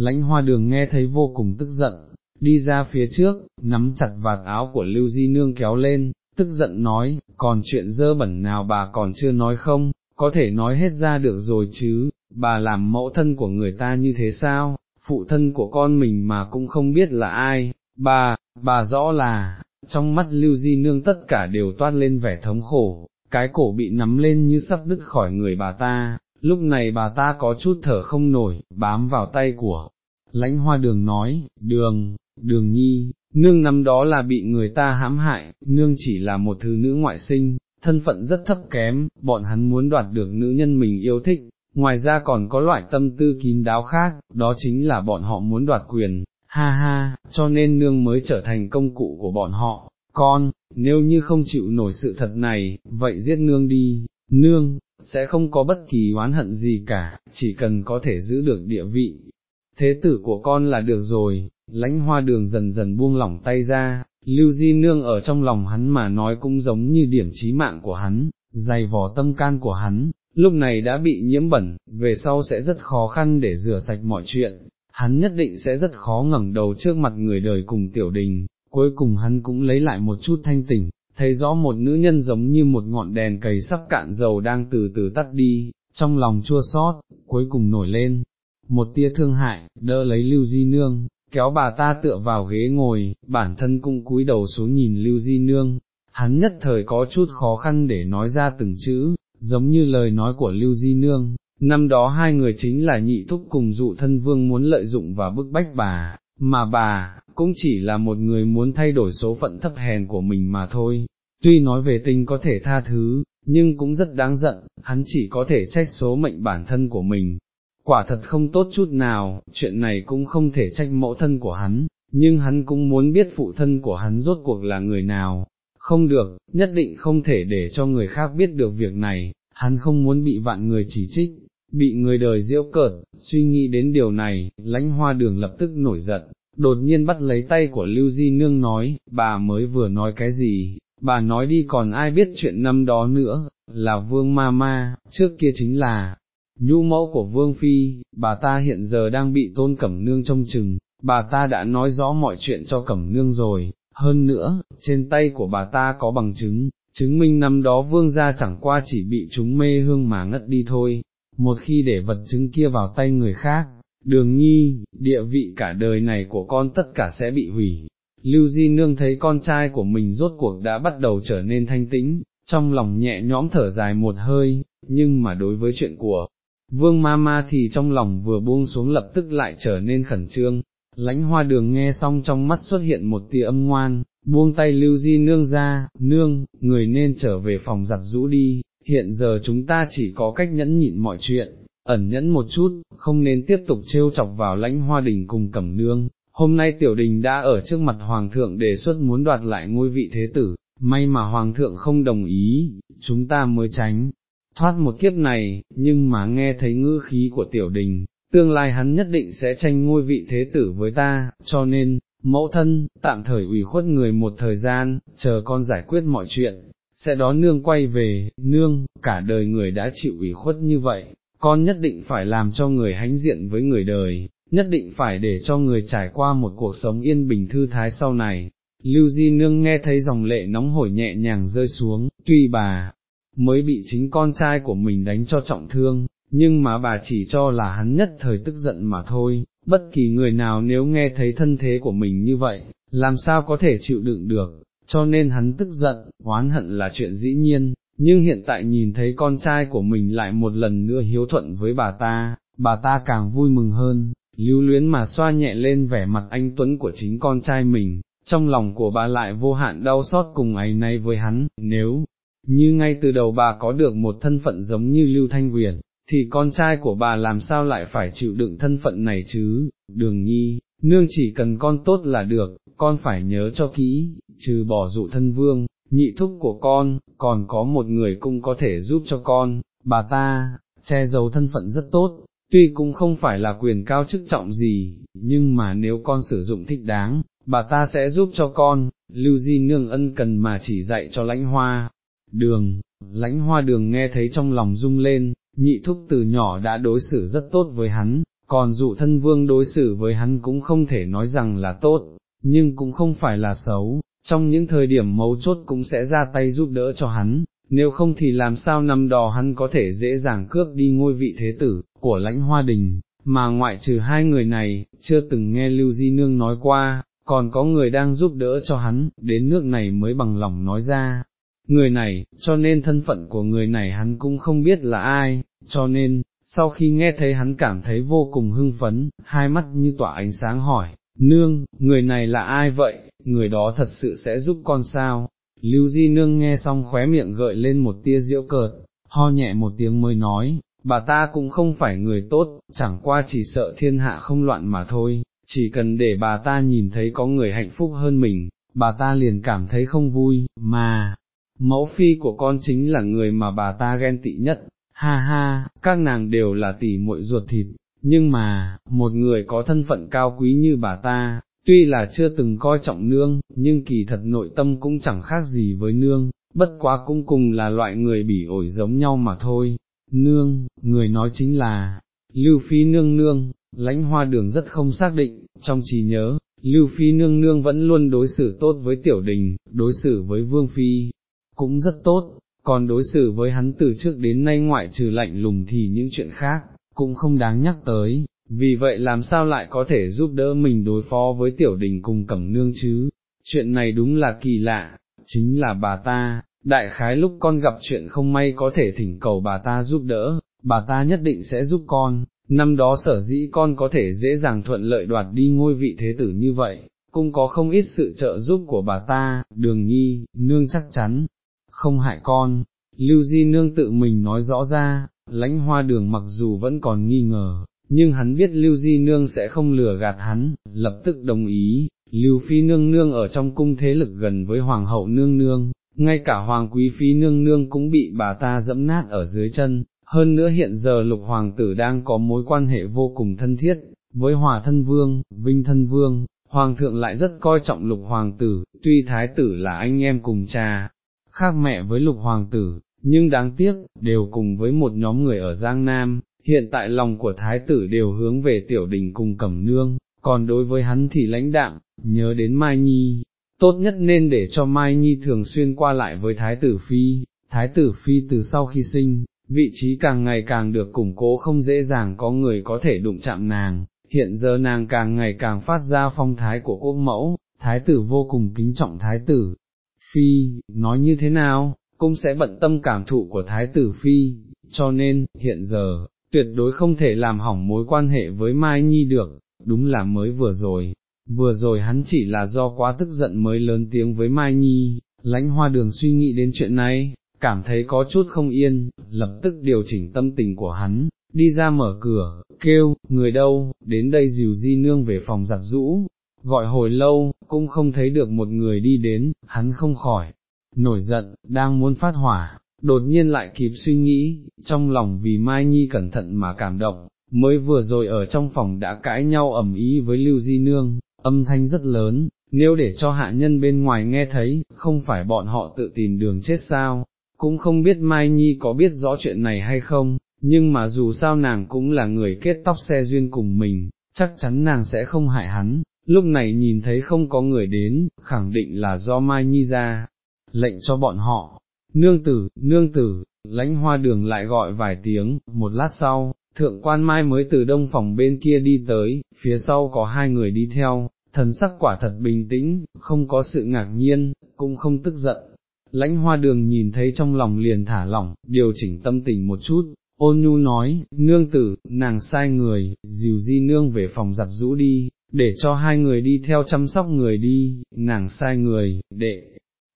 lãnh hoa đường nghe thấy vô cùng tức giận, đi ra phía trước, nắm chặt vạt áo của Lưu Di Nương kéo lên, tức giận nói, còn chuyện dơ bẩn nào bà còn chưa nói không, có thể nói hết ra được rồi chứ, bà làm mẫu thân của người ta như thế sao, phụ thân của con mình mà cũng không biết là ai, bà, bà rõ là, trong mắt Lưu Di Nương tất cả đều toát lên vẻ thống khổ, cái cổ bị nắm lên như sắp đứt khỏi người bà ta, lúc này bà ta có chút thở không nổi, bám vào tay của lãnh hoa đường nói, đường, đường nhi, nương năm đó là bị người ta hãm hại, nương chỉ là một thứ nữ ngoại sinh, thân phận rất thấp kém, bọn hắn muốn đoạt được nữ nhân mình yêu thích, ngoài ra còn có loại tâm tư kín đáo khác, đó chính là bọn họ muốn đoạt quyền, ha ha, cho nên nương mới trở thành công cụ của bọn họ, con, nếu như không chịu nổi sự thật này, vậy giết nương đi, nương, sẽ không có bất kỳ oán hận gì cả, chỉ cần có thể giữ được địa vị. Thế tử của con là được rồi, lãnh hoa đường dần dần buông lỏng tay ra, lưu di nương ở trong lòng hắn mà nói cũng giống như điểm trí mạng của hắn, dày vò tâm can của hắn, lúc này đã bị nhiễm bẩn, về sau sẽ rất khó khăn để rửa sạch mọi chuyện, hắn nhất định sẽ rất khó ngẩng đầu trước mặt người đời cùng tiểu đình, cuối cùng hắn cũng lấy lại một chút thanh tỉnh, thấy rõ một nữ nhân giống như một ngọn đèn cầy sắp cạn dầu đang từ từ tắt đi, trong lòng chua xót, cuối cùng nổi lên, một tia thương hại, đỡ lấy Lưu Di Nương, kéo bà ta tựa vào ghế ngồi, bản thân cũng cúi đầu xuống nhìn Lưu Di Nương, hắn nhất thời có chút khó khăn để nói ra từng chữ, giống như lời nói của Lưu Di Nương, năm đó hai người chính là nhị thúc cùng dụ thân vương muốn lợi dụng và bức bách bà, mà bà, cũng chỉ là một người muốn thay đổi số phận thấp hèn của mình mà thôi, tuy nói về tình có thể tha thứ, nhưng cũng rất đáng giận, hắn chỉ có thể trách số mệnh bản thân của mình. Quả thật không tốt chút nào, chuyện này cũng không thể trách mẫu thân của hắn, nhưng hắn cũng muốn biết phụ thân của hắn rốt cuộc là người nào, không được, nhất định không thể để cho người khác biết được việc này, hắn không muốn bị vạn người chỉ trích, bị người đời diễu cợt, suy nghĩ đến điều này, lãnh hoa đường lập tức nổi giận, đột nhiên bắt lấy tay của Lưu Di Nương nói, bà mới vừa nói cái gì, bà nói đi còn ai biết chuyện năm đó nữa, là vương ma ma, trước kia chính là, nhu mẫu của vương phi, bà ta hiện giờ đang bị tôn cẩm nương trông chừng, bà ta đã nói rõ mọi chuyện cho cẩm nương rồi, hơn nữa, trên tay của bà ta có bằng chứng, chứng minh năm đó vương gia chẳng qua chỉ bị chúng mê hương mà ngất đi thôi, một khi để vật chứng kia vào tay người khác, đường nhi, địa vị cả đời này của con tất cả sẽ bị hủy. Lưu Di Nương thấy con trai của mình rốt cuộc đã bắt đầu trở nên thanh tĩnh, trong lòng nhẹ nhõm thở dài một hơi, nhưng mà đối với chuyện của Vương Ma Ma thì trong lòng vừa buông xuống lập tức lại trở nên khẩn trương, lãnh hoa đường nghe xong trong mắt xuất hiện một tia âm ngoan, buông tay Lưu Di Nương ra, nương, người nên trở về phòng giặt rũ đi, hiện giờ chúng ta chỉ có cách nhẫn nhịn mọi chuyện, ẩn nhẫn một chút, không nên tiếp tục trêu chọc vào lãnh hoa đình cùng cẩm nương. Hôm nay tiểu đình đã ở trước mặt hoàng thượng đề xuất muốn đoạt lại ngôi vị thế tử, may mà hoàng thượng không đồng ý, chúng ta mới tránh, thoát một kiếp này, nhưng mà nghe thấy ngữ khí của tiểu đình, tương lai hắn nhất định sẽ tranh ngôi vị thế tử với ta, cho nên, mẫu thân, tạm thời ủy khuất người một thời gian, chờ con giải quyết mọi chuyện, sẽ đón nương quay về, nương, cả đời người đã chịu ủy khuất như vậy, con nhất định phải làm cho người hãnh diện với người đời, nhất định phải để cho người trải qua một cuộc sống yên bình thư thái sau này. Lưu Di Nương nghe thấy dòng lệ nóng hổi nhẹ nhàng rơi xuống, tuy bà mới bị chính con trai của mình đánh cho trọng thương, nhưng mà bà chỉ cho là hắn nhất thời tức giận mà thôi, bất kỳ người nào nếu nghe thấy thân thế của mình như vậy, làm sao có thể chịu đựng được, cho nên hắn tức giận, oán hận là chuyện dĩ nhiên, nhưng hiện tại nhìn thấy con trai của mình lại một lần nữa hiếu thuận với bà ta, bà ta càng vui mừng hơn, lưu luyến mà xoa nhẹ lên vẻ mặt anh Tuấn của chính con trai mình, trong lòng của bà lại vô hạn đau xót cùng ấy nay với hắn, nếu như ngay từ đầu bà có được một thân phận giống như Lưu Thanh Huyền, thì con trai của bà làm sao lại phải chịu đựng thân phận này chứ, đường nhi, nương chỉ cần con tốt là được, con phải nhớ cho kỹ, trừ bỏ dụ thân vương, nhị thúc của con, còn có một người cũng có thể giúp cho con, bà ta, che giấu thân phận rất tốt, tuy cũng không phải là quyền cao chức trọng gì, nhưng mà nếu con sử dụng thích đáng, bà ta sẽ giúp cho con, lưu di nương ân cần mà chỉ dạy cho lãnh hoa. Đường, lãnh hoa đường nghe thấy trong lòng rung lên, nhị thúc từ nhỏ đã đối xử rất tốt với hắn, còn dụ thân vương đối xử với hắn cũng không thể nói rằng là tốt, nhưng cũng không phải là xấu, trong những thời điểm mấu chốt cũng sẽ ra tay giúp đỡ cho hắn, nếu không thì làm sao năm đò hắn có thể dễ dàng cướp đi ngôi vị thế tử, của lãnh hoa đình, mà ngoại trừ hai người này, chưa từng nghe Lưu Di Nương nói qua, còn có người đang giúp đỡ cho hắn, đến nước này mới bằng lòng nói ra. Người này, cho nên thân phận của người này hắn cũng không biết là ai, cho nên, sau khi nghe thấy hắn cảm thấy vô cùng hưng phấn, hai mắt như tỏa ánh sáng hỏi, nương, người này là ai vậy, người đó thật sự sẽ giúp con sao? Lưu Di Nương nghe xong khóe miệng gợi lên một tia diễu cợt, ho nhẹ một tiếng mới nói, bà ta cũng không phải người tốt, chẳng qua chỉ sợ thiên hạ không loạn mà thôi, chỉ cần để bà ta nhìn thấy có người hạnh phúc hơn mình, bà ta liền cảm thấy không vui, mà, mẫu phi của con chính là người mà bà ta ghen tị nhất, ha ha, các nàng đều là tỷ muội ruột thịt, nhưng mà, một người có thân phận cao quý như bà ta, tuy là chưa từng coi trọng nương, nhưng kỳ thật nội tâm cũng chẳng khác gì với nương, bất quá cũng cùng là loại người bỉ ổi giống nhau mà thôi. Nương, người nói chính là, Lưu Phi nương nương, lãnh hoa đường rất không xác định, trong trí nhớ, Lưu Phi nương nương vẫn luôn đối xử tốt với tiểu đình, đối xử với Vương Phi, cũng rất tốt, còn đối xử với hắn từ trước đến nay ngoại trừ lạnh lùng thì những chuyện khác, cũng không đáng nhắc tới, vì vậy làm sao lại có thể giúp đỡ mình đối phó với tiểu đình cùng cẩm nương chứ, chuyện này đúng là kỳ lạ, chính là bà ta, đại khái lúc con gặp chuyện không may có thể thỉnh cầu bà ta giúp đỡ, bà ta nhất định sẽ giúp con, năm đó sở dĩ con có thể dễ dàng thuận lợi đoạt đi ngôi vị thế tử như vậy, cũng có không ít sự trợ giúp của bà ta, đường nhi, nương chắc chắn, không hại con, lưu di nương tự mình nói rõ ra, lãnh hoa đường mặc dù vẫn còn nghi ngờ, nhưng hắn biết lưu di nương sẽ không lừa gạt hắn, lập tức đồng ý, lưu phi nương nương ở trong cung thế lực gần với hoàng hậu nương nương, ngay cả hoàng quý phi nương nương cũng bị bà ta dẫm nát ở dưới chân, hơn nữa hiện giờ lục hoàng tử đang có mối quan hệ vô cùng thân thiết, với hòa thân vương, vinh thân vương, hoàng thượng lại rất coi trọng lục hoàng tử, tuy thái tử là anh em cùng cha, khác mẹ với lục hoàng tử, nhưng đáng tiếc, đều cùng với một nhóm người ở Giang Nam, hiện tại lòng của thái tử đều hướng về tiểu đình cùng cẩm nương, còn đối với hắn thì lãnh đạm, nhớ đến Mai Nhi, tốt nhất nên để cho Mai Nhi thường xuyên qua lại với thái tử Phi, thái tử Phi từ sau khi sinh, vị trí càng ngày càng được củng cố không dễ dàng có người có thể đụng chạm nàng, hiện giờ nàng càng ngày càng phát ra phong thái của quốc mẫu, thái tử vô cùng kính trọng thái tử. Phi, nói như thế nào, cũng sẽ bận tâm cảm thụ của thái tử Phi, cho nên, hiện giờ, tuyệt đối không thể làm hỏng mối quan hệ với Mai Nhi được, đúng là mới vừa rồi, vừa rồi hắn chỉ là do quá tức giận mới lớn tiếng với Mai Nhi, lãnh hoa đường suy nghĩ đến chuyện này, cảm thấy có chút không yên, lập tức điều chỉnh tâm tình của hắn, đi ra mở cửa, kêu, người đâu, đến đây dìu di nương về phòng giặt rũ, gọi hồi lâu, cũng không thấy được một người đi đến, hắn không khỏi, nổi giận, đang muốn phát hỏa, đột nhiên lại kịp suy nghĩ, trong lòng vì Mai Nhi cẩn thận mà cảm động, mới vừa rồi ở trong phòng đã cãi nhau ẩm ý với Lưu Di Nương, âm thanh rất lớn, nếu để cho hạ nhân bên ngoài nghe thấy, không phải bọn họ tự tìm đường chết sao, cũng không biết Mai Nhi có biết rõ chuyện này hay không, nhưng mà dù sao nàng cũng là người kết tóc xe duyên cùng mình, chắc chắn nàng sẽ không hại hắn, lúc này nhìn thấy không có người đến, khẳng định là do Mai Nhi ra, lệnh cho bọn họ, nương tử, nương tử, lãnh hoa đường lại gọi vài tiếng, một lát sau, thượng quan mai mới từ đông phòng bên kia đi tới, phía sau có hai người đi theo, thần sắc quả thật bình tĩnh, không có sự ngạc nhiên, cũng không tức giận. Lãnh hoa đường nhìn thấy trong lòng liền thả lỏng, điều chỉnh tâm tình một chút, ôn nhu nói, nương tử, nàng sai người, dìu di nương về phòng giặt rũ đi, để cho hai người đi theo chăm sóc người đi, nàng sai người, để,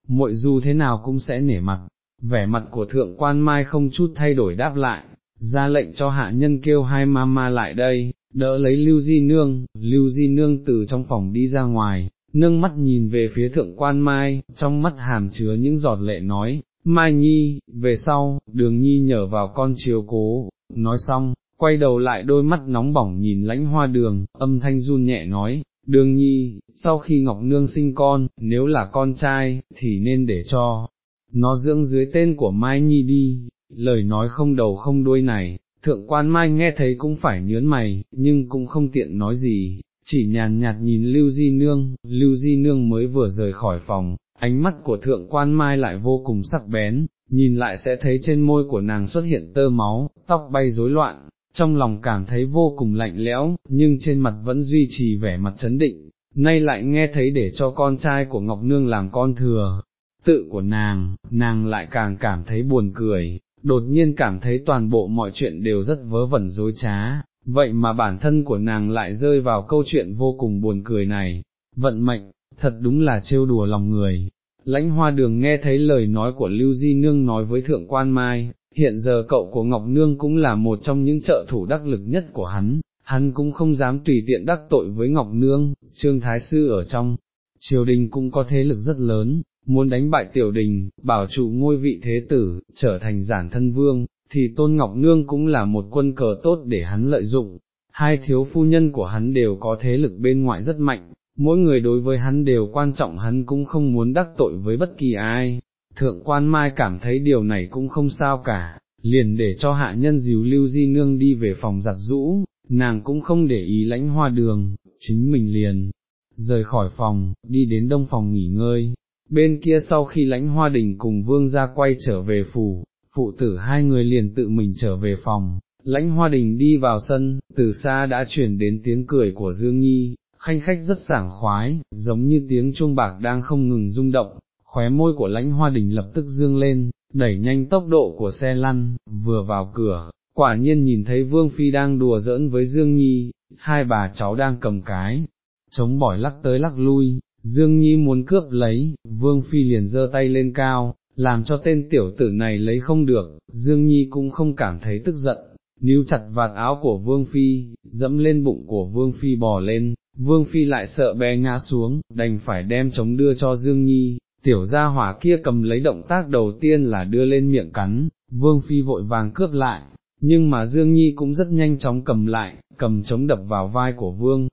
muội dù thế nào cũng sẽ nể mặt, vẻ mặt của thượng quan mai không chút thay đổi đáp lại, ra lệnh cho hạ nhân kêu hai mama lại đây, đỡ lấy lưu di nương, lưu di nương từ trong phòng đi ra ngoài, nâng mắt nhìn về phía thượng quan mai, trong mắt hàm chứa những giọt lệ nói, mai nhi, về sau, đường nhi nhờ vào con chiều cố, nói xong, quay đầu lại đôi mắt nóng bỏng nhìn lãnh hoa đường, âm thanh run nhẹ nói, đương nhi, sau khi Ngọc Nương sinh con, nếu là con trai, thì nên để cho, nó dưỡng dưới tên của Mai Nhi đi, lời nói không đầu không đuôi này, thượng quan mai nghe thấy cũng phải nhớn mày, nhưng cũng không tiện nói gì, chỉ nhàn nhạt nhìn Lưu Di Nương, Lưu Di Nương mới vừa rời khỏi phòng, ánh mắt của thượng quan mai lại vô cùng sắc bén, nhìn lại sẽ thấy trên môi của nàng xuất hiện tơ máu, tóc bay rối loạn, trong lòng cảm thấy vô cùng lạnh lẽo, nhưng trên mặt vẫn duy trì vẻ mặt chấn định, nay lại nghe thấy để cho con trai của Ngọc Nương làm con thừa, tự của nàng, nàng lại càng cảm thấy buồn cười, đột nhiên cảm thấy toàn bộ mọi chuyện đều rất vớ vẩn dối trá, vậy mà bản thân của nàng lại rơi vào câu chuyện vô cùng buồn cười này, vận mệnh, thật đúng là trêu đùa lòng người. Lãnh hoa đường nghe thấy lời nói của Lưu Di Nương nói với Thượng Quan Mai, hiện giờ cậu của Ngọc Nương cũng là một trong những trợ thủ đắc lực nhất của hắn, hắn cũng không dám tùy tiện đắc tội với Ngọc Nương, Trương Thái Sư ở trong, triều đình cũng có thế lực rất lớn, muốn đánh bại tiểu đình, bảo trụ ngôi vị thế tử, trở thành giản thân vương, thì Tôn Ngọc Nương cũng là một quân cờ tốt để hắn lợi dụng, hai thiếu phu nhân của hắn đều có thế lực bên ngoại rất mạnh, mỗi người đối với hắn đều quan trọng hắn cũng không muốn đắc tội với bất kỳ ai. Thượng quan Mai cảm thấy điều này cũng không sao cả, liền để cho hạ nhân dìu lưu di nương đi về phòng giặt rũ, nàng cũng không để ý lãnh hoa đường, chính mình liền, rời khỏi phòng, đi đến đông phòng nghỉ ngơi. Bên kia sau khi lãnh hoa đình cùng vương gia quay trở về phủ, phụ tử hai người liền tự mình trở về phòng, lãnh hoa đình đi vào sân, từ xa đã chuyển đến tiếng cười của Dương Nhi, khanh khách rất sảng khoái, giống như tiếng chuông bạc đang không ngừng rung động, khóe môi của lãnh hoa đình lập tức dương lên, đẩy nhanh tốc độ của xe lăn, vừa vào cửa, quả nhiên nhìn thấy Vương Phi đang đùa giỡn với Dương Nhi, hai bà cháu đang cầm cái, chống bỏi lắc tới lắc lui, Dương Nhi muốn cướp lấy, Vương Phi liền giơ tay lên cao, làm cho tên tiểu tử này lấy không được, Dương Nhi cũng không cảm thấy tức giận, níu chặt vạt áo của Vương Phi, dẫm lên bụng của Vương Phi bò lên, Vương Phi lại sợ bé ngã xuống, đành phải đem chống đưa cho Dương Nhi, tiểu gia hỏa kia cầm lấy động tác đầu tiên là đưa lên miệng cắn, Vương Phi vội vàng cướp lại, nhưng mà Dương Nhi cũng rất nhanh chóng cầm lại, cầm chống đập vào vai của Vương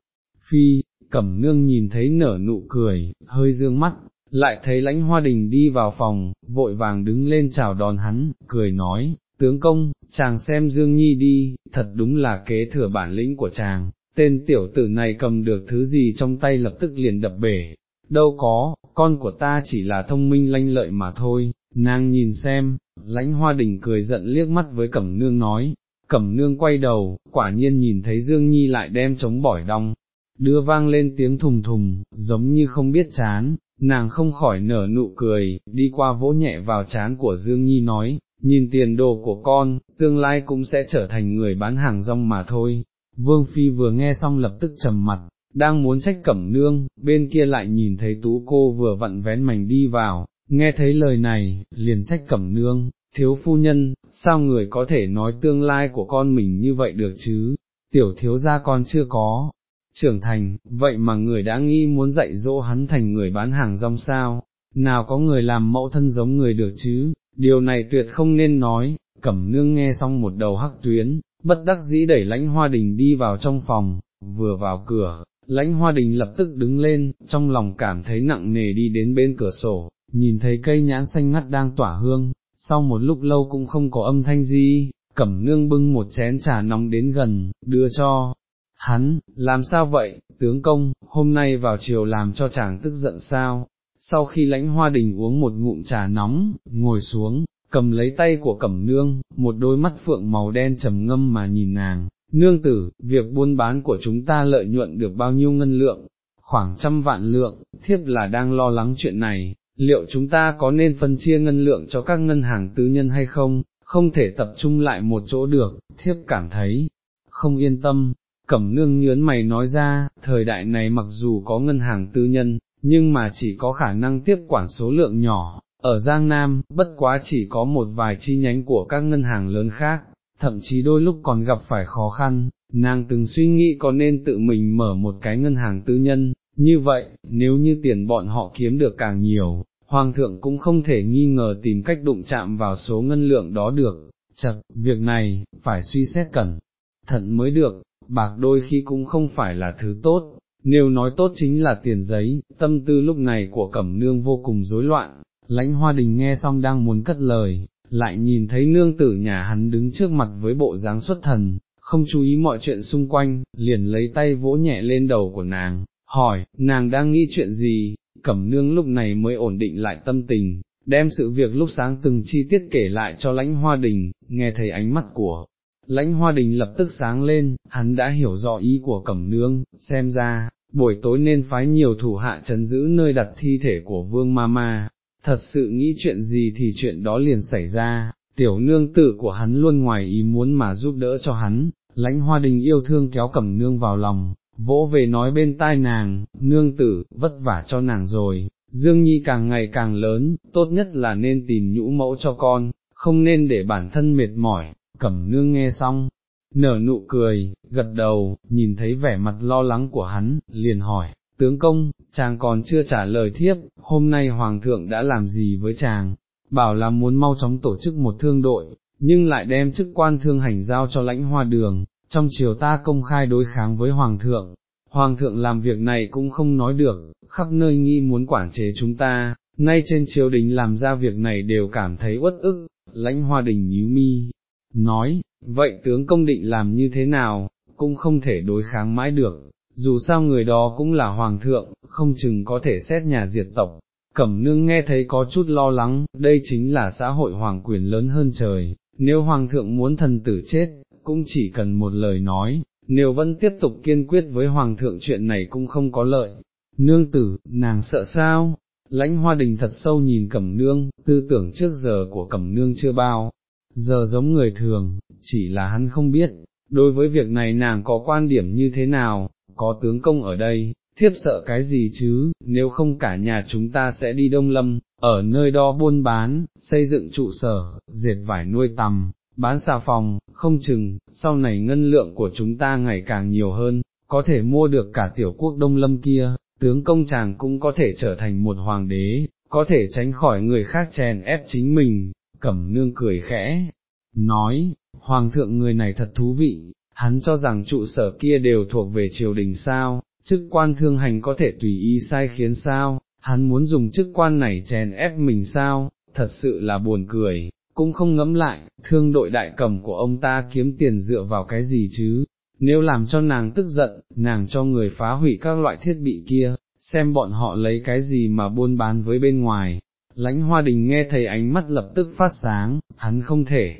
Phi, cẩm nương nhìn thấy nở nụ cười, hơi dương mắt, lại thấy lãnh hoa đình đi vào phòng, vội vàng đứng lên chào đón hắn, cười nói, tướng công, chàng xem Dương Nhi đi, thật đúng là kế thừa bản lĩnh của chàng, tên tiểu tử này cầm được thứ gì trong tay lập tức liền đập bể, đâu có, con của ta chỉ là thông minh lanh lợi mà thôi, nàng nhìn xem, lãnh hoa đình cười giận liếc mắt với cẩm nương nói, cẩm nương quay đầu, quả nhiên nhìn thấy Dương Nhi lại đem chống bỏi đong, đưa vang lên tiếng thùng thùng, giống như không biết chán, nàng không khỏi nở nụ cười, đi qua vỗ nhẹ vào chán của Dương Nhi nói, nhìn tiền đồ của con, tương lai cũng sẽ trở thành người bán hàng rong mà thôi. Vương Phi vừa nghe xong lập tức trầm mặt, đang muốn trách cẩm nương, bên kia lại nhìn thấy tú cô vừa vặn vén mảnh đi vào, nghe thấy lời này, liền trách cẩm nương, thiếu phu nhân, sao người có thể nói tương lai của con mình như vậy được chứ, tiểu thiếu gia con chưa có, trưởng thành, vậy mà người đã nghĩ muốn dạy dỗ hắn thành người bán hàng rong sao, nào có người làm mẫu thân giống người được chứ, điều này tuyệt không nên nói, cẩm nương nghe xong một đầu hắc tuyến, bất đắc dĩ đẩy lãnh hoa đình đi vào trong phòng, vừa vào cửa, lãnh hoa đình lập tức đứng lên, trong lòng cảm thấy nặng nề đi đến bên cửa sổ, nhìn thấy cây nhãn xanh ngắt đang tỏa hương, sau một lúc lâu cũng không có âm thanh gì, cẩm nương bưng một chén trà nóng đến gần, đưa cho, hắn, làm sao vậy, tướng công, hôm nay vào chiều làm cho chàng tức giận sao, sau khi lãnh hoa đình uống một ngụm trà nóng, ngồi xuống, cầm lấy tay của cẩm nương, một đôi mắt phượng màu đen trầm ngâm mà nhìn nàng, nương tử, việc buôn bán của chúng ta lợi nhuận được bao nhiêu ngân lượng, khoảng trăm vạn lượng, thiếp là đang lo lắng chuyện này, liệu chúng ta có nên phân chia ngân lượng cho các ngân hàng tư nhân hay không, không thể tập trung lại một chỗ được, thiếp cảm thấy, không yên tâm, cẩm nương nhớn mày nói ra, thời đại này mặc dù có ngân hàng tư nhân, nhưng mà chỉ có khả năng tiếp quản số lượng nhỏ, ở Giang Nam, bất quá chỉ có một vài chi nhánh của các ngân hàng lớn khác, thậm chí đôi lúc còn gặp phải khó khăn, nàng từng suy nghĩ có nên tự mình mở một cái ngân hàng tư nhân, như vậy, nếu như tiền bọn họ kiếm được càng nhiều, Hoàng thượng cũng không thể nghi ngờ tìm cách đụng chạm vào số ngân lượng đó được, chật, việc này, phải suy xét cẩn thận mới được, bạc đôi khi cũng không phải là thứ tốt, nếu nói tốt chính là tiền giấy, tâm tư lúc này của cẩm nương vô cùng rối loạn, lãnh hoa đình nghe xong đang muốn cất lời, lại nhìn thấy nương tử nhà hắn đứng trước mặt với bộ dáng xuất thần, không chú ý mọi chuyện xung quanh, liền lấy tay vỗ nhẹ lên đầu của nàng, hỏi, nàng đang nghĩ chuyện gì, cẩm nương lúc này mới ổn định lại tâm tình, đem sự việc lúc sáng từng chi tiết kể lại cho lãnh hoa đình, nghe thấy ánh mắt của. Lãnh hoa đình lập tức sáng lên, hắn đã hiểu rõ ý của cẩm nương, xem ra, buổi tối nên phái nhiều thủ hạ chấn giữ nơi đặt thi thể của vương ma ma, thật sự nghĩ chuyện gì thì chuyện đó liền xảy ra, tiểu nương tử của hắn luôn ngoài ý muốn mà giúp đỡ cho hắn, lãnh hoa đình yêu thương kéo cẩm nương vào lòng, vỗ về nói bên tai nàng, nương tử, vất vả cho nàng rồi, Dương Nhi càng ngày càng lớn, tốt nhất là nên tìm nhũ mẫu cho con, không nên để bản thân mệt mỏi, cẩm nương nghe xong, nở nụ cười, gật đầu, nhìn thấy vẻ mặt lo lắng của hắn, liền hỏi, tướng công, chàng còn chưa trả lời thiếp, hôm nay hoàng thượng đã làm gì với chàng, bảo là muốn mau chóng tổ chức một thương đội, nhưng lại đem chức quan thương hành giao cho lãnh hoa đường, trong chiều ta công khai đối kháng với hoàng thượng, hoàng thượng làm việc này cũng không nói được, khắp nơi nghi muốn quản chế chúng ta, nay trên triều đình làm ra việc này đều cảm thấy uất ức, lãnh hoa đình nhíu mi, nói, vậy tướng công định làm như thế nào, cũng không thể đối kháng mãi được, dù sao người đó cũng là hoàng thượng, không chừng có thể xét nhà diệt tộc. Cẩm nương nghe thấy có chút lo lắng, đây chính là xã hội hoàng quyền lớn hơn trời, nếu hoàng thượng muốn thần tử chết, cũng chỉ cần một lời nói, nếu vẫn tiếp tục kiên quyết với hoàng thượng chuyện này cũng không có lợi. Nương tử, nàng sợ sao? Lãnh hoa đình thật sâu nhìn cẩm nương, tư tưởng trước giờ của cẩm nương chưa bao, giờ giống người thường, chỉ là hắn không biết, đối với việc này nàng có quan điểm như thế nào, có tướng công ở đây, thiếp sợ cái gì chứ, nếu không cả nhà chúng ta sẽ đi đông lâm, ở nơi đó buôn bán, xây dựng trụ sở, dệt vải nuôi tầm, bán xà phòng, không chừng, sau này ngân lượng của chúng ta ngày càng nhiều hơn, có thể mua được cả tiểu quốc đông lâm kia, tướng công chàng cũng có thể trở thành một hoàng đế, có thể tránh khỏi người khác chèn ép chính mình, cẩm nương cười khẽ, nói, hoàng thượng người này thật thú vị, hắn cho rằng trụ sở kia đều thuộc về triều đình sao, chức quan thương hành có thể tùy ý sai khiến sao, hắn muốn dùng chức quan này chèn ép mình sao, thật sự là buồn cười, cũng không ngẫm lại, thương đội đại cầm của ông ta kiếm tiền dựa vào cái gì chứ, nếu làm cho nàng tức giận, nàng cho người phá hủy các loại thiết bị kia, xem bọn họ lấy cái gì mà buôn bán với bên ngoài. Lãnh hoa đình nghe thấy ánh mắt lập tức phát sáng, hắn không thể,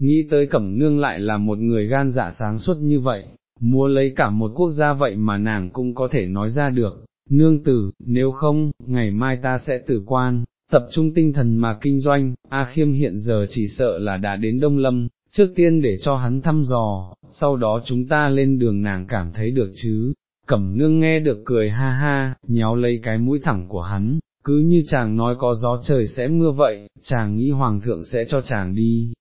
nghĩ tới cẩm nương lại là một người gan dạ sáng suốt như vậy, mua lấy cả một quốc gia vậy mà nàng cũng có thể nói ra được, nương tử, nếu không, ngày mai ta sẽ tử quan, tập trung tinh thần mà kinh doanh, A Khiêm hiện giờ chỉ sợ là đã đến Đông Lâm, trước tiên để cho hắn thăm dò, sau đó chúng ta lên đường nàng cảm thấy được chứ, cẩm nương nghe được cười ha ha, nhéo lấy cái mũi thẳng của hắn, cứ như chàng nói có gió trời sẽ mưa vậy, chàng nghĩ hoàng thượng sẽ cho chàng đi,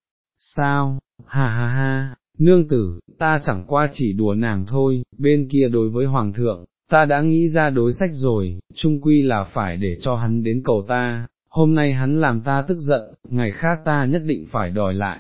sao, ha ha ha, nương tử, ta chẳng qua chỉ đùa nàng thôi, bên kia đối với hoàng thượng, ta đã nghĩ ra đối sách rồi, trung quy là phải để cho hắn đến cầu ta, hôm nay hắn làm ta tức giận, ngày khác ta nhất định phải đòi lại.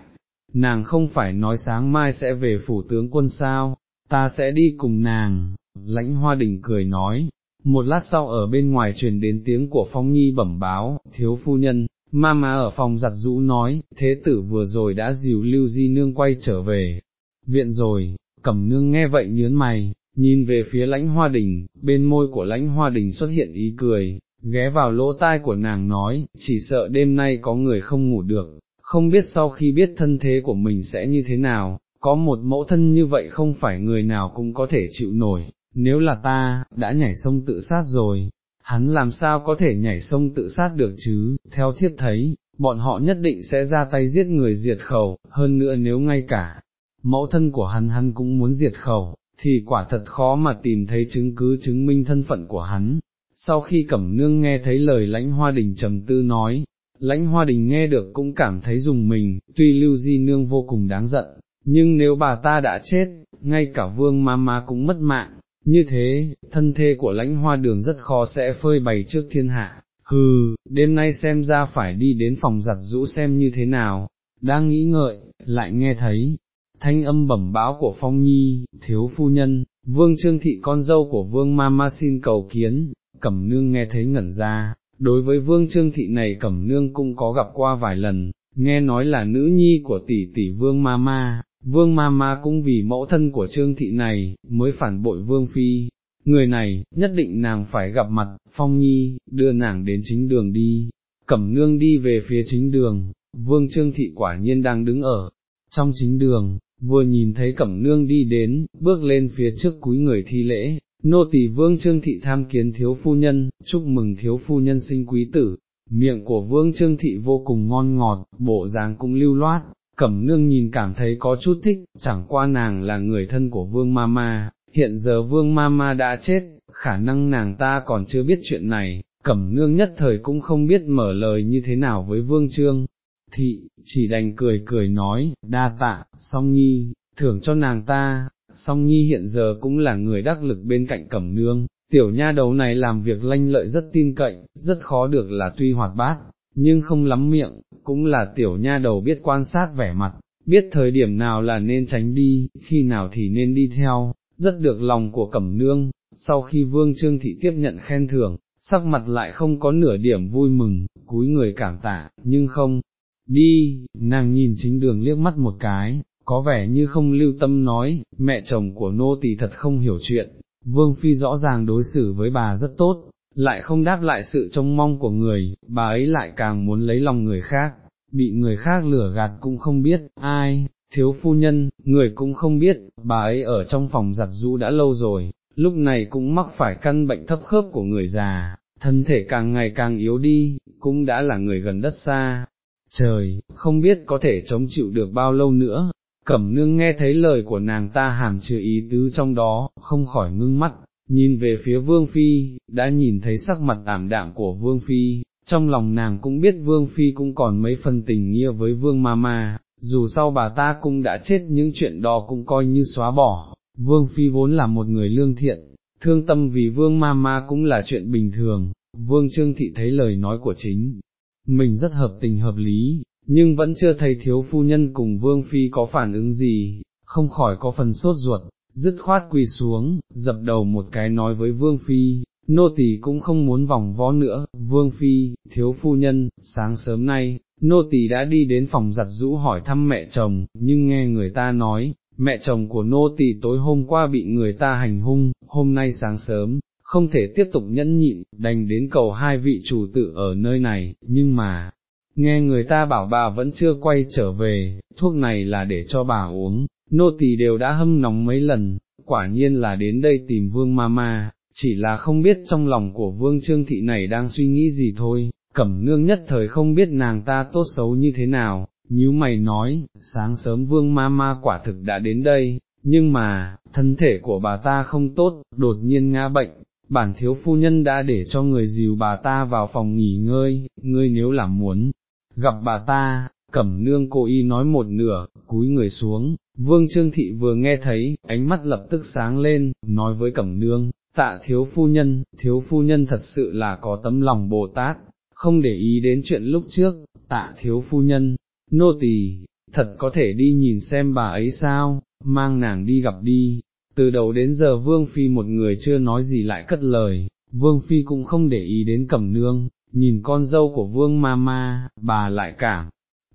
Nàng không phải nói sáng mai sẽ về phủ tướng quân sao, ta sẽ đi cùng nàng, lãnh hoa đình cười nói, một lát sau ở bên ngoài truyền đến tiếng của Phong Nhi bẩm báo, thiếu phu nhân, ma ma ở phòng giặt rũ nói, thế tử vừa rồi đã dìu lưu di nương quay trở về, viện rồi, cẩm nương nghe vậy nhớn mày, nhìn về phía lãnh hoa đình, bên môi của lãnh hoa đình xuất hiện ý cười, ghé vào lỗ tai của nàng nói, chỉ sợ đêm nay có người không ngủ được, không biết sau khi biết thân thế của mình sẽ như thế nào, có một mẫu thân như vậy không phải người nào cũng có thể chịu nổi, nếu là ta, đã nhảy sông tự sát rồi, hắn làm sao có thể nhảy sông tự sát được chứ, theo thiết thấy, bọn họ nhất định sẽ ra tay giết người diệt khẩu, hơn nữa nếu ngay cả, mẫu thân của hắn hắn cũng muốn diệt khẩu, thì quả thật khó mà tìm thấy chứng cứ chứng minh thân phận của hắn, sau khi cẩm nương nghe thấy lời lãnh hoa đình trầm tư nói, lãnh hoa đình nghe được cũng cảm thấy dùng mình, tuy lưu di nương vô cùng đáng giận, nhưng nếu bà ta đã chết, ngay cả vương ma ma cũng mất mạng, như thế, thân thê của lãnh hoa đường rất khó sẽ phơi bày trước thiên hạ, hừ, đêm nay xem ra phải đi đến phòng giặt rũ xem như thế nào, đang nghĩ ngợi, lại nghe thấy, thanh âm bẩm báo của Phong Nhi, thiếu phu nhân, vương trương thị con dâu của vương ma ma xin cầu kiến, cẩm nương nghe thấy ngẩn ra, đối với vương trương thị này cẩm nương cũng có gặp qua vài lần, nghe nói là nữ nhi của tỷ tỷ vương ma ma, vương ma ma cũng vì mẫu thân của trương thị này, mới phản bội vương phi, người này, nhất định nàng phải gặp mặt, phong nhi, đưa nàng đến chính đường đi, cẩm nương đi về phía chính đường, vương trương thị quả nhiên đang đứng ở, trong chính đường, vừa nhìn thấy cẩm nương đi đến, bước lên phía trước cúi người thi lễ, nô tỳ vương trương thị tham kiến thiếu phu nhân, chúc mừng thiếu phu nhân sinh quý tử, miệng của vương trương thị vô cùng ngon ngọt, bộ dáng cũng lưu loát, cẩm nương nhìn cảm thấy có chút thích, chẳng qua nàng là người thân của vương ma ma, hiện giờ vương ma ma đã chết, khả năng nàng ta còn chưa biết chuyện này, cẩm nương nhất thời cũng không biết mở lời như thế nào với vương trương. Thị, chỉ đành cười cười nói, đa tạ, song nhi, thưởng cho nàng ta, song nhi hiện giờ cũng là người đắc lực bên cạnh cẩm nương, tiểu nha đầu này làm việc lanh lợi rất tin cậy, rất khó được là tuy hoạt bát, nhưng không lắm miệng, cũng là tiểu nha đầu biết quan sát vẻ mặt, biết thời điểm nào là nên tránh đi, khi nào thì nên đi theo, rất được lòng của cẩm nương, sau khi vương trương thị tiếp nhận khen thưởng, sắc mặt lại không có nửa điểm vui mừng, cúi người cảm tạ, nhưng không, đi, nàng nhìn chính đường liếc mắt một cái, có vẻ như không lưu tâm nói, mẹ chồng của nô tỳ thật không hiểu chuyện, vương phi rõ ràng đối xử với bà rất tốt, lại không đáp lại sự trông mong của người, bà ấy lại càng muốn lấy lòng người khác, bị người khác lửa gạt cũng không biết, ai, thiếu phu nhân, người cũng không biết, bà ấy ở trong phòng giặt rũ đã lâu rồi, lúc này cũng mắc phải căn bệnh thấp khớp của người già, thân thể càng ngày càng yếu đi, cũng đã là người gần đất xa. Trời, không biết có thể chống chịu được bao lâu nữa, cẩm nương nghe thấy lời của nàng ta hàm chứa ý tứ trong đó, không khỏi ngưng mắt, nhìn về phía vương phi, đã nhìn thấy sắc mặt ảm đạm của vương phi, trong lòng nàng cũng biết vương phi cũng còn mấy phần tình nghĩa với vương ma ma, dù sau bà ta cũng đã chết những chuyện đó cũng coi như xóa bỏ, vương phi vốn là một người lương thiện, thương tâm vì vương ma ma cũng là chuyện bình thường, vương trương thị thấy lời nói của chính, mình rất hợp tình hợp lý, nhưng vẫn chưa thấy thiếu phu nhân cùng vương phi có phản ứng gì, không khỏi có phần sốt ruột, dứt khoát quỳ xuống, dập đầu một cái nói với vương phi, nô tỳ cũng không muốn vòng vó nữa, vương phi, thiếu phu nhân, sáng sớm nay, nô tỳ đã đi đến phòng giặt rũ hỏi thăm mẹ chồng, nhưng nghe người ta nói, mẹ chồng của nô tỳ tối hôm qua bị người ta hành hung, hôm nay sáng sớm, không thể tiếp tục nhẫn nhịn, đành đến cầu hai vị chủ tử ở nơi này, nhưng mà, nghe người ta bảo bà vẫn chưa quay trở về, thuốc này là để cho bà uống, nô tỳ đều đã hâm nóng mấy lần, quả nhiên là đến đây tìm vương mama, chỉ là không biết trong lòng của vương trương thị này đang suy nghĩ gì thôi, cẩm nương nhất thời không biết nàng ta tốt xấu như thế nào, nhíu mày nói, sáng sớm vương ma ma quả thực đã đến đây, nhưng mà, thân thể của bà ta không tốt, đột nhiên ngã bệnh, bản thiếu phu nhân đã để cho người dìu bà ta vào phòng nghỉ ngơi, ngươi nếu làm muốn, gặp bà ta, cẩm nương cô y nói một nửa, cúi người xuống, vương trương thị vừa nghe thấy, ánh mắt lập tức sáng lên, nói với cẩm nương, tạ thiếu phu nhân, thiếu phu nhân thật sự là có tấm lòng Bồ Tát, không để ý đến chuyện lúc trước, tạ thiếu phu nhân, nô tỳ, thật có thể đi nhìn xem bà ấy sao, mang nàng đi gặp đi. Từ đầu đến giờ Vương Phi một người chưa nói gì lại cất lời, Vương Phi cũng không để ý đến cẩm nương, nhìn con dâu của Vương Ma Ma, bà lại cảm,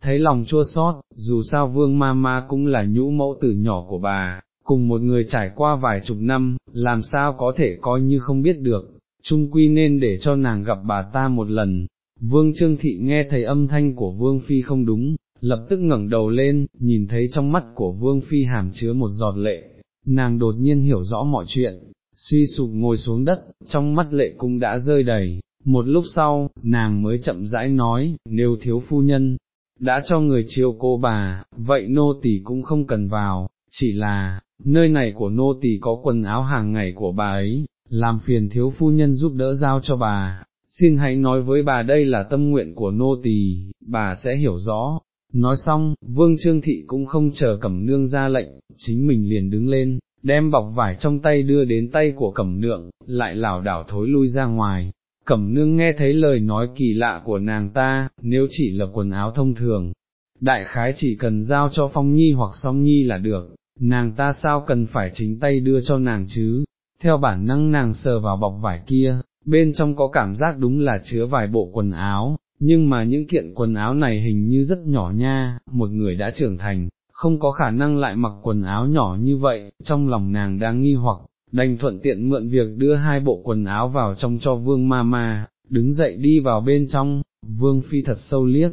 thấy lòng chua xót, dù sao Vương Ma Ma cũng là nhũ mẫu tử nhỏ của bà, cùng một người trải qua vài chục năm, làm sao có thể coi như không biết được, trung quy nên để cho nàng gặp bà ta một lần. Vương Trương Thị nghe thấy âm thanh của Vương Phi không đúng, lập tức ngẩng đầu lên, nhìn thấy trong mắt của Vương Phi hàm chứa một giọt lệ, nàng đột nhiên hiểu rõ mọi chuyện, suy sụp ngồi xuống đất, trong mắt lệ cũng đã rơi đầy, một lúc sau, nàng mới chậm rãi nói, nếu thiếu phu nhân, đã cho người chiều cô bà, vậy nô tỳ cũng không cần vào, chỉ là, nơi này của nô tỳ có quần áo hàng ngày của bà ấy, làm phiền thiếu phu nhân giúp đỡ giao cho bà, xin hãy nói với bà đây là tâm nguyện của nô tỳ, bà sẽ hiểu rõ. Nói xong, vương trương thị cũng không chờ cẩm nương ra lệnh, chính mình liền đứng lên, đem bọc vải trong tay đưa đến tay của cẩm nượng, lại lảo đảo thối lui ra ngoài. Cẩm nương nghe thấy lời nói kỳ lạ của nàng ta, nếu chỉ là quần áo thông thường, đại khái chỉ cần giao cho phong nhi hoặc song nhi là được, nàng ta sao cần phải chính tay đưa cho nàng chứ, theo bản năng nàng sờ vào bọc vải kia, bên trong có cảm giác đúng là chứa vài bộ quần áo, nhưng mà những kiện quần áo này hình như rất nhỏ nha, một người đã trưởng thành, không có khả năng lại mặc quần áo nhỏ như vậy, trong lòng nàng đang nghi hoặc, đành thuận tiện mượn việc đưa hai bộ quần áo vào trong cho vương ma ma, đứng dậy đi vào bên trong, vương phi thật sâu liếc,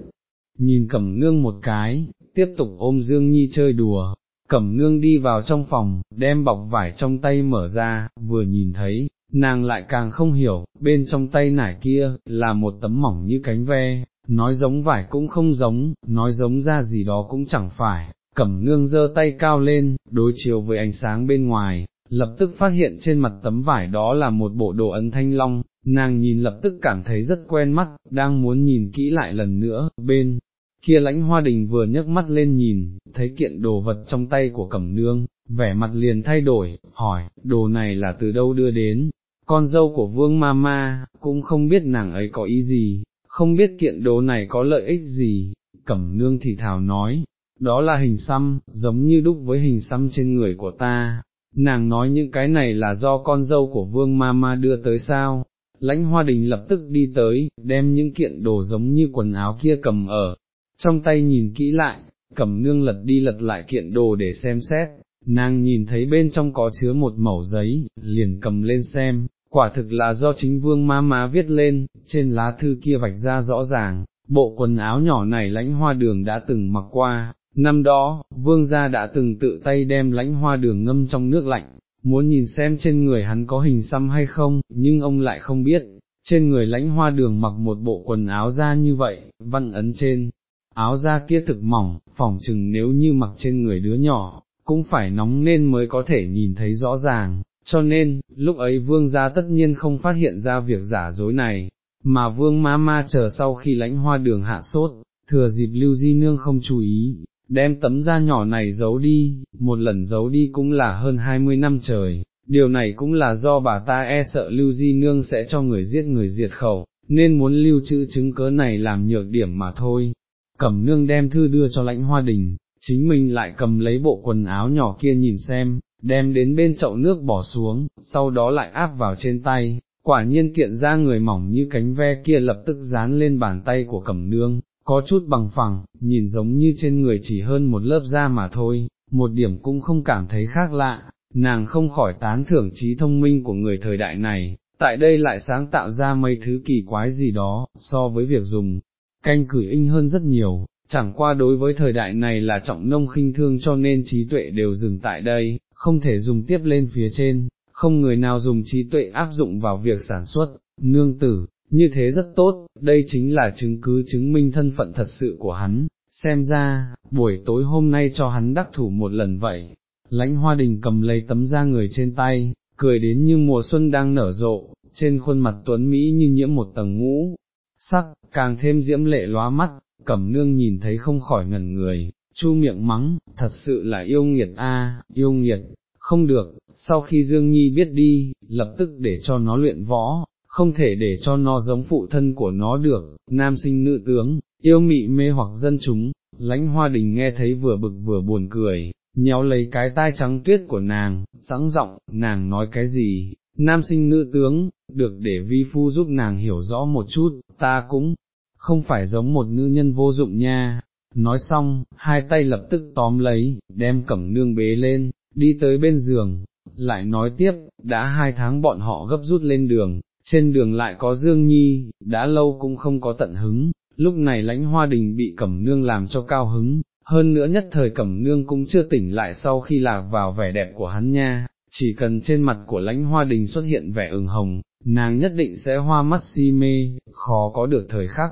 nhìn cẩm nương một cái, tiếp tục ôm Dương Nhi chơi đùa, cẩm nương đi vào trong phòng, đem bọc vải trong tay mở ra, vừa nhìn thấy, nàng lại càng không hiểu, bên trong tay nải kia, là một tấm mỏng như cánh ve, nói giống vải cũng không giống, nói giống ra gì đó cũng chẳng phải, cẩm nương giơ tay cao lên, đối chiếu với ánh sáng bên ngoài, lập tức phát hiện trên mặt tấm vải đó là một bộ đồ ấn thanh long, nàng nhìn lập tức cảm thấy rất quen mắt, đang muốn nhìn kỹ lại lần nữa, bên kia lãnh hoa đình vừa nhấc mắt lên nhìn, thấy kiện đồ vật trong tay của cẩm nương, vẻ mặt liền thay đổi, hỏi, đồ này là từ đâu đưa đến, con dâu của vương ma ma, cũng không biết nàng ấy có ý gì, không biết kiện đồ này có lợi ích gì, cẩm nương thì thảo nói, đó là hình xăm, giống như đúc với hình xăm trên người của ta, nàng nói những cái này là do con dâu của vương ma ma đưa tới sao, lãnh hoa đình lập tức đi tới, đem những kiện đồ giống như quần áo kia cầm ở, trong tay nhìn kỹ lại, cầm nương lật đi lật lại kiện đồ để xem xét, nàng nhìn thấy bên trong có chứa một mẩu giấy, liền cầm lên xem, quả thực là do chính vương ma ma viết lên, trên lá thư kia vạch ra rõ ràng, bộ quần áo nhỏ này lãnh hoa đường đã từng mặc qua, năm đó, vương gia đã từng tự tay đem lãnh hoa đường ngâm trong nước lạnh, muốn nhìn xem trên người hắn có hình xăm hay không, nhưng ông lại không biết, trên người lãnh hoa đường mặc một bộ quần áo da như vậy, văn ấn trên, áo da kia thực mỏng, phỏng chừng nếu như mặc trên người đứa nhỏ, cũng phải nóng nên mới có thể nhìn thấy rõ ràng, cho nên, lúc ấy vương gia tất nhiên không phát hiện ra việc giả dối này, mà vương ma ma chờ sau khi lãnh hoa đường hạ sốt, thừa dịp lưu di nương không chú ý, đem tấm da nhỏ này giấu đi, một lần giấu đi cũng là hơn hai mươi năm trời, điều này cũng là do bà ta e sợ lưu di nương sẽ cho người giết người diệt khẩu, nên muốn lưu trữ chứng cớ này làm nhược điểm mà thôi. Cẩm nương đem thư đưa cho lãnh hoa đình, chính mình lại cầm lấy bộ quần áo nhỏ kia nhìn xem, đem đến bên chậu nước bỏ xuống, sau đó lại áp vào trên tay, quả nhiên kiện ra người mỏng như cánh ve kia lập tức dán lên bàn tay của cẩm nương, có chút bằng phẳng, nhìn giống như trên người chỉ hơn một lớp da mà thôi, một điểm cũng không cảm thấy khác lạ, nàng không khỏi tán thưởng trí thông minh của người thời đại này, tại đây lại sáng tạo ra mấy thứ kỳ quái gì đó, so với việc dùng canh cửi in hơn rất nhiều, chẳng qua đối với thời đại này là trọng nông khinh thương cho nên trí tuệ đều dừng tại đây, không thể dùng tiếp lên phía trên, không người nào dùng trí tuệ áp dụng vào việc sản xuất, nương tử, như thế rất tốt, đây chính là chứng cứ chứng minh thân phận thật sự của hắn, xem ra, buổi tối hôm nay cho hắn đắc thủ một lần vậy, lãnh hoa đình cầm lấy tấm da người trên tay, cười đến như mùa xuân đang nở rộ, trên khuôn mặt tuấn Mỹ như nhiễm một tầng ngũ, sắc, càng thêm diễm lệ lóa mắt, cẩm nương nhìn thấy không khỏi ngẩn người, chu miệng mắng, thật sự là yêu nghiệt a, yêu nghiệt, không được, sau khi Dương Nhi biết đi, lập tức để cho nó luyện võ, không thể để cho nó giống phụ thân của nó được, nam sinh nữ tướng, yêu mị mê hoặc dân chúng, lãnh hoa đình nghe thấy vừa bực vừa buồn cười, nhéo lấy cái tai trắng tuyết của nàng, sẵn giọng, nàng nói cái gì, nam sinh nữ tướng, được để vi phu giúp nàng hiểu rõ một chút, ta cũng không phải giống một nữ nhân vô dụng nha. Nói xong, hai tay lập tức tóm lấy, đem cẩm nương bế lên, đi tới bên giường, lại nói tiếp, đã hai tháng bọn họ gấp rút lên đường, trên đường lại có Dương Nhi, đã lâu cũng không có tận hứng, lúc này lãnh hoa đình bị cẩm nương làm cho cao hứng, hơn nữa nhất thời cẩm nương cũng chưa tỉnh lại sau khi lạc vào vẻ đẹp của hắn nha, chỉ cần trên mặt của lãnh hoa đình xuất hiện vẻ ửng hồng, nàng nhất định sẽ hoa mắt si mê, khó có được thời khắc,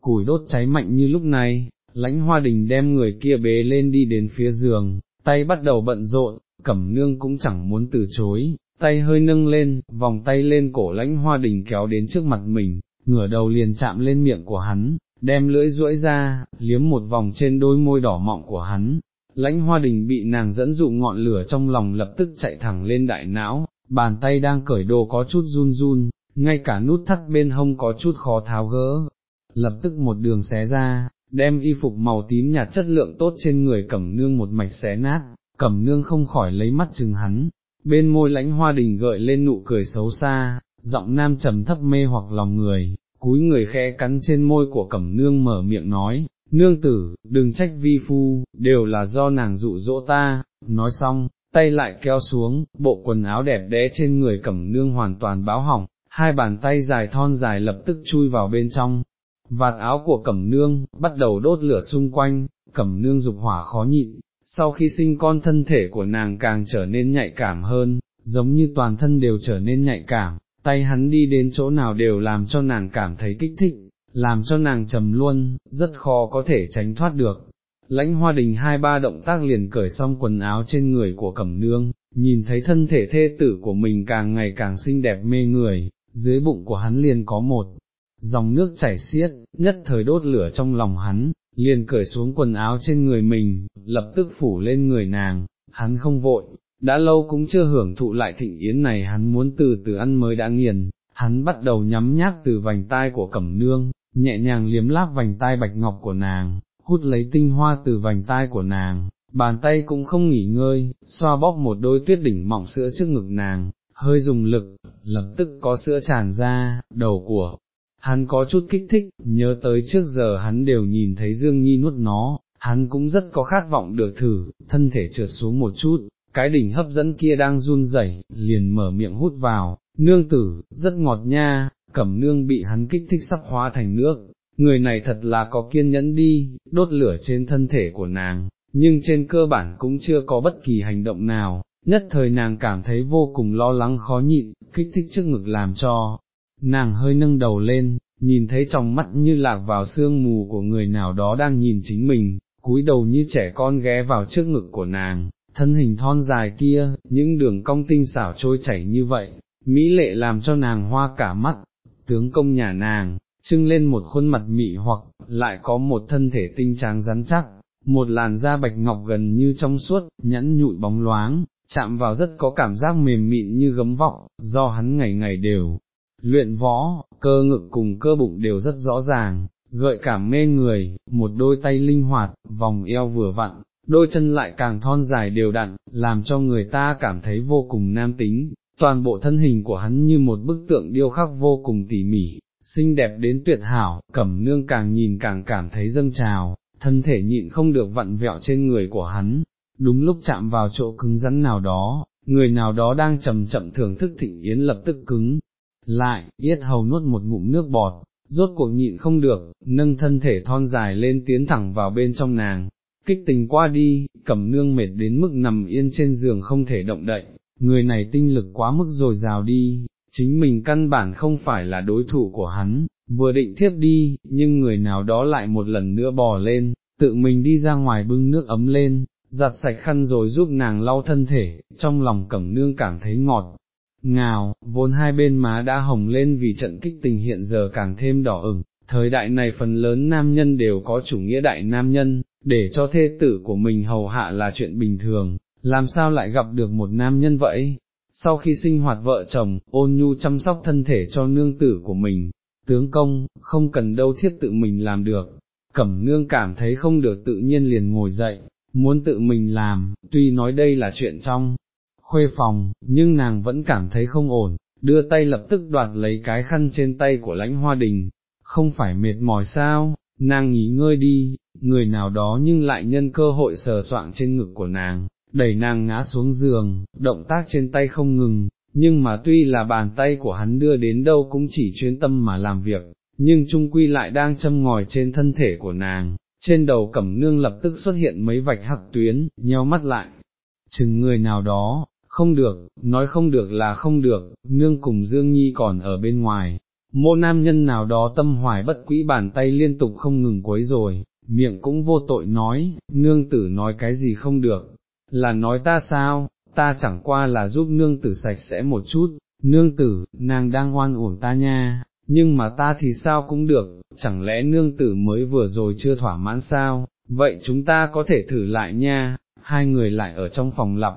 củi đốt cháy mạnh như lúc này, lãnh hoa đình đem người kia bế lên đi đến phía giường, tay bắt đầu bận rộn, cẩm nương cũng chẳng muốn từ chối, tay hơi nâng lên, vòng tay lên cổ lãnh hoa đình kéo đến trước mặt mình, ngửa đầu liền chạm lên miệng của hắn, đem lưỡi duỗi ra, liếm một vòng trên đôi môi đỏ mọng của hắn. Lãnh hoa đình bị nàng dẫn dụ ngọn lửa trong lòng lập tức chạy thẳng lên đại não, bàn tay đang cởi đồ có chút run run, ngay cả nút thắt bên hông có chút khó tháo gỡ, lập tức một đường xé ra, đem y phục màu tím nhạt chất lượng tốt trên người cẩm nương một mạch xé nát, cẩm nương không khỏi lấy mắt chừng hắn, bên môi lãnh hoa đình gợi lên nụ cười xấu xa, giọng nam trầm thấp mê hoặc lòng người, cúi người khẽ cắn trên môi của cẩm nương mở miệng nói, nương tử, đừng trách vi phu, đều là do nàng dụ dỗ ta, nói xong, tay lại kéo xuống, bộ quần áo đẹp đẽ trên người cẩm nương hoàn toàn báo hỏng, hai bàn tay dài thon dài lập tức chui vào bên trong, vạt áo của cẩm nương, bắt đầu đốt lửa xung quanh, cẩm nương dục hỏa khó nhịn, sau khi sinh con thân thể của nàng càng trở nên nhạy cảm hơn, giống như toàn thân đều trở nên nhạy cảm, tay hắn đi đến chỗ nào đều làm cho nàng cảm thấy kích thích, làm cho nàng trầm luôn, rất khó có thể tránh thoát được. Lãnh hoa đình hai ba động tác liền cởi xong quần áo trên người của cẩm nương, nhìn thấy thân thể thê tử của mình càng ngày càng xinh đẹp mê người, dưới bụng của hắn liền có một dòng nước chảy xiết, nhất thời đốt lửa trong lòng hắn, liền cởi xuống quần áo trên người mình, lập tức phủ lên người nàng, hắn không vội, đã lâu cũng chưa hưởng thụ lại thịnh yến này hắn muốn từ từ ăn mới đã nghiền, hắn bắt đầu nhắm nhác từ vành tai của cẩm nương, nhẹ nhàng liếm láp vành tai bạch ngọc của nàng, hút lấy tinh hoa từ vành tai của nàng, bàn tay cũng không nghỉ ngơi, xoa bóp một đôi tuyết đỉnh mỏng sữa trước ngực nàng, hơi dùng lực, lập tức có sữa tràn ra, đầu của hắn có chút kích thích, nhớ tới trước giờ hắn đều nhìn thấy Dương Nhi nuốt nó, hắn cũng rất có khát vọng được thử, thân thể trượt xuống một chút, cái đỉnh hấp dẫn kia đang run rẩy, liền mở miệng hút vào, nương tử, rất ngọt nha, cẩm nương bị hắn kích thích sắp hóa thành nước, người này thật là có kiên nhẫn đi, đốt lửa trên thân thể của nàng, nhưng trên cơ bản cũng chưa có bất kỳ hành động nào, nhất thời nàng cảm thấy vô cùng lo lắng khó nhịn, kích thích trước ngực làm cho, nàng hơi nâng đầu lên, nhìn thấy trong mắt như lạc vào sương mù của người nào đó đang nhìn chính mình, cúi đầu như trẻ con ghé vào trước ngực của nàng, thân hình thon dài kia, những đường cong tinh xảo trôi chảy như vậy, mỹ lệ làm cho nàng hoa cả mắt, tướng công nhà nàng, trưng lên một khuôn mặt mị hoặc, lại có một thân thể tinh tráng rắn chắc, một làn da bạch ngọc gần như trong suốt, nhẫn nhụi bóng loáng, chạm vào rất có cảm giác mềm mịn như gấm vọng, do hắn ngày ngày đều luyện võ, cơ ngực cùng cơ bụng đều rất rõ ràng, gợi cảm mê người, một đôi tay linh hoạt, vòng eo vừa vặn, đôi chân lại càng thon dài đều đặn, làm cho người ta cảm thấy vô cùng nam tính, toàn bộ thân hình của hắn như một bức tượng điêu khắc vô cùng tỉ mỉ, xinh đẹp đến tuyệt hảo, cẩm nương càng nhìn càng cảm thấy dâng trào, thân thể nhịn không được vặn vẹo trên người của hắn, đúng lúc chạm vào chỗ cứng rắn nào đó, người nào đó đang chậm chậm thưởng thức thịnh yến lập tức cứng, lại, yết hầu nuốt một ngụm nước bọt, rốt cuộc nhịn không được, nâng thân thể thon dài lên tiến thẳng vào bên trong nàng, kích tình qua đi, cẩm nương mệt đến mức nằm yên trên giường không thể động đậy, người này tinh lực quá mức rồi rào đi, chính mình căn bản không phải là đối thủ của hắn, vừa định thiếp đi, nhưng người nào đó lại một lần nữa bò lên, tự mình đi ra ngoài bưng nước ấm lên, giặt sạch khăn rồi giúp nàng lau thân thể, trong lòng cẩm nương cảm thấy ngọt. Ngào, vốn hai bên má đã hồng lên vì trận kích tình hiện giờ càng thêm đỏ ửng, thời đại này phần lớn nam nhân đều có chủ nghĩa đại nam nhân, để cho thê tử của mình hầu hạ là chuyện bình thường, làm sao lại gặp được một nam nhân vậy? Sau khi sinh hoạt vợ chồng, ôn nhu chăm sóc thân thể cho nương tử của mình, tướng công, không cần đâu thiết tự mình làm được, cẩm nương cảm thấy không được tự nhiên liền ngồi dậy, muốn tự mình làm, tuy nói đây là chuyện trong khuê phòng, nhưng nàng vẫn cảm thấy không ổn, đưa tay lập tức đoạt lấy cái khăn trên tay của lãnh hoa đình, không phải mệt mỏi sao, nàng nghỉ ngơi đi, người nào đó nhưng lại nhân cơ hội sờ soạng trên ngực của nàng, đẩy nàng ngã xuống giường, động tác trên tay không ngừng, nhưng mà tuy là bàn tay của hắn đưa đến đâu cũng chỉ chuyên tâm mà làm việc, nhưng trung quy lại đang châm ngòi trên thân thể của nàng, trên đầu cẩm nương lập tức xuất hiện mấy vạch hắc tuyến, nheo mắt lại, chừng người nào đó, không được, nói không được là không được, nương cùng Dương Nhi còn ở bên ngoài, mô nam nhân nào đó tâm hoài bất quỹ bàn tay liên tục không ngừng quấy rồi, miệng cũng vô tội nói, nương tử nói cái gì không được, là nói ta sao, ta chẳng qua là giúp nương tử sạch sẽ một chút, nương tử, nàng đang oan uổng ta nha, nhưng mà ta thì sao cũng được, chẳng lẽ nương tử mới vừa rồi chưa thỏa mãn sao, vậy chúng ta có thể thử lại nha, hai người lại ở trong phòng lặp,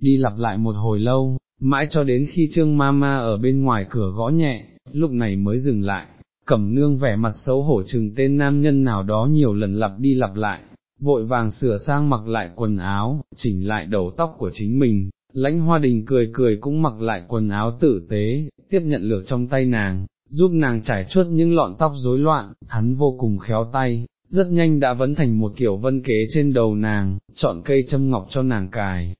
đi lặp lại một hồi lâu, mãi cho đến khi trương ma ma ở bên ngoài cửa gõ nhẹ, lúc này mới dừng lại, cẩm nương vẻ mặt xấu hổ chừng tên nam nhân nào đó nhiều lần lặp đi lặp lại, vội vàng sửa sang mặc lại quần áo, chỉnh lại đầu tóc của chính mình, lãnh hoa đình cười cười cũng mặc lại quần áo tử tế, tiếp nhận lược trong tay nàng, giúp nàng trải chuốt những lọn tóc rối loạn, hắn vô cùng khéo tay, rất nhanh đã vấn thành một kiểu vân kế trên đầu nàng, chọn cây châm ngọc cho nàng cài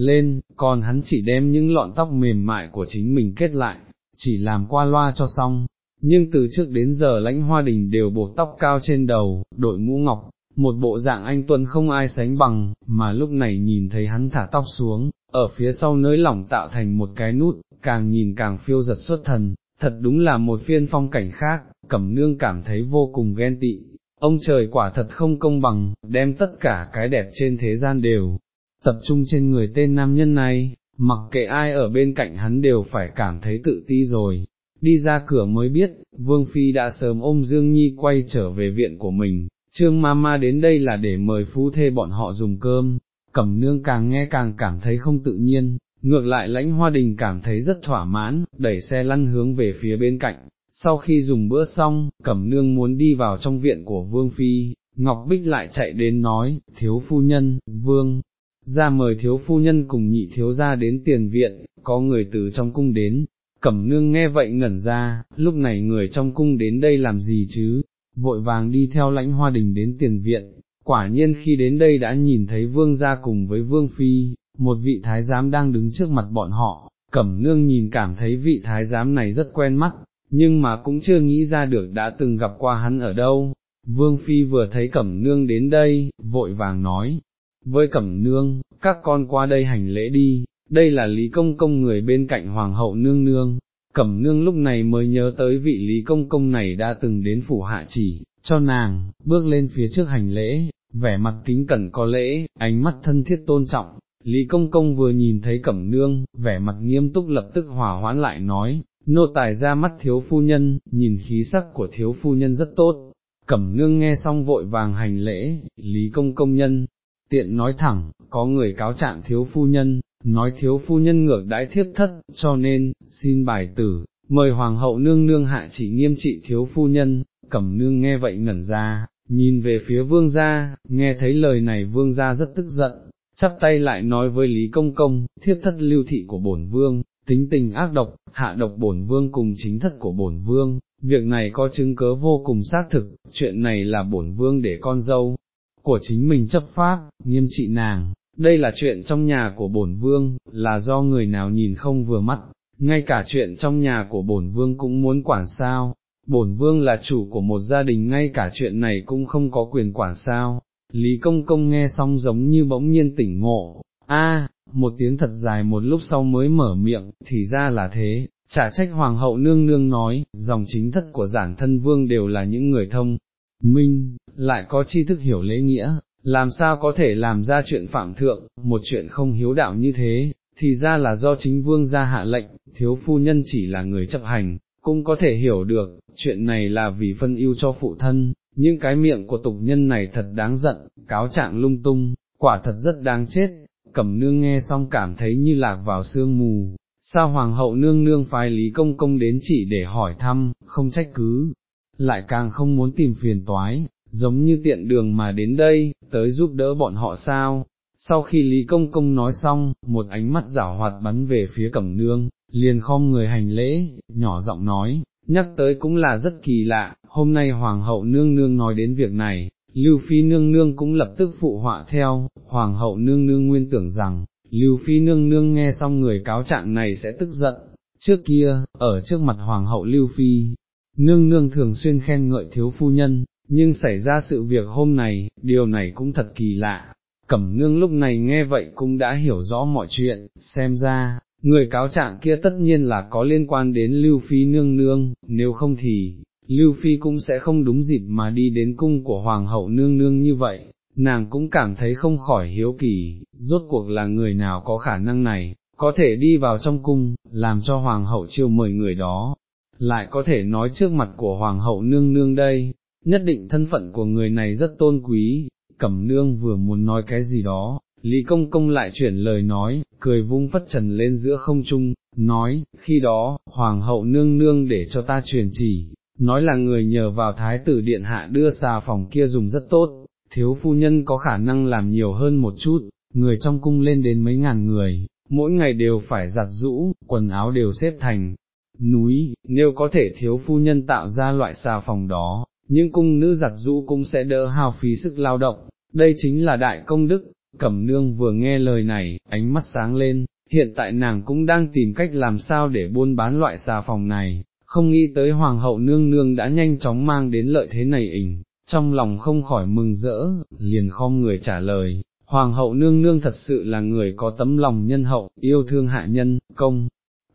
lên, còn hắn chỉ đem những lọn tóc mềm mại của chính mình kết lại, chỉ làm qua loa cho xong. Nhưng từ trước đến giờ lãnh hoa đình đều buộc tóc cao trên đầu, đội mũ ngọc, một bộ dạng anh tuấn không ai sánh bằng, mà lúc này nhìn thấy hắn thả tóc xuống, ở phía sau nới lỏng tạo thành một cái nút, càng nhìn càng phiêu giật xuất thần, thật đúng là một phiên phong cảnh khác, cẩm nương cảm thấy vô cùng ghen tị, ông trời quả thật không công bằng, đem tất cả cái đẹp trên thế gian đều, tập trung trên người tên nam nhân này, mặc kệ ai ở bên cạnh hắn đều phải cảm thấy tự ti rồi. Đi ra cửa mới biết, Vương Phi đã sớm ôm Dương Nhi quay trở về viện của mình, Trương Mama đến đây là để mời phú thê bọn họ dùng cơm, cẩm nương càng nghe càng cảm thấy không tự nhiên, ngược lại lãnh hoa đình cảm thấy rất thỏa mãn, đẩy xe lăn hướng về phía bên cạnh, sau khi dùng bữa xong, cẩm nương muốn đi vào trong viện của Vương Phi, Ngọc Bích lại chạy đến nói, thiếu phu nhân, Vương, ra mời thiếu phu nhân cùng nhị thiếu ra đến tiền viện, có người từ trong cung đến, cẩm nương nghe vậy ngẩn ra, lúc này người trong cung đến đây làm gì chứ, vội vàng đi theo lãnh hoa đình đến tiền viện, quả nhiên khi đến đây đã nhìn thấy vương gia cùng với vương phi, một vị thái giám đang đứng trước mặt bọn họ, cẩm nương nhìn cảm thấy vị thái giám này rất quen mắt, nhưng mà cũng chưa nghĩ ra được đã từng gặp qua hắn ở đâu. Vương Phi vừa thấy Cẩm Nương đến đây, vội vàng nói, với Cẩm Nương, các con qua đây hành lễ đi, đây là Lý Công Công người bên cạnh Hoàng hậu Nương Nương. Cẩm Nương lúc này mới nhớ tới vị Lý Công Công này đã từng đến phủ hạ chỉ, cho nàng, bước lên phía trước hành lễ, vẻ mặt kính cẩn có lễ, ánh mắt thân thiết tôn trọng. Lý Công Công vừa nhìn thấy Cẩm Nương, vẻ mặt nghiêm túc lập tức hòa hoãn lại nói, nô tài ra mắt thiếu phu nhân, nhìn khí sắc của thiếu phu nhân rất tốt. Cẩm nương nghe xong vội vàng hành lễ, Lý Công Công nhân, tiện nói thẳng, có người cáo trạng thiếu phu nhân, nói thiếu phu nhân ngược đãi thiếp thất, cho nên, xin bài tử, mời hoàng hậu nương nương hạ chỉ nghiêm trị thiếu phu nhân, cẩm nương nghe vậy ngẩn ra, nhìn về phía vương gia, nghe thấy lời này vương gia rất tức giận, chắp tay lại nói với Lý Công Công, thiếp thất lưu thị của bổn vương, tính tình ác độc, hạ độc bổn vương cùng chính thất của bổn vương, việc này có chứng cớ vô cùng xác thực, chuyện này là bổn vương để con dâu, của chính mình chấp pháp, nghiêm trị nàng, đây là chuyện trong nhà của bổn vương, là do người nào nhìn không vừa mắt, ngay cả chuyện trong nhà của bổn vương cũng muốn quản sao, bổn vương là chủ của một gia đình ngay cả chuyện này cũng không có quyền quản sao. Lý công công nghe xong giống như bỗng nhiên tỉnh ngộ, a, một tiếng thật dài một lúc sau mới mở miệng, thì ra là thế, trả trách hoàng hậu nương nương nói, dòng chính thất của giản thân vương đều là những người thông, minh, lại có tri thức hiểu lễ nghĩa, làm sao có thể làm ra chuyện phạm thượng, một chuyện không hiếu đạo như thế, thì ra là do chính vương ra hạ lệnh, thiếu phu nhân chỉ là người chấp hành, cũng có thể hiểu được, chuyện này là vì phân ưu cho phụ thân, nhưng cái miệng của tục nhân này thật đáng giận, cáo trạng lung tung, quả thật rất đáng chết, cẩm nương nghe xong cảm thấy như lạc vào sương mù, sao hoàng hậu nương nương phái lý công công đến chỉ để hỏi thăm, không trách cứ, lại càng không muốn tìm phiền toái, giống như tiện đường mà đến đây, tới giúp đỡ bọn họ sao. Sau khi Lý Công Công nói xong, một ánh mắt giảo hoạt bắn về phía cẩm nương, liền khom người hành lễ, nhỏ giọng nói, nhắc tới cũng là rất kỳ lạ, hôm nay Hoàng hậu nương nương nói đến việc này, Lưu Phi nương nương cũng lập tức phụ họa theo, Hoàng hậu nương nương nguyên tưởng rằng, Lưu Phi nương nương nghe xong người cáo trạng này sẽ tức giận, trước kia, ở trước mặt Hoàng hậu Lưu Phi, nương nương thường xuyên khen ngợi thiếu phu nhân, nhưng xảy ra sự việc hôm này, điều này cũng thật kỳ lạ. Cẩm nương lúc này nghe vậy cũng đã hiểu rõ mọi chuyện, xem ra, người cáo trạng kia tất nhiên là có liên quan đến Lưu Phi nương nương, nếu không thì, Lưu Phi cũng sẽ không đúng dịp mà đi đến cung của Hoàng hậu nương nương như vậy, nàng cũng cảm thấy không khỏi hiếu kỳ, rốt cuộc là người nào có khả năng này, có thể đi vào trong cung, làm cho Hoàng hậu chiêu mời người đó, lại có thể nói trước mặt của Hoàng hậu nương nương đây, nhất định thân phận của người này rất tôn quý, cẩm nương vừa muốn nói cái gì đó, Lý Công Công lại chuyển lời nói, cười vung phất trần lên giữa không trung, nói, khi đó, Hoàng hậu nương nương để cho ta truyền chỉ, nói là người nhờ vào thái tử điện hạ đưa xà phòng kia dùng rất tốt, thiếu phu nhân có khả năng làm nhiều hơn một chút, người trong cung lên đến mấy ngàn người, mỗi ngày đều phải giặt rũ, quần áo đều xếp thành, núi, nếu có thể thiếu phu nhân tạo ra loại xà phòng đó, những cung nữ giặt rũ cũng sẽ đỡ hao phí sức lao động, đây chính là đại công đức, cẩm nương vừa nghe lời này, ánh mắt sáng lên, hiện tại nàng cũng đang tìm cách làm sao để buôn bán loại xà phòng này, không nghĩ tới hoàng hậu nương nương đã nhanh chóng mang đến lợi thế này ỉnh, trong lòng không khỏi mừng rỡ, liền khom người trả lời, hoàng hậu nương nương thật sự là người có tấm lòng nhân hậu, yêu thương hạ nhân, công,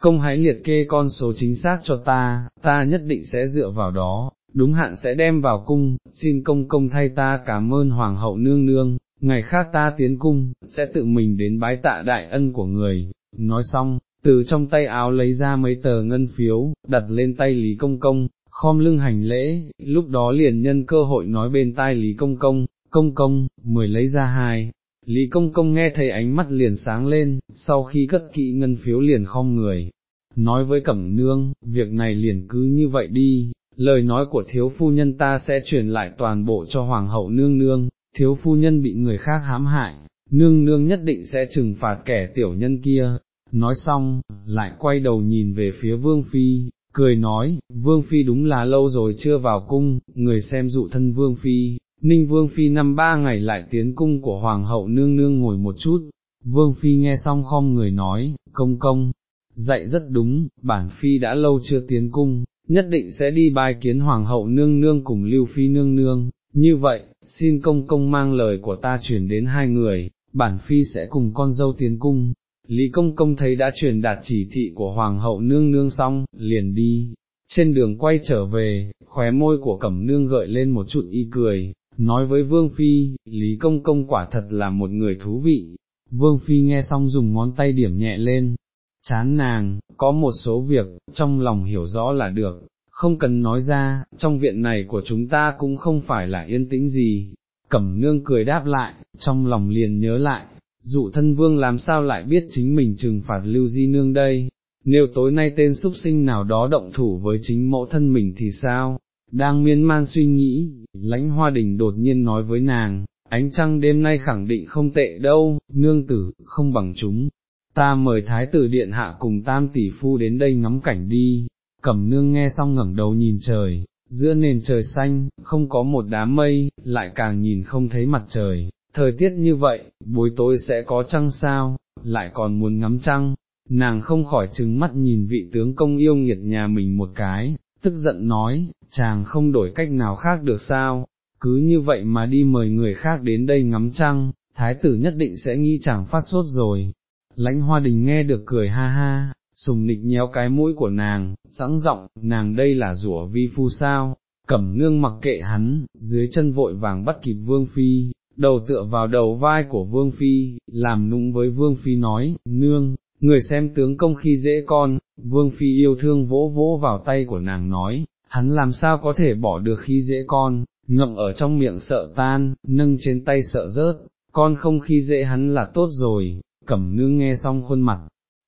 công hãy liệt kê con số chính xác cho ta, ta nhất định sẽ dựa vào đó, đúng hạn sẽ đem vào cung, xin công công thay ta cảm ơn hoàng hậu nương nương, ngày khác ta tiến cung, sẽ tự mình đến bái tạ đại ân của người, nói xong, từ trong tay áo lấy ra mấy tờ ngân phiếu, đặt lên tay Lý Công Công, khom lưng hành lễ, lúc đó liền nhân cơ hội nói bên tai Lý Công Công, Công Công, mười lấy ra hai. Lý Công Công nghe thấy ánh mắt liền sáng lên, sau khi cất kỹ ngân phiếu liền khom người, nói với Cẩm Nương, việc này liền cứ như vậy đi, lời nói của thiếu phu nhân ta sẽ truyền lại toàn bộ cho Hoàng hậu Nương Nương, thiếu phu nhân bị người khác hãm hại, Nương Nương nhất định sẽ trừng phạt kẻ tiểu nhân kia, nói xong, lại quay đầu nhìn về phía Vương Phi, cười nói, Vương Phi đúng là lâu rồi chưa vào cung, người xem dụ thân Vương Phi, Ninh Vương Phi năm ba ngày lại tiến cung của Hoàng hậu nương nương ngồi một chút, Vương Phi nghe xong không người nói, công công, dạy rất đúng, bản Phi đã lâu chưa tiến cung, nhất định sẽ đi bài kiến Hoàng hậu nương nương cùng Lưu Phi nương nương, như vậy, xin công công mang lời của ta chuyển đến hai người, bản Phi sẽ cùng con dâu tiến cung, Lý Công Công thấy đã truyền đạt chỉ thị của Hoàng hậu nương nương xong, liền đi, trên đường quay trở về, khóe môi của Cẩm Nương gợi lên một chút y cười, nói với Vương Phi, Lý Công Công quả thật là một người thú vị. Vương Phi nghe xong dùng ngón tay điểm nhẹ lên, chán nàng, có một số việc, trong lòng hiểu rõ là được, không cần nói ra, trong viện này của chúng ta cũng không phải là yên tĩnh gì. Cẩm Nương cười đáp lại, trong lòng liền nhớ lại, dụ thân vương làm sao lại biết chính mình trừng phạt lưu di nương đây, nếu tối nay tên súc sinh nào đó động thủ với chính mẫu thân mình thì sao, đang miên man suy nghĩ, lãnh hoa đình đột nhiên nói với nàng, ánh trăng đêm nay khẳng định không tệ đâu, nương tử, không bằng chúng, ta mời thái tử điện hạ cùng tam tỷ phu đến đây ngắm cảnh đi, cẩm nương nghe xong ngẩng đầu nhìn trời, giữa nền trời xanh, không có một đám mây, lại càng nhìn không thấy mặt trời, thời tiết như vậy, buổi tối sẽ có trăng sao, lại còn muốn ngắm trăng, nàng không khỏi trừng mắt nhìn vị tướng công yêu nghiệt nhà mình một cái, tức giận nói, chàng không đổi cách nào khác được sao, cứ như vậy mà đi mời người khác đến đây ngắm trăng, thái tử nhất định sẽ nghĩ chàng phát sốt rồi. Lãnh hoa đình nghe được cười ha ha, sùng nịch nhéo cái mũi của nàng, sẵn giọng, nàng đây là rủa vi phu sao, cẩm nương mặc kệ hắn, dưới chân vội vàng bắt kịp vương phi, đầu tựa vào đầu vai của Vương Phi, làm nũng với Vương Phi nói, nương, người xem tướng công khi dễ con, Vương Phi yêu thương vỗ vỗ vào tay của nàng nói, hắn làm sao có thể bỏ được khi dễ con, ngậm ở trong miệng sợ tan, nâng trên tay sợ rớt, con không khi dễ hắn là tốt rồi, cẩm nương nghe xong khuôn mặt,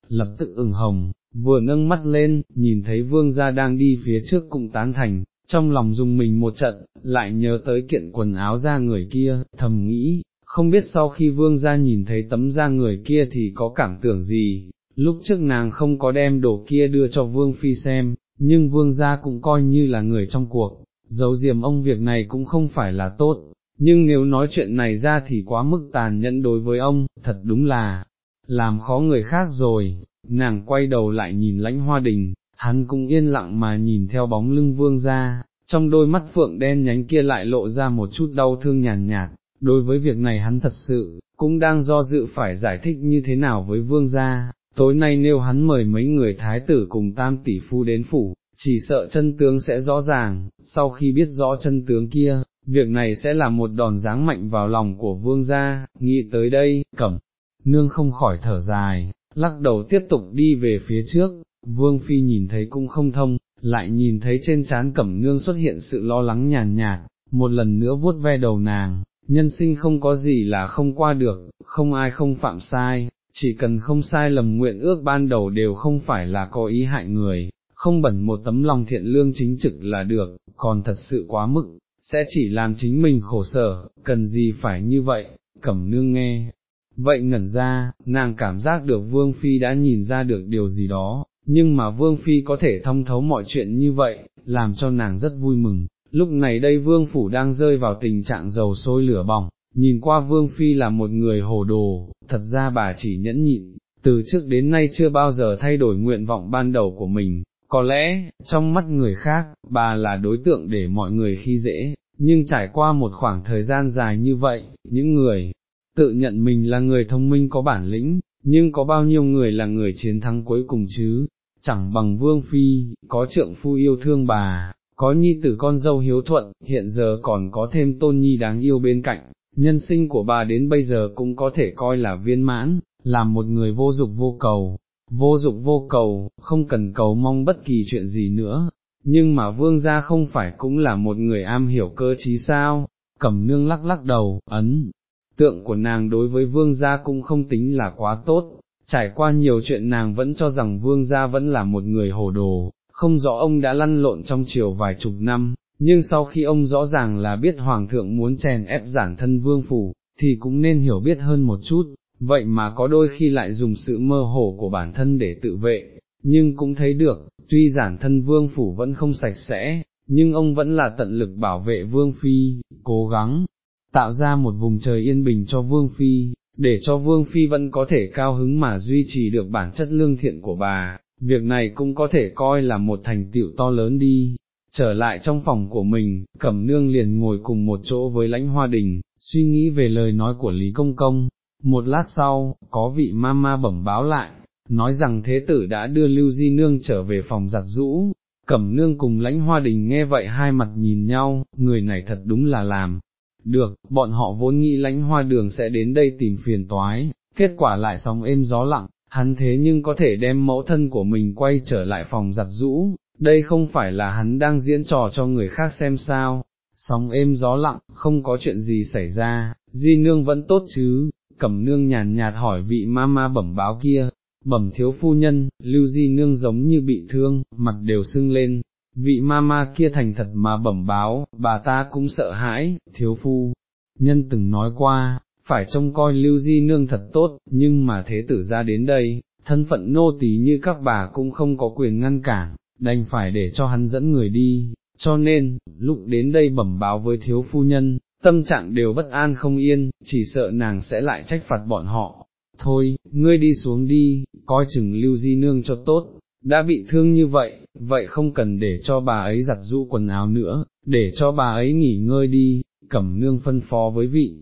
lập tức ửng hồng, vừa nâng mắt lên, nhìn thấy vương gia đang đi phía trước cũng tán thành, trong lòng dùng mình một trận, lại nhớ tới kiện quần áo ra người kia, thầm nghĩ, không biết sau khi vương gia nhìn thấy tấm da người kia thì có cảm tưởng gì, lúc trước nàng không có đem đồ kia đưa cho vương phi xem, nhưng vương gia cũng coi như là người trong cuộc, giấu diềm ông việc này cũng không phải là tốt, nhưng nếu nói chuyện này ra thì quá mức tàn nhẫn đối với ông, thật đúng là, làm khó người khác rồi, nàng quay đầu lại nhìn lãnh hoa đình, hắn cũng yên lặng mà nhìn theo bóng lưng vương ra, trong đôi mắt phượng đen nhánh kia lại lộ ra một chút đau thương nhàn nhạt, đối với việc này hắn thật sự, cũng đang do dự phải giải thích như thế nào với vương gia, tối nay nếu hắn mời mấy người thái tử cùng tam tỷ phu đến phủ, chỉ sợ chân tướng sẽ rõ ràng, sau khi biết rõ chân tướng kia, việc này sẽ là một đòn giáng mạnh vào lòng của vương gia, nghĩ tới đây, cẩm, nương không khỏi thở dài, lắc đầu tiếp tục đi về phía trước, Vương Phi nhìn thấy cũng không thông, lại nhìn thấy trên trán cẩm nương xuất hiện sự lo lắng nhàn nhạt, một lần nữa vuốt ve đầu nàng, nhân sinh không có gì là không qua được, không ai không phạm sai, chỉ cần không sai lầm nguyện ước ban đầu đều không phải là có ý hại người, không bẩn một tấm lòng thiện lương chính trực là được, còn thật sự quá mức, sẽ chỉ làm chính mình khổ sở, cần gì phải như vậy, cẩm nương nghe. Vậy ngẩn ra, nàng cảm giác được Vương Phi đã nhìn ra được điều gì đó, nhưng mà Vương Phi có thể thông thấu mọi chuyện như vậy, làm cho nàng rất vui mừng. Lúc này đây Vương Phủ đang rơi vào tình trạng dầu sôi lửa bỏng, nhìn qua Vương Phi là một người hồ đồ, thật ra bà chỉ nhẫn nhịn, từ trước đến nay chưa bao giờ thay đổi nguyện vọng ban đầu của mình, có lẽ, trong mắt người khác, bà là đối tượng để mọi người khi dễ, nhưng trải qua một khoảng thời gian dài như vậy, những người tự nhận mình là người thông minh có bản lĩnh, nhưng có bao nhiêu người là người chiến thắng cuối cùng chứ, chẳng bằng vương phi, có trượng phu yêu thương bà, có nhi tử con dâu hiếu thuận, hiện giờ còn có thêm tôn nhi đáng yêu bên cạnh, nhân sinh của bà đến bây giờ cũng có thể coi là viên mãn, làm một người vô dục vô cầu, vô dục vô cầu, không cần cầu mong bất kỳ chuyện gì nữa, nhưng mà vương gia không phải cũng là một người am hiểu cơ trí sao, cẩm nương lắc lắc đầu, ấn, tượng của nàng đối với vương gia cũng không tính là quá tốt, trải qua nhiều chuyện nàng vẫn cho rằng vương gia vẫn là một người hồ đồ, không rõ ông đã lăn lộn trong chiều vài chục năm, nhưng sau khi ông rõ ràng là biết hoàng thượng muốn chèn ép giản thân vương phủ, thì cũng nên hiểu biết hơn một chút, vậy mà có đôi khi lại dùng sự mơ hồ của bản thân để tự vệ, nhưng cũng thấy được, tuy giản thân vương phủ vẫn không sạch sẽ, nhưng ông vẫn là tận lực bảo vệ vương phi, cố gắng tạo ra một vùng trời yên bình cho vương phi, để cho vương phi vẫn có thể cao hứng mà duy trì được bản chất lương thiện của bà, việc này cũng có thể coi là một thành tựu to lớn đi. Trở lại trong phòng của mình, Cẩm Nương liền ngồi cùng một chỗ với lãnh hoa đình, suy nghĩ về lời nói của Lý Công Công. Một lát sau, có vị mama bẩm báo lại, nói rằng thế tử đã đưa Lưu Di Nương trở về phòng giặt rũ. Cẩm Nương cùng lãnh hoa đình nghe vậy hai mặt nhìn nhau, người này thật đúng là làm. Được, bọn họ vốn nghĩ lãnh hoa đường sẽ đến đây tìm phiền toái, kết quả lại sóng êm gió lặng, hắn thế nhưng có thể đem mẫu thân của mình quay trở lại phòng giặt rũ, đây không phải là hắn đang diễn trò cho người khác xem sao, sóng êm gió lặng, không có chuyện gì xảy ra, di nương vẫn tốt chứ, cẩm nương nhàn nhạt hỏi vị ma ma bẩm báo kia, bẩm thiếu phu nhân, lưu di nương giống như bị thương, mặt đều sưng lên, vị ma ma kia thành thật mà bẩm báo, bà ta cũng sợ hãi, thiếu phu, nhân từng nói qua, phải trông coi lưu di nương thật tốt, nhưng mà thế tử ra đến đây, thân phận nô tỳ như các bà cũng không có quyền ngăn cản, đành phải để cho hắn dẫn người đi, cho nên, lúc đến đây bẩm báo với thiếu phu nhân, tâm trạng đều bất an không yên, chỉ sợ nàng sẽ lại trách phạt bọn họ. Thôi, ngươi đi xuống đi, coi chừng lưu di nương cho tốt, đã bị thương như vậy, vậy không cần để cho bà ấy giặt rũ quần áo nữa, để cho bà ấy nghỉ ngơi đi, cẩm nương phân phó với vị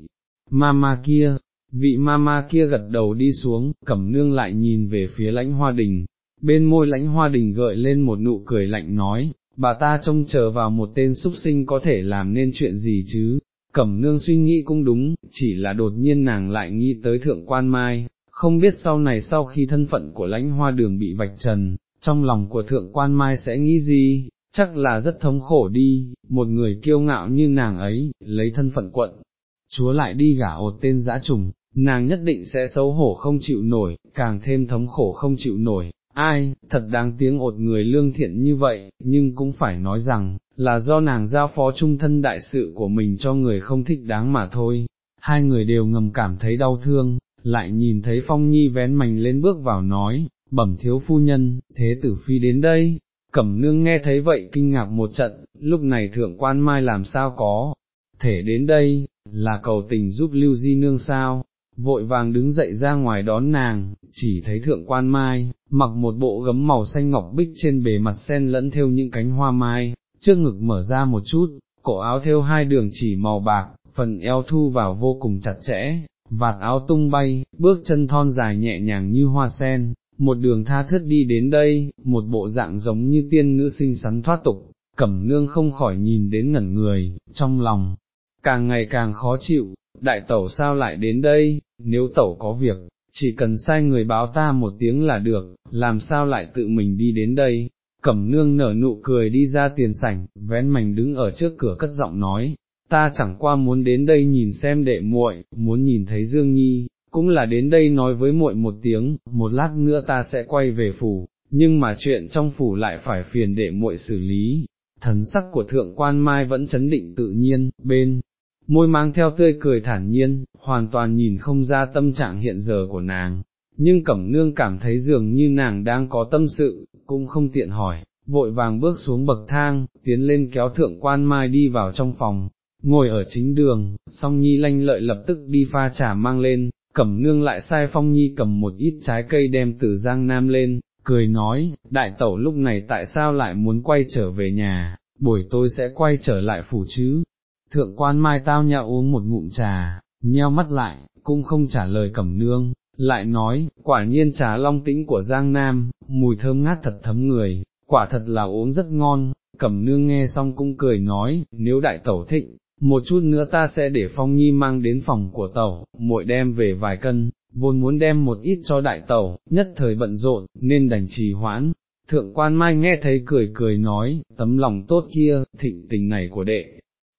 mama kia, vị mama kia gật đầu đi xuống, cẩm nương lại nhìn về phía lãnh hoa đình, bên môi lãnh hoa đình gợi lên một nụ cười lạnh nói, bà ta trông chờ vào một tên súc sinh có thể làm nên chuyện gì chứ, cẩm nương suy nghĩ cũng đúng, chỉ là đột nhiên nàng lại nghĩ tới thượng quan mai, không biết sau này sau khi thân phận của lãnh hoa đường bị vạch trần, trong lòng của thượng quan mai sẽ nghĩ gì, chắc là rất thống khổ đi, một người kiêu ngạo như nàng ấy, lấy thân phận quận, chúa lại đi gả ột tên dã trùng, nàng nhất định sẽ xấu hổ không chịu nổi, càng thêm thống khổ không chịu nổi, ai, thật đáng tiếng ột người lương thiện như vậy, nhưng cũng phải nói rằng, là do nàng giao phó trung thân đại sự của mình cho người không thích đáng mà thôi, hai người đều ngầm cảm thấy đau thương, lại nhìn thấy Phong Nhi vén mảnh lên bước vào nói, bẩm thiếu phu nhân, thế tử phi đến đây, cẩm nương nghe thấy vậy kinh ngạc một trận, lúc này thượng quan mai làm sao có, thể đến đây, là cầu tình giúp lưu di nương sao, vội vàng đứng dậy ra ngoài đón nàng, chỉ thấy thượng quan mai, mặc một bộ gấm màu xanh ngọc bích trên bề mặt sen lẫn theo những cánh hoa mai, trước ngực mở ra một chút, cổ áo theo hai đường chỉ màu bạc, phần eo thu vào vô cùng chặt chẽ, vạt áo tung bay, bước chân thon dài nhẹ nhàng như hoa sen, một đường tha thướt đi đến đây, một bộ dạng giống như tiên nữ xinh xắn thoát tục, cẩm nương không khỏi nhìn đến ngẩn người, trong lòng, càng ngày càng khó chịu, đại tẩu sao lại đến đây, nếu tẩu có việc, chỉ cần sai người báo ta một tiếng là được, làm sao lại tự mình đi đến đây, cẩm nương nở nụ cười đi ra tiền sảnh, vén mảnh đứng ở trước cửa cất giọng nói, ta chẳng qua muốn đến đây nhìn xem đệ muội, muốn nhìn thấy Dương Nhi, cũng là đến đây nói với muội một tiếng, một lát nữa ta sẽ quay về phủ, nhưng mà chuyện trong phủ lại phải phiền đệ muội xử lý. Thần sắc của thượng quan mai vẫn chấn định tự nhiên, bên, môi mang theo tươi cười thản nhiên, hoàn toàn nhìn không ra tâm trạng hiện giờ của nàng, nhưng Cẩm Nương cảm thấy dường như nàng đang có tâm sự, cũng không tiện hỏi, vội vàng bước xuống bậc thang, tiến lên kéo thượng quan mai đi vào trong phòng, ngồi ở chính đường, song nhi lanh lợi lập tức đi pha trà mang lên, Cẩm Nương lại sai Phong Nhi cầm một ít trái cây đem từ Giang Nam lên, cười nói, đại tẩu lúc này tại sao lại muốn quay trở về nhà, buổi tôi sẽ quay trở lại phủ chứ. Thượng quan mai tao nhã uống một ngụm trà, nheo mắt lại, cũng không trả lời cẩm nương, lại nói, quả nhiên trà long tĩnh của Giang Nam, mùi thơm ngát thật thấm người, quả thật là uống rất ngon, cẩm nương nghe xong cũng cười nói, nếu đại tẩu thịnh, một chút nữa ta sẽ để Phong Nhi mang đến phòng của tẩu, muội đem về vài cân, vốn muốn đem một ít cho đại tẩu, nhất thời bận rộn, nên đành trì hoãn. Thượng quan mai nghe thấy cười cười nói, tấm lòng tốt kia, thịnh tình này của đệ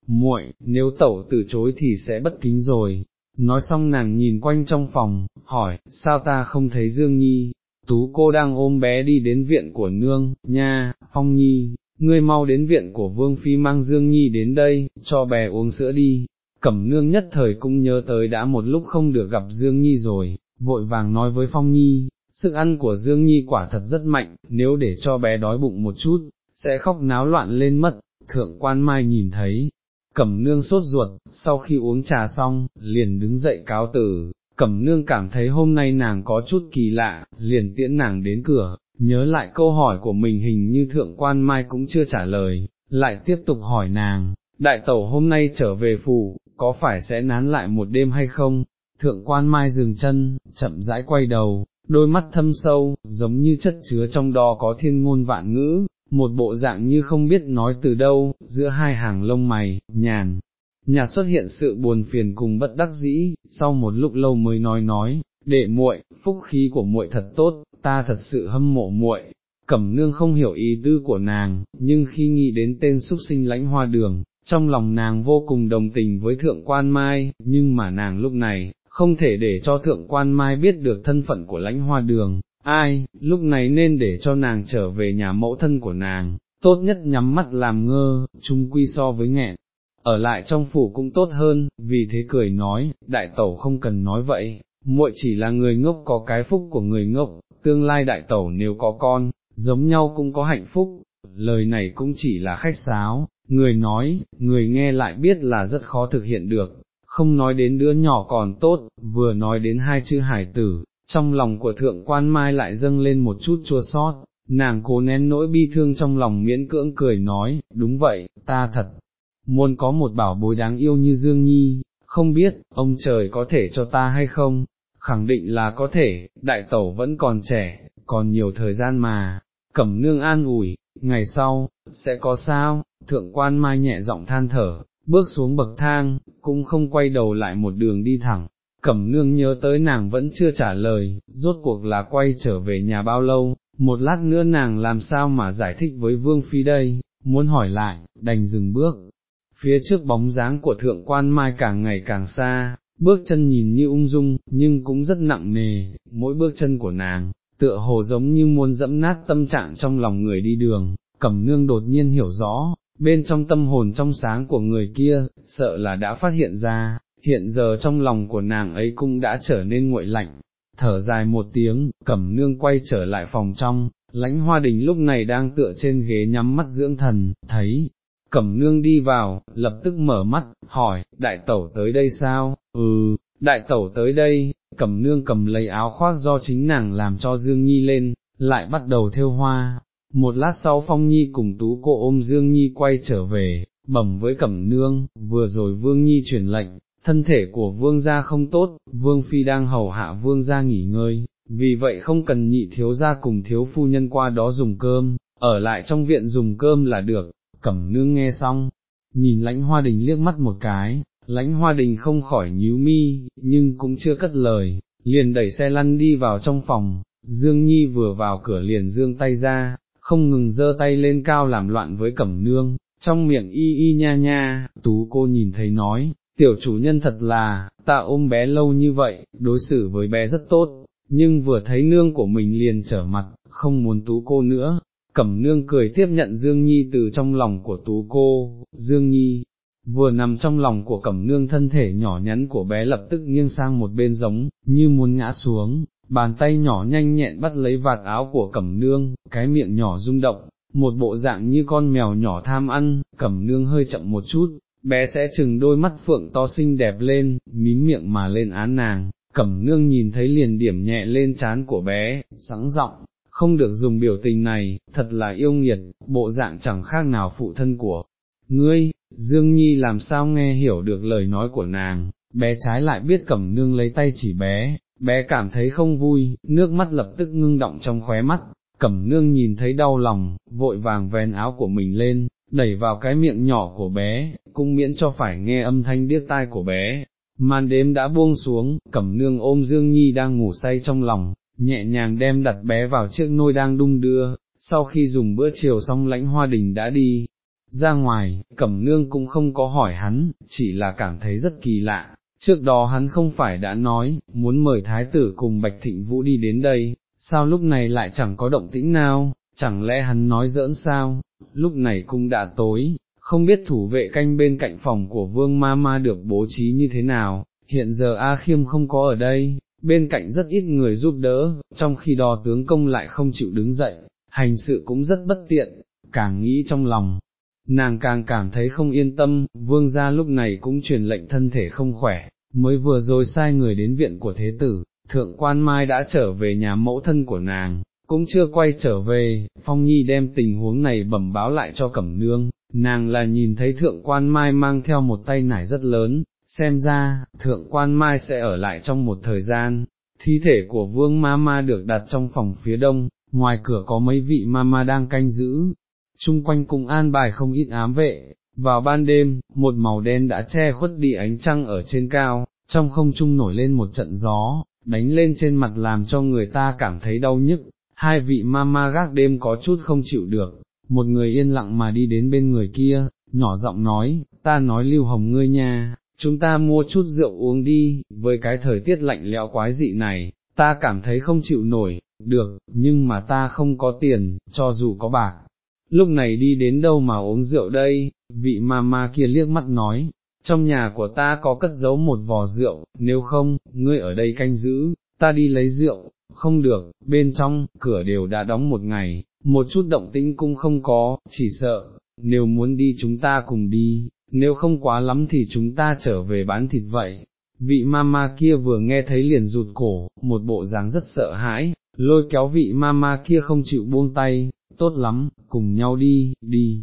muội nếu tẩu từ chối thì sẽ bất kính rồi. Nói xong nàng nhìn quanh trong phòng, hỏi, sao ta không thấy Dương Nhi, tú cô đang ôm bé đi đến viện của nương, nha, Phong Nhi, ngươi mau đến viện của Vương Phi mang Dương Nhi đến đây, cho bé uống sữa đi, Cẩm nương nhất thời cũng nhớ tới đã một lúc không được gặp Dương Nhi rồi, vội vàng nói với Phong Nhi, sức ăn của Dương Nhi quả thật rất mạnh, nếu để cho bé đói bụng một chút, sẽ khóc náo loạn lên mất, thượng quan mai nhìn thấy, cẩm nương sốt ruột, sau khi uống trà xong, liền đứng dậy cáo tử. cẩm nương cảm thấy hôm nay nàng có chút kỳ lạ, liền tiễn nàng đến cửa, nhớ lại câu hỏi của mình hình như thượng quan mai cũng chưa trả lời, lại tiếp tục hỏi nàng, đại tẩu hôm nay trở về phủ, có phải sẽ nán lại một đêm hay không? Thượng quan mai dừng chân, chậm rãi quay đầu, đôi mắt thâm sâu, giống như chất chứa trong đó có thiên ngôn vạn ngữ, một bộ dạng như không biết nói từ đâu, giữa hai hàng lông mày, nhàn. Nhà xuất hiện sự buồn phiền cùng bất đắc dĩ, sau một lúc lâu mới nói nói, đệ muội, phúc khí của muội thật tốt, ta thật sự hâm mộ muội. Cẩm nương không hiểu ý tư của nàng, nhưng khi nghĩ đến tên súc sinh lãnh hoa đường, trong lòng nàng vô cùng đồng tình với thượng quan mai, nhưng mà nàng lúc này, không thể để cho thượng quan mai biết được thân phận của lãnh hoa đường, ai, lúc này nên để cho nàng trở về nhà mẫu thân của nàng, tốt nhất nhắm mắt làm ngơ, chung quy so với nghẹn. Ở lại trong phủ cũng tốt hơn, vì thế cười nói, đại tẩu không cần nói vậy, muội chỉ là người ngốc có cái phúc của người ngốc, tương lai đại tẩu nếu có con, giống nhau cũng có hạnh phúc, lời này cũng chỉ là khách sáo, người nói, người nghe lại biết là rất khó thực hiện được, không nói đến đứa nhỏ còn tốt, vừa nói đến hai chữ hải tử, trong lòng của thượng quan mai lại dâng lên một chút chua sót, nàng cố nén nỗi bi thương trong lòng miễn cưỡng cười nói, đúng vậy, ta thật, muốn có một bảo bối đáng yêu như Dương Nhi, không biết, ông trời có thể cho ta hay không, khẳng định là có thể, đại tẩu vẫn còn trẻ, còn nhiều thời gian mà, cẩm nương an ủi, ngày sau, sẽ có sao, thượng quan mai nhẹ giọng than thở, bước xuống bậc thang, cũng không quay đầu lại một đường đi thẳng, cẩm nương nhớ tới nàng vẫn chưa trả lời, rốt cuộc là quay trở về nhà bao lâu, một lát nữa nàng làm sao mà giải thích với vương phi đây, muốn hỏi lại, đành dừng bước. Phía trước bóng dáng của thượng quan mai càng ngày càng xa, bước chân nhìn như ung dung, nhưng cũng rất nặng nề, mỗi bước chân của nàng, tựa hồ giống như muốn dẫm nát tâm trạng trong lòng người đi đường, cẩm nương đột nhiên hiểu rõ, bên trong tâm hồn trong sáng của người kia, sợ là đã phát hiện ra, hiện giờ trong lòng của nàng ấy cũng đã trở nên nguội lạnh, thở dài một tiếng, cẩm nương quay trở lại phòng trong, lãnh hoa đình lúc này đang tựa trên ghế nhắm mắt dưỡng thần, thấy, cẩm nương đi vào, lập tức mở mắt, hỏi, đại tẩu tới đây sao, ừ, đại tẩu tới đây, cẩm nương cầm lấy áo khoác do chính nàng làm cho Dương Nhi lên, lại bắt đầu theo hoa, một lát sau Phong Nhi cùng tú cô ôm Dương Nhi quay trở về, bẩm với cẩm nương, vừa rồi Vương Nhi truyền lệnh, thân thể của Vương gia không tốt, Vương Phi đang hầu hạ Vương gia nghỉ ngơi, vì vậy không cần nhị thiếu gia cùng thiếu phu nhân qua đó dùng cơm, ở lại trong viện dùng cơm là được, cẩm nương nghe xong, nhìn lãnh hoa đình liếc mắt một cái, lãnh hoa đình không khỏi nhíu mi, nhưng cũng chưa cất lời, liền đẩy xe lăn đi vào trong phòng, Dương Nhi vừa vào cửa liền dương tay ra, không ngừng giơ tay lên cao làm loạn với cẩm nương, trong miệng y y nha nha, tú cô nhìn thấy nói, tiểu chủ nhân thật là, ta ôm bé lâu như vậy, đối xử với bé rất tốt, nhưng vừa thấy nương của mình liền trở mặt, không muốn tú cô nữa. Cẩm nương cười tiếp nhận Dương Nhi từ trong lòng của tú cô, Dương Nhi, vừa nằm trong lòng của cẩm nương thân thể nhỏ nhắn của bé lập tức nghiêng sang một bên giống, như muốn ngã xuống, bàn tay nhỏ nhanh nhẹn bắt lấy vạt áo của cẩm nương, cái miệng nhỏ rung động, một bộ dạng như con mèo nhỏ tham ăn, cẩm nương hơi chậm một chút, bé sẽ chừng đôi mắt phượng to xinh đẹp lên, mím miệng mà lên án nàng, cẩm nương nhìn thấy liền điểm nhẹ lên chán của bé, sẵn giọng, không được dùng biểu tình này, thật là yêu nghiệt, bộ dạng chẳng khác nào phụ thân của ngươi, Dương Nhi làm sao nghe hiểu được lời nói của nàng, bé trái lại biết cẩm nương lấy tay chỉ bé, bé cảm thấy không vui, nước mắt lập tức ngưng động trong khóe mắt, cẩm nương nhìn thấy đau lòng, vội vàng vén áo của mình lên, đẩy vào cái miệng nhỏ của bé, cũng miễn cho phải nghe âm thanh điếc tai của bé. Màn đêm đã buông xuống, cẩm nương ôm Dương Nhi đang ngủ say trong lòng, nhẹ nhàng đem đặt bé vào chiếc nôi đang đung đưa, sau khi dùng bữa chiều xong lãnh hoa đình đã đi. Ra ngoài, cẩm nương cũng không có hỏi hắn, chỉ là cảm thấy rất kỳ lạ, trước đó hắn không phải đã nói, muốn mời thái tử cùng Bạch Thịnh Vũ đi đến đây, sao lúc này lại chẳng có động tĩnh nào, chẳng lẽ hắn nói giỡn sao, lúc này cũng đã tối, không biết thủ vệ canh bên cạnh phòng của vương ma ma được bố trí như thế nào, hiện giờ A Khiêm không có ở đây, bên cạnh rất ít người giúp đỡ, trong khi đó tướng công lại không chịu đứng dậy, hành sự cũng rất bất tiện, càng nghĩ trong lòng. Nàng càng cảm thấy không yên tâm, vương gia lúc này cũng truyền lệnh thân thể không khỏe, mới vừa rồi sai người đến viện của thế tử, thượng quan mai đã trở về nhà mẫu thân của nàng, cũng chưa quay trở về, Phong Nhi đem tình huống này bẩm báo lại cho Cẩm Nương, nàng là nhìn thấy thượng quan mai mang theo một tay nải rất lớn, xem ra, thượng quan mai sẽ ở lại trong một thời gian, thi thể của vương ma ma được đặt trong phòng phía đông, ngoài cửa có mấy vị ma ma đang canh giữ, chung quanh cùng an bài không ít ám vệ, vào ban đêm, một màu đen đã che khuất đi ánh trăng ở trên cao, trong không trung nổi lên một trận gió, đánh lên trên mặt làm cho người ta cảm thấy đau nhức, hai vị ma ma gác đêm có chút không chịu được, một người yên lặng mà đi đến bên người kia, nhỏ giọng nói, ta nói lưu hồng ngươi nha, chúng ta mua chút rượu uống đi, với cái thời tiết lạnh lẽo quái dị này, ta cảm thấy không chịu nổi, được, nhưng mà ta không có tiền, cho dù có bạc. Lúc này đi đến đâu mà uống rượu đây, vị ma ma kia liếc mắt nói, trong nhà của ta có cất giấu một vò rượu, nếu không, ngươi ở đây canh giữ, ta đi lấy rượu, không được, bên trong, cửa đều đã đóng một ngày, một chút động tĩnh cũng không có, chỉ sợ, nếu muốn đi chúng ta cùng đi, nếu không quá lắm thì chúng ta trở về bán thịt vậy. Vị mama kia vừa nghe thấy liền rụt cổ, một bộ dáng rất sợ hãi, lôi kéo vị mama kia không chịu buông tay, tốt lắm, cùng nhau đi, đi,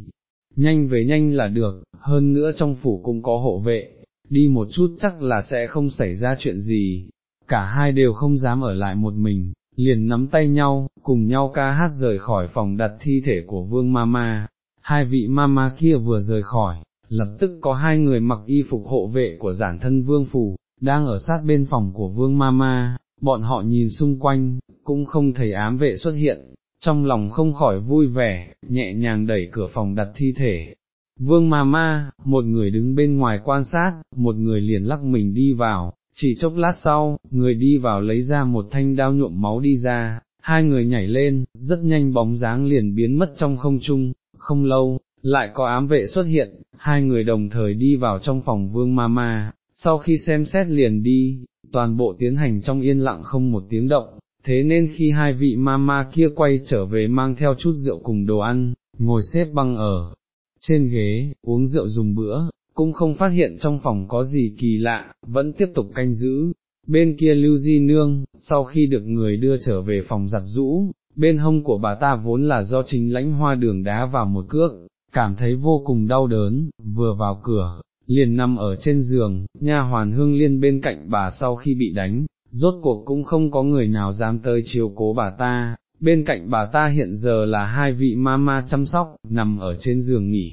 nhanh về nhanh là được, hơn nữa trong phủ cũng có hộ vệ, đi một chút chắc là sẽ không xảy ra chuyện gì, cả hai đều không dám ở lại một mình, liền nắm tay nhau, cùng nhau ca hát rời khỏi phòng đặt thi thể của vương mama, hai vị mama kia vừa rời khỏi, lập tức có hai người mặc y phục hộ vệ của giản thân vương phủ, đang ở sát bên phòng của vương mama, bọn họ nhìn xung quanh, cũng không thấy ám vệ xuất hiện, trong lòng không khỏi vui vẻ, nhẹ nhàng đẩy cửa phòng đặt thi thể. Vương Mama, một người đứng bên ngoài quan sát, một người liền lắc mình đi vào, chỉ chốc lát sau, người đi vào lấy ra một thanh đao nhuộm máu đi ra, hai người nhảy lên, rất nhanh bóng dáng liền biến mất trong không trung, không lâu, lại có ám vệ xuất hiện, hai người đồng thời đi vào trong phòng vương ma ma sau khi xem xét liền đi, toàn bộ tiến hành trong yên lặng không một tiếng động, thế nên khi hai vị ma ma kia quay trở về mang theo chút rượu cùng đồ ăn, ngồi xếp băng ở trên ghế, uống rượu dùng bữa, cũng không phát hiện trong phòng có gì kỳ lạ, vẫn tiếp tục canh giữ. Bên kia Lưu Di Nương, sau khi được người đưa trở về phòng giặt rũ, bên hông của bà ta vốn là do chính lãnh hoa đường đá vào một cước, cảm thấy vô cùng đau đớn, vừa vào cửa, liền nằm ở trên giường, nha hoàn hương liên bên cạnh bà sau khi bị đánh, rốt cuộc cũng không có người nào dám tới chiều cố bà ta, bên cạnh bà ta hiện giờ là hai vị mama chăm sóc, nằm ở trên giường nghỉ.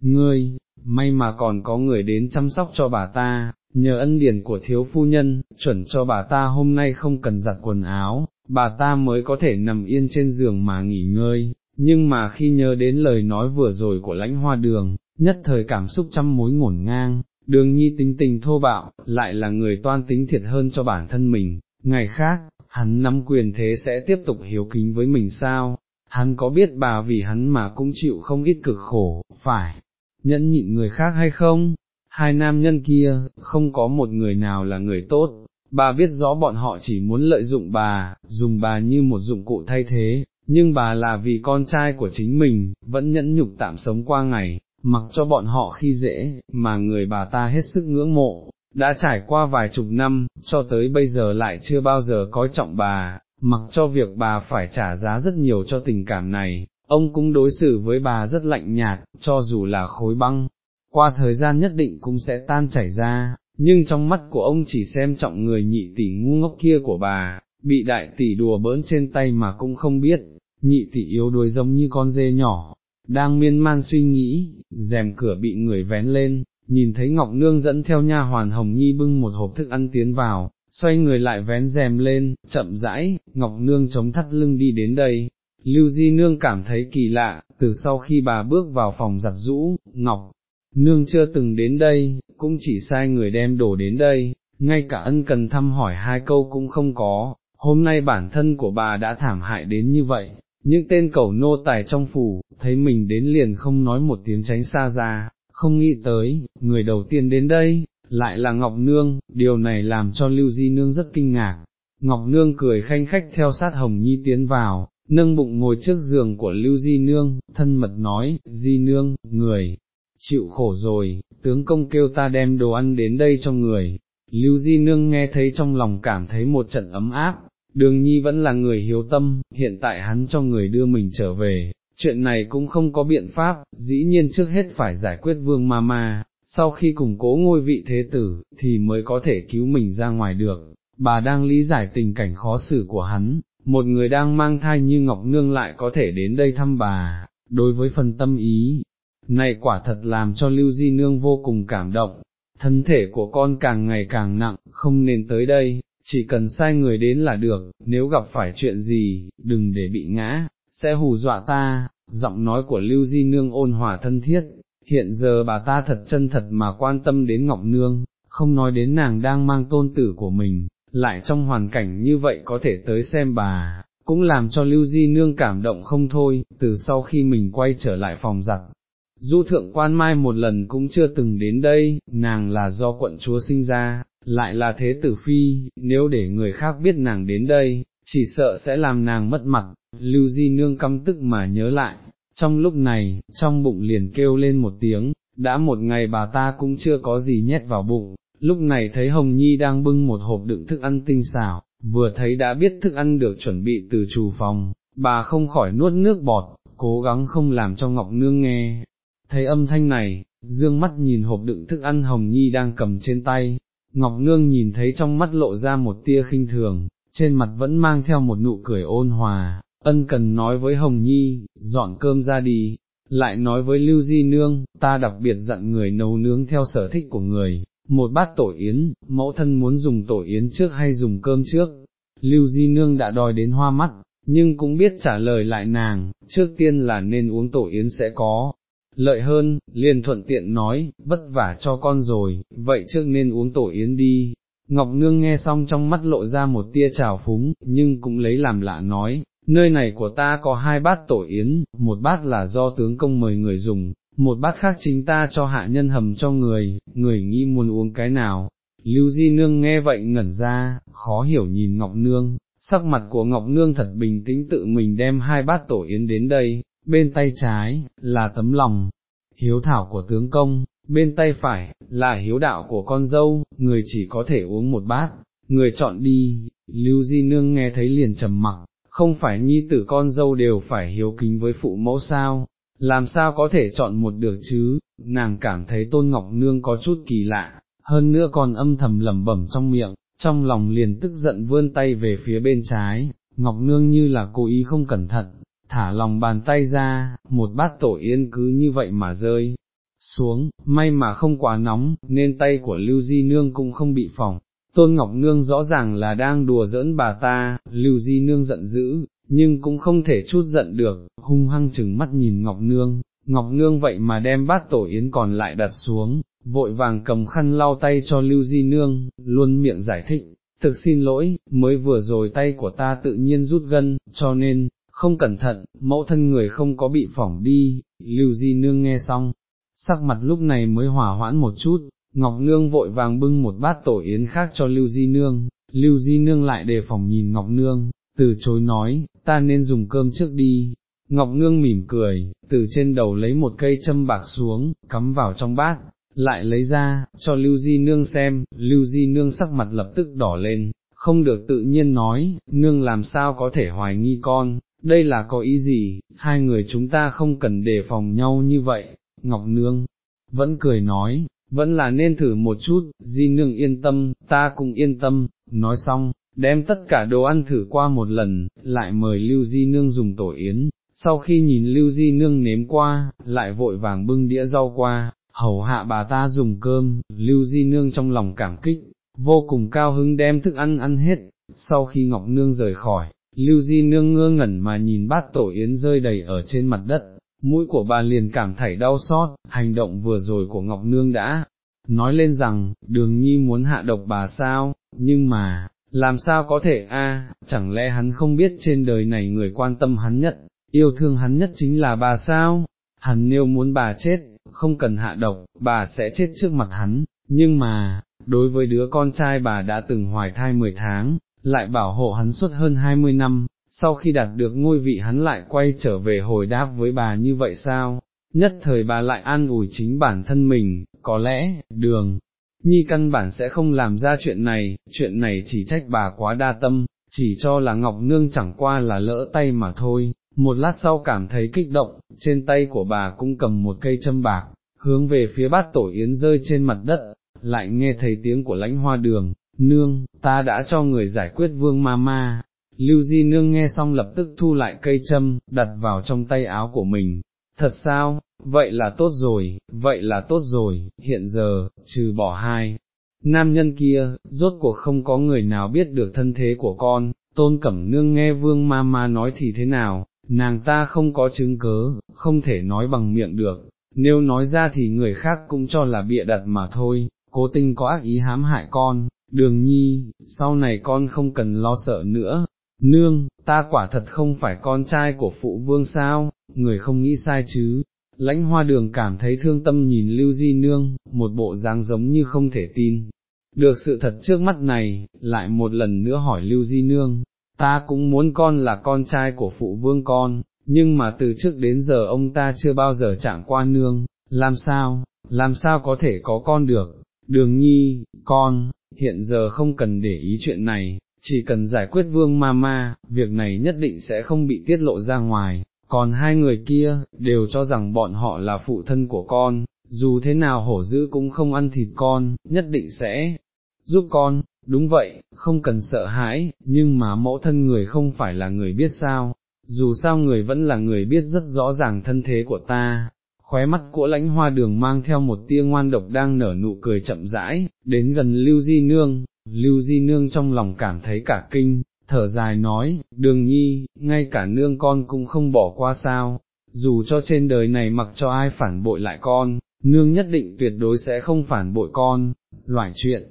Ngươi, may mà còn có người đến chăm sóc cho bà ta, nhờ ân điển của thiếu phu nhân, chuẩn cho bà ta hôm nay không cần giặt quần áo, bà ta mới có thể nằm yên trên giường mà nghỉ ngơi, nhưng mà khi nhớ đến lời nói vừa rồi của lãnh hoa đường, nhất thời cảm xúc trăm mối ngổn ngang, đường nhi tính tình thô bạo, lại là người toan tính thiệt hơn cho bản thân mình, ngày khác, hắn nắm quyền thế sẽ tiếp tục hiếu kính với mình sao, hắn có biết bà vì hắn mà cũng chịu không ít cực khổ, phải, nhẫn nhịn người khác hay không? Hai nam nhân kia, không có một người nào là người tốt, bà biết rõ bọn họ chỉ muốn lợi dụng bà, dùng bà như một dụng cụ thay thế, nhưng bà là vì con trai của chính mình, vẫn nhẫn nhục tạm sống qua ngày, mặc cho bọn họ khi dễ, mà người bà ta hết sức ngưỡng mộ, đã trải qua vài chục năm, cho tới bây giờ lại chưa bao giờ coi trọng bà, mặc cho việc bà phải trả giá rất nhiều cho tình cảm này, ông cũng đối xử với bà rất lạnh nhạt, cho dù là khối băng, qua thời gian nhất định cũng sẽ tan chảy ra, nhưng trong mắt của ông chỉ xem trọng người nhị tỷ ngu ngốc kia của bà, bị đại tỷ đùa bỡn trên tay mà cũng không biết, nhị tỷ yếu đuối giống như con dê nhỏ, đang miên man suy nghĩ, rèm cửa bị người vén lên, nhìn thấy Ngọc Nương dẫn theo nha hoàn Hồng Nhi bưng một hộp thức ăn tiến vào, xoay người lại vén rèm lên, chậm rãi, Ngọc Nương chống thắt lưng đi đến đây. Lưu Di Nương cảm thấy kỳ lạ, từ sau khi bà bước vào phòng giặt rũ, Ngọc, Nương chưa từng đến đây, cũng chỉ sai người đem đồ đến đây, ngay cả ân cần thăm hỏi hai câu cũng không có, hôm nay bản thân của bà đã thảm hại đến như vậy, những tên cầu nô tài trong phủ, thấy mình đến liền không nói một tiếng tránh xa ra, không nghĩ tới, người đầu tiên đến đây, lại là Ngọc Nương, điều này làm cho Lưu Di Nương rất kinh ngạc. Ngọc Nương cười khanh khách theo sát Hồng Nhi tiến vào, nâng bụng ngồi trước giường của Lưu Di Nương, thân mật nói, Di Nương, người, chịu khổ rồi, tướng công kêu ta đem đồ ăn đến đây cho người. Lưu Di Nương nghe thấy trong lòng cảm thấy một trận ấm áp, đường nhi vẫn là người hiếu tâm, hiện tại hắn cho người đưa mình trở về, chuyện này cũng không có biện pháp, dĩ nhiên trước hết phải giải quyết vương ma ma, sau khi củng cố ngôi vị thế tử, thì mới có thể cứu mình ra ngoài được, bà đang lý giải tình cảnh khó xử của hắn, một người đang mang thai như Ngọc Nương lại có thể đến đây thăm bà, đối với phần tâm ý, này quả thật làm cho Lưu Di Nương vô cùng cảm động, thân thể của con càng ngày càng nặng, không nên tới đây, chỉ cần sai người đến là được, nếu gặp phải chuyện gì, đừng để bị ngã, sẽ hù dọa ta, giọng nói của Lưu Di Nương ôn hòa thân thiết, hiện giờ bà ta thật chân thật mà quan tâm đến Ngọc Nương, không nói đến nàng đang mang tôn tử của mình, lại trong hoàn cảnh như vậy có thể tới xem bà, cũng làm cho Lưu Di Nương cảm động không thôi, từ sau khi mình quay trở lại phòng giặt. Du thượng quan mai một lần cũng chưa từng đến đây, nàng là do quận chúa sinh ra, lại là thế tử phi, nếu để người khác biết nàng đến đây, chỉ sợ sẽ làm nàng mất mặt, lưu di nương căm tức mà nhớ lại, trong lúc này, trong bụng liền kêu lên một tiếng, đã một ngày bà ta cũng chưa có gì nhét vào bụng, lúc này thấy Hồng Nhi đang bưng một hộp đựng thức ăn tinh xảo, vừa thấy đã biết thức ăn được chuẩn bị từ chủ phòng, bà không khỏi nuốt nước bọt, cố gắng không làm cho Ngọc Nương nghe. Thấy âm thanh này, dương mắt nhìn hộp đựng thức ăn Hồng Nhi đang cầm trên tay, Ngọc Nương nhìn thấy trong mắt lộ ra một tia khinh thường, trên mặt vẫn mang theo một nụ cười ôn hòa, ân cần nói với Hồng Nhi, dọn cơm ra đi, lại nói với Lưu Di Nương, ta đặc biệt dặn người nấu nướng theo sở thích của người, một bát tổ yến, mẫu thân muốn dùng tổ yến trước hay dùng cơm trước, Lưu Di Nương đã đòi đến hoa mắt, nhưng cũng biết trả lời lại nàng, trước tiên là nên uống tổ yến sẽ có. Lợi hơn, liền thuận tiện nói, vất vả cho con rồi, vậy trước nên uống tổ yến đi, Ngọc Nương nghe xong trong mắt lộ ra một tia trào phúng, nhưng cũng lấy làm lạ nói, nơi này của ta có hai bát tổ yến, một bát là do tướng công mời người dùng, một bát khác chính ta cho hạ nhân hầm cho người, người nghĩ muốn uống cái nào. Lưu Di Nương nghe vậy ngẩn ra, khó hiểu nhìn Ngọc Nương, sắc mặt của Ngọc Nương thật bình tĩnh tự mình đem hai bát tổ yến đến đây, bên tay trái, là tấm lòng, hiếu thảo của tướng công, bên tay phải, là hiếu đạo của con dâu, người chỉ có thể uống một bát, người chọn đi, Lưu Di Nương nghe thấy liền trầm mặc, không phải nhi tử con dâu đều phải hiếu kính với phụ mẫu sao, làm sao có thể chọn một được chứ, nàng cảm thấy Tôn Ngọc Nương có chút kỳ lạ, hơn nữa còn âm thầm lẩm bẩm trong miệng, trong lòng liền tức giận vươn tay về phía bên trái, Ngọc Nương như là cố ý không cẩn thận, thả lòng bàn tay ra, một bát tổ yên cứ như vậy mà rơi, xuống, may mà không quá nóng, nên tay của Lưu Di Nương cũng không bị phỏng. Tôn Ngọc Nương rõ ràng là đang đùa giỡn bà ta, Lưu Di Nương giận dữ, nhưng cũng không thể chút giận được, hung hăng chừng mắt nhìn Ngọc Nương, Ngọc Nương vậy mà đem bát tổ yến còn lại đặt xuống, vội vàng cầm khăn lau tay cho Lưu Di Nương, luôn miệng giải thích, thực xin lỗi, mới vừa rồi tay của ta tự nhiên rút gân, cho nên, không cẩn thận, mẫu thân người không có bị phỏng đi, Lưu Di Nương nghe xong, sắc mặt lúc này mới hỏa hoãn một chút, Ngọc Nương vội vàng bưng một bát tổ yến khác cho Lưu Di Nương, Lưu Di Nương lại đề phòng nhìn Ngọc Nương, từ chối nói, ta nên dùng cơm trước đi. Ngọc Nương mỉm cười, từ trên đầu lấy một cây châm bạc xuống, cắm vào trong bát, lại lấy ra, cho Lưu Di Nương xem, Lưu Di Nương sắc mặt lập tức đỏ lên, không được tự nhiên nói, Nương làm sao có thể hoài nghi con, đây là có ý gì, hai người chúng ta không cần đề phòng nhau như vậy, Ngọc Nương, vẫn cười nói, vẫn là nên thử một chút, Di Nương yên tâm, ta cũng yên tâm, nói xong, đem tất cả đồ ăn thử qua một lần, lại mời Lưu Di Nương dùng tổ yến, sau khi nhìn Lưu Di Nương nếm qua, lại vội vàng bưng đĩa rau qua, hầu hạ bà ta dùng cơm, Lưu Di Nương trong lòng cảm kích, vô cùng cao hứng đem thức ăn ăn hết, sau khi Ngọc Nương rời khỏi, Lưu Di Nương ngơ ngẩn mà nhìn bát tổ yến rơi đầy ở trên mặt đất, mũi của bà liền cảm thấy đau xót, hành động vừa rồi của Ngọc Nương đã nói lên rằng, đường nhi muốn hạ độc bà sao, nhưng mà, làm sao có thể? A? chẳng lẽ hắn không biết trên đời này người quan tâm hắn nhất, yêu thương hắn nhất chính là bà sao, hắn nếu muốn bà chết, không cần hạ độc, bà sẽ chết trước mặt hắn, nhưng mà, đối với đứa con trai bà đã từng hoài thai 10 tháng, lại bảo hộ hắn suốt hơn 20 năm, sau khi đạt được ngôi vị hắn lại quay trở về hồi đáp với bà như vậy sao, nhất thời bà lại an ủi chính bản thân mình, có lẽ, đường, nhi căn bản sẽ không làm ra chuyện này, chuyện này chỉ trách bà quá đa tâm, chỉ cho là Ngọc Nương chẳng qua là lỡ tay mà thôi, một lát sau cảm thấy kích động, trên tay của bà cũng cầm một cây châm bạc, hướng về phía bát tổ yến rơi trên mặt đất, lại nghe thấy tiếng của lãnh hoa đường, nương, ta đã cho người giải quyết vương ma ma. Lưu Di Nương nghe xong lập tức thu lại cây châm, đặt vào trong tay áo của mình. Thật sao, vậy là tốt rồi, vậy là tốt rồi, hiện giờ, trừ bỏ hai. Nam nhân kia, rốt cuộc không có người nào biết được thân thế của con, tôn cẩm nương nghe vương ma ma nói thì thế nào, nàng ta không có chứng cớ, không thể nói bằng miệng được, nếu nói ra thì người khác cũng cho là bịa đặt mà thôi, cố tình có ác ý hãm hại con, đường nhi, sau này con không cần lo sợ nữa, nương, ta quả thật không phải con trai của phụ vương sao, người không nghĩ sai chứ. Lãnh hoa đường cảm thấy thương tâm nhìn Lưu Di Nương, một bộ dáng giống như không thể tin. Được sự thật trước mắt này, lại một lần nữa hỏi Lưu Di Nương, ta cũng muốn con là con trai của phụ vương con, nhưng mà từ trước đến giờ ông ta chưa bao giờ chạm qua nương, làm sao, làm sao có thể có con được, đường nhi, con, hiện giờ không cần để ý chuyện này, chỉ cần giải quyết vương ma ma, việc này nhất định sẽ không bị tiết lộ ra ngoài, còn hai người kia, đều cho rằng bọn họ là phụ thân của con, dù thế nào hổ dữ cũng không ăn thịt con, nhất định sẽ giúp con, đúng vậy, không cần sợ hãi, nhưng mà mẫu thân người không phải là người biết sao, dù sao người vẫn là người biết rất rõ ràng thân thế của ta, khóe mắt của lãnh hoa đường mang theo một tia ngoan độc đang nở nụ cười chậm rãi, đến gần Lưu Di Nương, Lưu Di Nương trong lòng cảm thấy cả kinh, thở dài nói, đường nhi, ngay cả nương con cũng không bỏ qua sao, dù cho trên đời này mặc cho ai phản bội lại con, nương nhất định tuyệt đối sẽ không phản bội con, loại chuyện.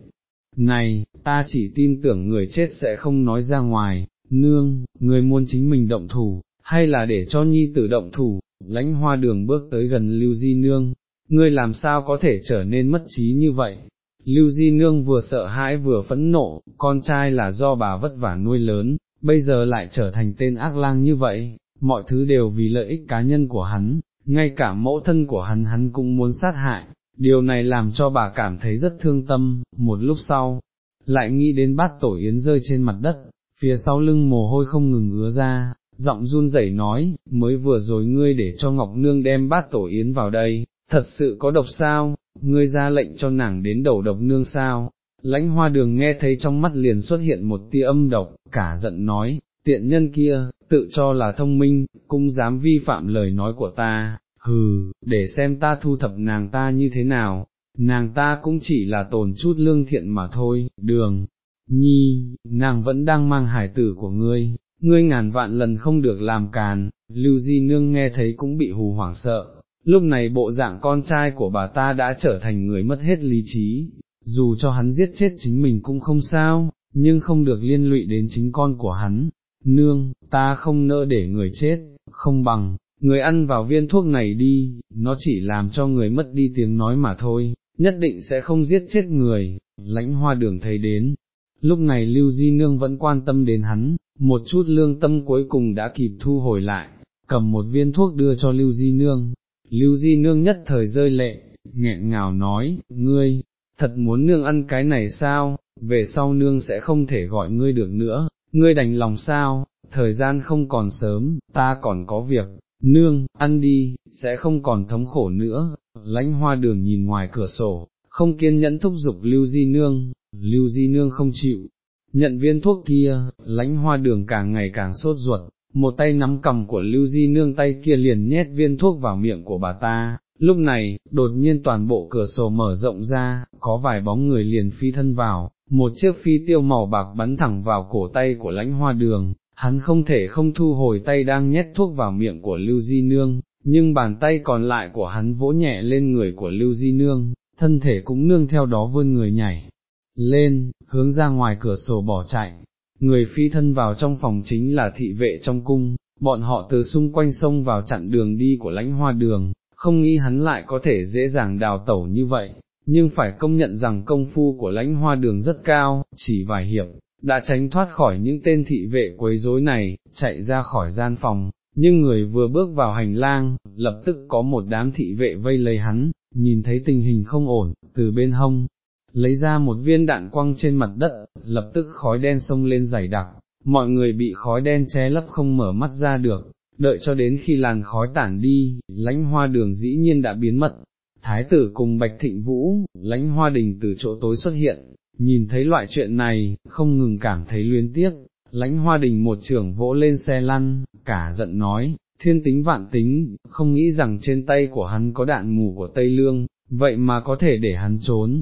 Này, ta chỉ tin tưởng người chết sẽ không nói ra ngoài, nương, người muốn chính mình động thủ, hay là để cho nhi tử động thủ, lãnh hoa đường bước tới gần Lưu Di Nương, ngươi làm sao có thể trở nên mất trí như vậy. Lưu Di Nương vừa sợ hãi vừa phẫn nộ, con trai là do bà vất vả nuôi lớn, bây giờ lại trở thành tên ác lang như vậy, mọi thứ đều vì lợi ích cá nhân của hắn, ngay cả mẫu thân của hắn hắn cũng muốn sát hại, điều này làm cho bà cảm thấy rất thương tâm, một lúc sau, lại nghĩ đến bát tổ yến rơi trên mặt đất, phía sau lưng mồ hôi không ngừng ứa ra, giọng run rẩy nói, mới vừa rồi ngươi để cho Ngọc Nương đem bát tổ yến vào đây, thật sự có độc sao, ngươi ra lệnh cho nàng đến đầu độc nương sao, lãnh hoa đường nghe thấy trong mắt liền xuất hiện một tia âm độc, cả giận nói, tiện nhân kia, tự cho là thông minh, cũng dám vi phạm lời nói của ta, hừ, để xem ta thu thập nàng ta như thế nào, nàng ta cũng chỉ là tồn chút lương thiện mà thôi, đường, nhi, nàng vẫn đang mang hải tử của ngươi, ngươi ngàn vạn lần không được làm càn, lưu di nương nghe thấy cũng bị hù hoảng sợ, lúc này bộ dạng con trai của bà ta đã trở thành người mất hết lý trí, dù cho hắn giết chết chính mình cũng không sao, nhưng không được liên lụy đến chính con của hắn, nương, ta không nỡ để người chết, không bằng, người ăn vào viên thuốc này đi, nó chỉ làm cho người mất đi tiếng nói mà thôi, nhất định sẽ không giết chết người, lãnh hoa đường thấy đến, lúc này Lưu Di Nương vẫn quan tâm đến hắn, một chút lương tâm cuối cùng đã kịp thu hồi lại, cầm một viên thuốc đưa cho Lưu Di Nương, Lưu Di Nương nhất thời rơi lệ, nghẹn ngào nói, ngươi, thật muốn nương ăn cái này sao, về sau nương sẽ không thể gọi ngươi được nữa, ngươi đành lòng sao, thời gian không còn sớm, ta còn có việc, nương, ăn đi, sẽ không còn thống khổ nữa, lãnh hoa đường nhìn ngoài cửa sổ, không kiên nhẫn thúc giục Lưu Di Nương, Lưu Di Nương không chịu, nhận viên thuốc kia, lãnh hoa đường càng ngày càng sốt ruột, một tay nắm cầm của Lưu Di Nương tay kia liền nhét viên thuốc vào miệng của bà ta, lúc này, đột nhiên toàn bộ cửa sổ mở rộng ra, có vài bóng người liền phi thân vào, một chiếc phi tiêu màu bạc bắn thẳng vào cổ tay của lãnh hoa đường, hắn không thể không thu hồi tay đang nhét thuốc vào miệng của Lưu Di Nương, nhưng bàn tay còn lại của hắn vỗ nhẹ lên người của Lưu Di Nương, thân thể cũng nương theo đó vươn người nhảy lên, hướng ra ngoài cửa sổ bỏ chạy, người phi thân vào trong phòng chính là thị vệ trong cung, bọn họ từ xung quanh sông vào chặn đường đi của lãnh hoa đường, không nghĩ hắn lại có thể dễ dàng đào tẩu như vậy, nhưng phải công nhận rằng công phu của lãnh hoa đường rất cao, chỉ vài hiệp, đã tránh thoát khỏi những tên thị vệ quấy rối này, chạy ra khỏi gian phòng, nhưng người vừa bước vào hành lang, lập tức có một đám thị vệ vây lấy hắn, nhìn thấy tình hình không ổn, từ bên hông, lấy ra một viên đạn quăng trên mặt đất, lập tức khói đen sông lên dày đặc, mọi người bị khói đen che lấp không mở mắt ra được, đợi cho đến khi làn khói tản đi, lãnh hoa đường dĩ nhiên đã biến mất. Thái tử cùng Bạch Thịnh Vũ, lãnh hoa đình từ chỗ tối xuất hiện, nhìn thấy loại chuyện này, không ngừng cảm thấy luyến tiếc, lãnh hoa đình một trưởng vỗ lên xe lăn, cả giận nói, thiên tính vạn tính, không nghĩ rằng trên tay của hắn có đạn mù của Tây Lương, vậy mà có thể để hắn trốn,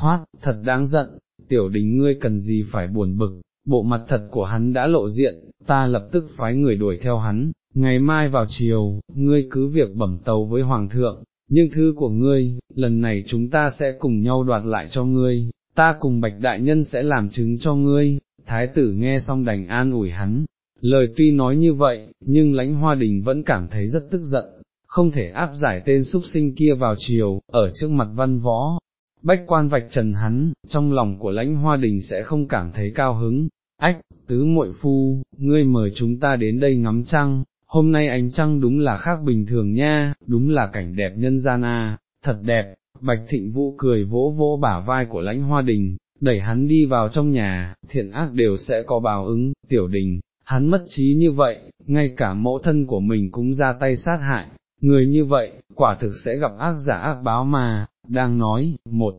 thoát, thật đáng giận, tiểu đình ngươi cần gì phải buồn bực, bộ mặt thật của hắn đã lộ diện, ta lập tức phái người đuổi theo hắn, ngày mai vào chiều, ngươi cứ việc bẩm tàu với Hoàng thượng, nhưng thư của ngươi, lần này chúng ta sẽ cùng nhau đoạt lại cho ngươi, ta cùng Bạch Đại Nhân sẽ làm chứng cho ngươi, thái tử nghe xong đành an ủi hắn, lời tuy nói như vậy, nhưng lãnh hoa đình vẫn cảm thấy rất tức giận, không thể áp giải tên súc sinh kia vào chiều, ở trước mặt văn võ, bách quan vạch trần hắn, trong lòng của lãnh hoa đình sẽ không cảm thấy cao hứng, ách, tứ muội phu, ngươi mời chúng ta đến đây ngắm trăng, hôm nay ánh trăng đúng là khác bình thường nha, đúng là cảnh đẹp nhân gian à. thật đẹp, bạch thịnh vũ cười vỗ vỗ bả vai của lãnh hoa đình, đẩy hắn đi vào trong nhà, thiện ác đều sẽ có báo ứng, tiểu đình, hắn mất trí như vậy, ngay cả mẫu thân của mình cũng ra tay sát hại, người như vậy, quả thực sẽ gặp ác giả ác báo mà, đang nói, một,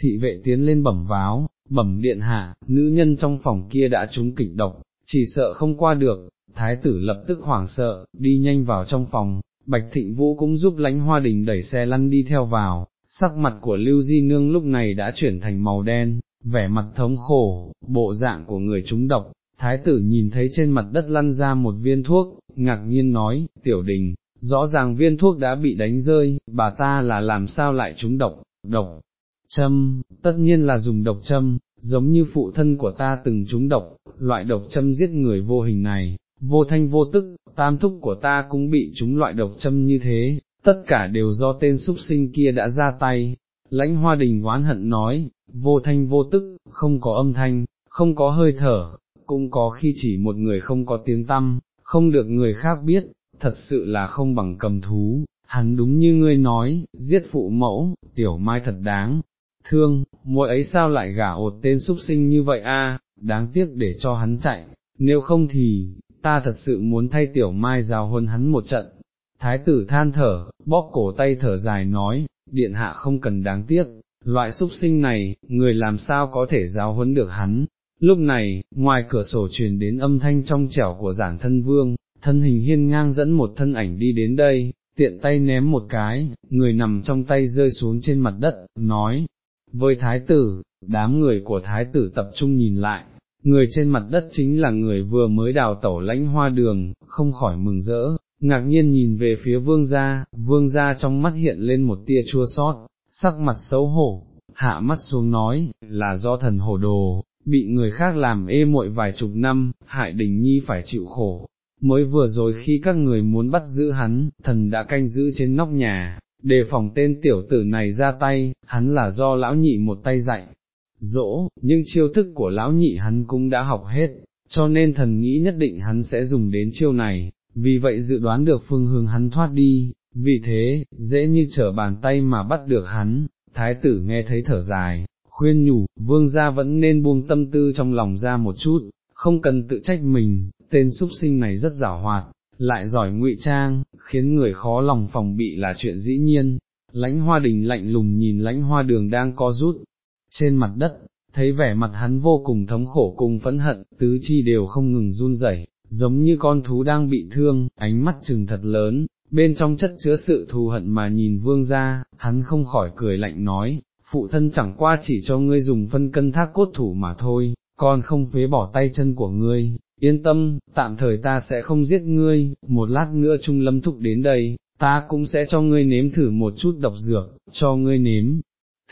thị vệ tiến lên bẩm váo, bẩm điện hạ, nữ nhân trong phòng kia đã trúng kịch độc, chỉ sợ không qua được, thái tử lập tức hoảng sợ, đi nhanh vào trong phòng, bạch thịnh vũ cũng giúp lãnh hoa đình đẩy xe lăn đi theo vào, sắc mặt của lưu di nương lúc này đã chuyển thành màu đen, vẻ mặt thống khổ, bộ dạng của người trúng độc, thái tử nhìn thấy trên mặt đất lăn ra một viên thuốc, ngạc nhiên nói, tiểu đình, rõ ràng viên thuốc đã bị đánh rơi, bà ta là làm sao lại trúng độc, độc, châm, tất nhiên là dùng độc châm, giống như phụ thân của ta từng trúng độc, loại độc châm giết người vô hình này, vô thanh vô tức, tam thúc của ta cũng bị trúng loại độc châm như thế, tất cả đều do tên súc sinh kia đã ra tay. Lãnh hoa đình oán hận nói, vô thanh vô tức, không có âm thanh, không có hơi thở, cũng có khi chỉ một người không có tiếng tâm, không được người khác biết, thật sự là không bằng cầm thú, hắn đúng như ngươi nói, giết phụ mẫu, tiểu mai thật đáng, thương, mỗi ấy sao lại gả ột tên súc sinh như vậy a? đáng tiếc để cho hắn chạy, nếu không thì, ta thật sự muốn thay tiểu mai rào huấn hắn một trận. Thái tử than thở, bóp cổ tay thở dài nói, điện hạ không cần đáng tiếc, loại súc sinh này, người làm sao có thể giáo huấn được hắn. Lúc này, ngoài cửa sổ truyền đến âm thanh trong trẻo của giản thân vương, thân hình hiên ngang dẫn một thân ảnh đi đến đây, tiện tay ném một cái, người nằm trong tay rơi xuống trên mặt đất, nói, với thái tử, đám người của thái tử tập trung nhìn lại, người trên mặt đất chính là người vừa mới đào tẩu lãnh hoa đường, không khỏi mừng rỡ, ngạc nhiên nhìn về phía vương gia, vương gia trong mắt hiện lên một tia chua sót, sắc mặt xấu hổ, hạ mắt xuống nói, là do thần hổ đồ, bị người khác làm ê muội vài chục năm, hại đình nhi phải chịu khổ. Mới vừa rồi khi các người muốn bắt giữ hắn, thần đã canh giữ trên nóc nhà, đề phòng tên tiểu tử này ra tay, hắn là do lão nhị một tay dạy, dỗ, nhưng chiêu thức của lão nhị hắn cũng đã học hết, cho nên thần nghĩ nhất định hắn sẽ dùng đến chiêu này, vì vậy dự đoán được phương hướng hắn thoát đi, vì thế, dễ như trở bàn tay mà bắt được hắn, thái tử nghe thấy thở dài, khuyên nhủ, vương gia vẫn nên buông tâm tư trong lòng ra một chút, không cần tự trách mình, tên súc sinh này rất giả hoạt, lại giỏi ngụy trang, khiến người khó lòng phòng bị là chuyện dĩ nhiên. Lãnh hoa đình lạnh lùng nhìn lãnh hoa đường đang co rút, trên mặt đất, thấy vẻ mặt hắn vô cùng thống khổ cùng phẫn hận, tứ chi đều không ngừng run rẩy, giống như con thú đang bị thương, ánh mắt trừng thật lớn, bên trong chất chứa sự thù hận mà nhìn vương ra, hắn không khỏi cười lạnh nói, phụ thân chẳng qua chỉ cho ngươi dùng phân cân thác cốt thủ mà thôi, còn không phế bỏ tay chân của ngươi, yên tâm, tạm thời ta sẽ không giết ngươi, một lát nữa Trung Lâm Thúc đến đây, ta cũng sẽ cho ngươi nếm thử một chút độc dược, cho ngươi nếm,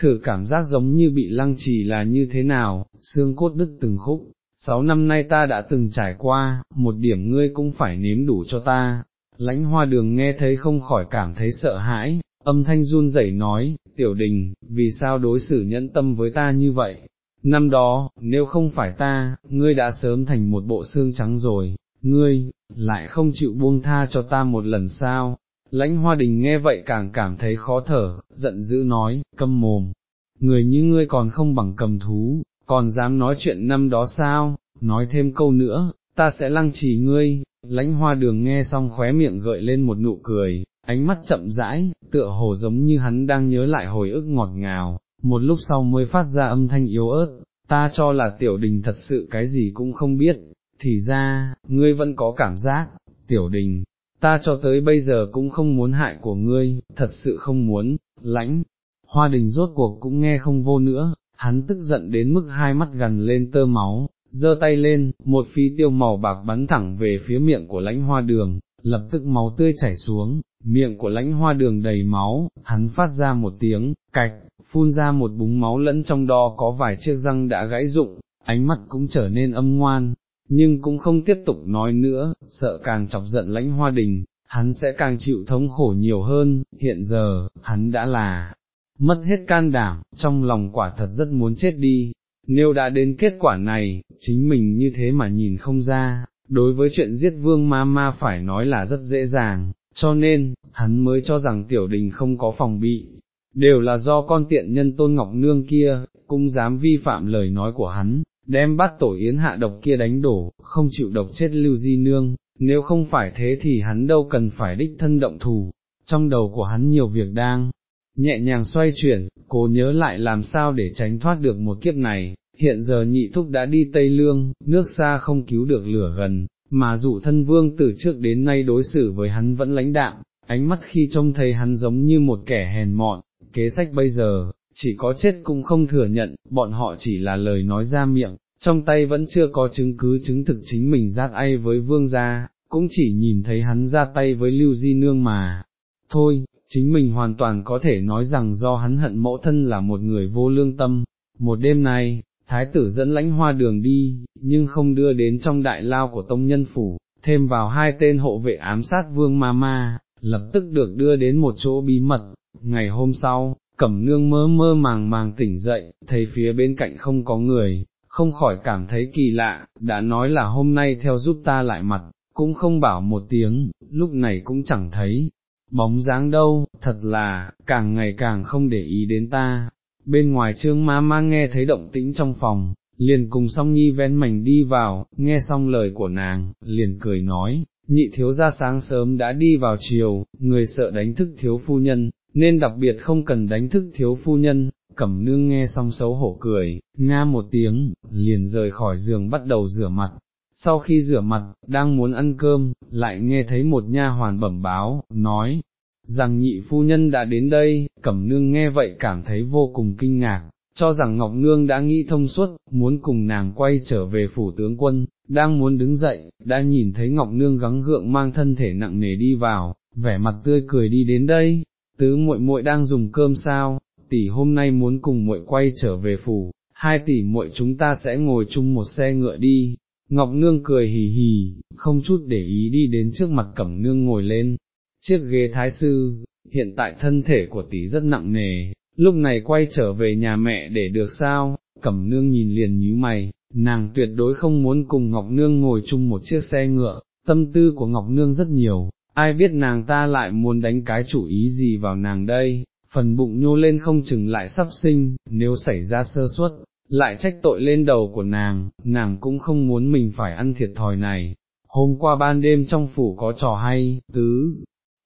thử cảm giác giống như bị lăng trì là như thế nào, xương cốt đứt từng khúc, sáu năm nay ta đã từng trải qua, một điểm ngươi cũng phải nếm đủ cho ta. Lãnh hoa đường nghe thấy không khỏi cảm thấy sợ hãi, âm thanh run rẩy nói, tiểu đình, vì sao đối xử nhẫn tâm với ta như vậy, năm đó, nếu không phải ta, ngươi đã sớm thành một bộ xương trắng rồi, ngươi, lại không chịu buông tha cho ta một lần sao, lãnh hoa đình nghe vậy càng cảm thấy khó thở, giận dữ nói, câm mồm, người như ngươi còn không bằng cầm thú, còn dám nói chuyện năm đó sao, nói thêm câu nữa, ta sẽ lăng trì ngươi, lãnh hoa đường nghe xong khóe miệng gợi lên một nụ cười, ánh mắt chậm rãi, tựa hồ giống như hắn đang nhớ lại hồi ức ngọt ngào, một lúc sau mới phát ra âm thanh yếu ớt, ta cho là tiểu đình thật sự cái gì cũng không biết, thì ra, ngươi vẫn có cảm giác, tiểu đình, ta cho tới bây giờ cũng không muốn hại của ngươi, thật sự không muốn, lãnh, hoa đình rốt cuộc cũng nghe không vô nữa, hắn tức giận đến mức hai mắt gần lên tơ máu, giơ tay lên, một phi tiêu màu bạc bắn thẳng về phía miệng của lãnh hoa đường, lập tức máu tươi chảy xuống, miệng của lãnh hoa đường đầy máu, hắn phát ra một tiếng, cạch, phun ra một búng máu lẫn trong đó có vài chiếc răng đã gãy rụng, ánh mắt cũng trở nên âm ngoan, nhưng cũng không tiếp tục nói nữa, sợ càng chọc giận lãnh hoa đình, hắn sẽ càng chịu thống khổ nhiều hơn, hiện giờ, hắn đã là, mất hết can đảm, trong lòng quả thật rất muốn chết đi, nếu đã đến kết quả này, chính mình như thế mà nhìn không ra, đối với chuyện giết vương ma ma phải nói là rất dễ dàng, cho nên, hắn mới cho rằng tiểu đình không có phòng bị, đều là do con tiện nhân tôn ngọc nương kia, cũng dám vi phạm lời nói của hắn, đem bắt tổ yến hạ độc kia đánh đổ, không chịu độc chết lưu di nương, nếu không phải thế thì hắn đâu cần phải đích thân động thủ, trong đầu của hắn nhiều việc đang nhẹ nhàng xoay chuyển, cố nhớ lại làm sao để tránh thoát được một kiếp này, hiện giờ nhị thúc đã đi Tây Lương, nước xa không cứu được lửa gần, mà dụ thân vương từ trước đến nay đối xử với hắn vẫn lãnh đạm, ánh mắt khi trông thấy hắn giống như một kẻ hèn mọn, kế sách bây giờ, chỉ có chết cũng không thừa nhận, bọn họ chỉ là lời nói ra miệng, trong tay vẫn chưa có chứng cứ chứng thực chính mình giác ai với vương gia, cũng chỉ nhìn thấy hắn ra tay với lưu di nương mà. Thôi, chính mình hoàn toàn có thể nói rằng do hắn hận mẫu thân là một người vô lương tâm. Một đêm này, thái tử dẫn lãnh hoa đường đi, nhưng không đưa đến trong đại lao của tông nhân phủ, thêm vào hai tên hộ vệ ám sát vương ma ma, lập tức được đưa đến một chỗ bí mật. Ngày hôm sau, cẩm nương mơ mơ màng màng tỉnh dậy, thấy phía bên cạnh không có người, không khỏi cảm thấy kỳ lạ, đã nói là hôm nay theo giúp ta lại mặt, cũng không bảo một tiếng, lúc này cũng chẳng thấy, bóng dáng đâu, thật là, càng ngày càng không để ý đến ta. Bên ngoài trương ma ma nghe thấy động tĩnh trong phòng, liền cùng song nhi ven mảnh đi vào, nghe xong lời của nàng, liền cười nói, nhị thiếu ra sáng sớm đã đi vào chiều, người sợ đánh thức thiếu phu nhân, nên đặc biệt không cần đánh thức thiếu phu nhân, cẩm nương nghe xong xấu hổ cười, nga một tiếng, liền rời khỏi giường bắt đầu rửa mặt. Sau khi rửa mặt, đang muốn ăn cơm, lại nghe thấy một nha hoàn bẩm báo, nói, rằng nhị phu nhân đã đến đây, cẩm nương nghe vậy cảm thấy vô cùng kinh ngạc, cho rằng Ngọc Nương đã nghĩ thông suốt, muốn cùng nàng quay trở về phủ tướng quân, đang muốn đứng dậy, đã nhìn thấy Ngọc Nương gắng gượng mang thân thể nặng nề đi vào, vẻ mặt tươi cười đi đến đây, tứ muội muội đang dùng cơm sao, tỷ hôm nay muốn cùng muội quay trở về phủ, hai tỷ muội chúng ta sẽ ngồi chung một xe ngựa đi. Ngọc Nương cười hì hì, không chút để ý đi đến trước mặt Cẩm Nương ngồi lên, chiếc ghế thái sư, hiện tại thân thể của tỷ rất nặng nề, lúc này quay trở về nhà mẹ để được sao, cẩm nương nhìn liền nhíu mày, nàng tuyệt đối không muốn cùng Ngọc Nương ngồi chung một chiếc xe ngựa, tâm tư của Ngọc Nương rất nhiều, ai biết nàng ta lại muốn đánh cái chủ ý gì vào nàng đây, phần bụng nhô lên không chừng lại sắp sinh, nếu xảy ra sơ suất, lại trách tội lên đầu của nàng, nàng cũng không muốn mình phải ăn thiệt thòi này. Hôm qua ban đêm trong phủ có trò hay, tứ,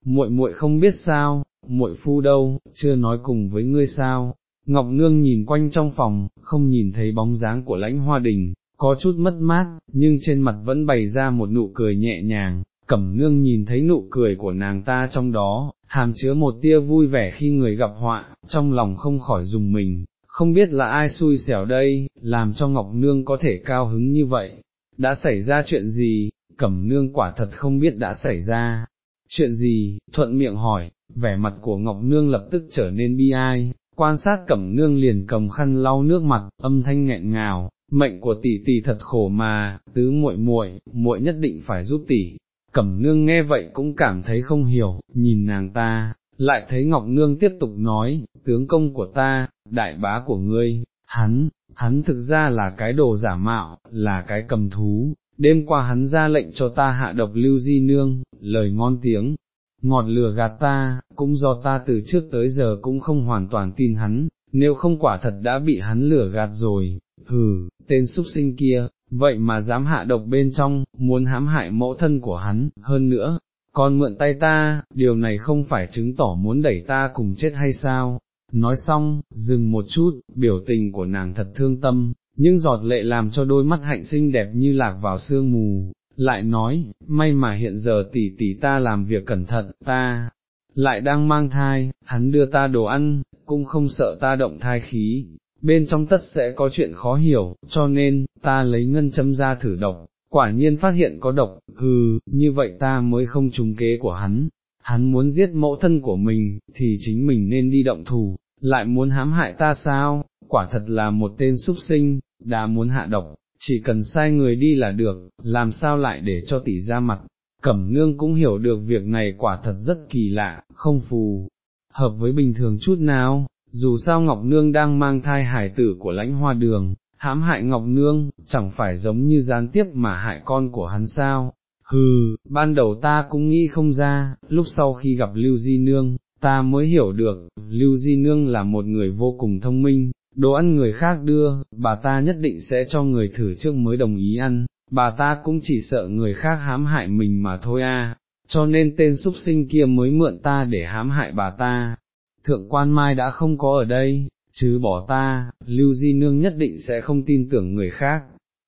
muội muội không biết sao, muội phu đâu, chưa nói cùng với ngươi sao. Ngọc Nương nhìn quanh trong phòng, không nhìn thấy bóng dáng của lãnh hoa đình, có chút mất mát, nhưng trên mặt vẫn bày ra một nụ cười nhẹ nhàng, cẩm nương nhìn thấy nụ cười của nàng ta trong đó, hàm chứa một tia vui vẻ khi người gặp họa, trong lòng không khỏi dùng mình, không biết là ai xui xẻo đây, làm cho Ngọc Nương có thể cao hứng như vậy, đã xảy ra chuyện gì, cẩm nương quả thật không biết đã xảy ra, chuyện gì, thuận miệng hỏi, vẻ mặt của Ngọc Nương lập tức trở nên bi ai, quan sát cẩm nương liền cầm khăn lau nước mặt, âm thanh nghẹn ngào, mệnh của tỷ tỷ thật khổ mà, tứ muội muội, muội nhất định phải giúp tỷ. Cẩm nương nghe vậy cũng cảm thấy không hiểu, nhìn nàng ta, lại thấy Ngọc Nương tiếp tục nói, tướng công của ta, đại bá của ngươi, hắn, hắn thực ra là cái đồ giả mạo, là cái cầm thú, đêm qua hắn ra lệnh cho ta hạ độc lưu di nương, lời ngon tiếng, ngọt lừa gạt ta, cũng do ta từ trước tới giờ cũng không hoàn toàn tin hắn, nếu không quả thật đã bị hắn lừa gạt rồi, hừ, tên súc sinh kia, vậy mà dám hạ độc bên trong, muốn hãm hại mẫu thân của hắn, hơn nữa, còn mượn tay ta, điều này không phải chứng tỏ muốn đẩy ta cùng chết hay sao, nói xong, dừng một chút, biểu tình của nàng thật thương tâm, nhưng giọt lệ làm cho đôi mắt hạnh xinh đẹp như lạc vào sương mù, lại nói, may mà hiện giờ tỷ tỷ ta làm việc cẩn thận, ta, lại đang mang thai, hắn đưa ta đồ ăn, cũng không sợ ta động thai khí, bên trong tất sẽ có chuyện khó hiểu, cho nên, ta lấy ngân châm ra thử độc, quả nhiên phát hiện có độc, hừ, như vậy ta mới không trúng kế của hắn, hắn muốn giết mẫu thân của mình, thì chính mình nên đi động thủ, lại muốn hãm hại ta sao, quả thật là một tên súc sinh, đã muốn hạ độc, chỉ cần sai người đi là được, làm sao lại để cho tỷ ra mặt. Cẩm nương cũng hiểu được việc này quả thật rất kỳ lạ, không phù, hợp với bình thường chút nào, dù sao Ngọc Nương đang mang thai hải tử của lãnh hoa đường, hãm hại Ngọc Nương, chẳng phải giống như gián tiếp mà hại con của hắn sao. Hừ, ban đầu ta cũng nghĩ không ra, lúc sau khi gặp Lưu Di Nương, ta mới hiểu được, Lưu Di Nương là một người vô cùng thông minh, đồ ăn người khác đưa, bà ta nhất định sẽ cho người thử trước mới đồng ý ăn, bà ta cũng chỉ sợ người khác hãm hại mình mà thôi a. cho nên tên súc sinh kia mới mượn ta để hãm hại bà ta. Thượng quan mai đã không có ở đây, chứ bỏ ta, Lưu Di Nương nhất định sẽ không tin tưởng người khác.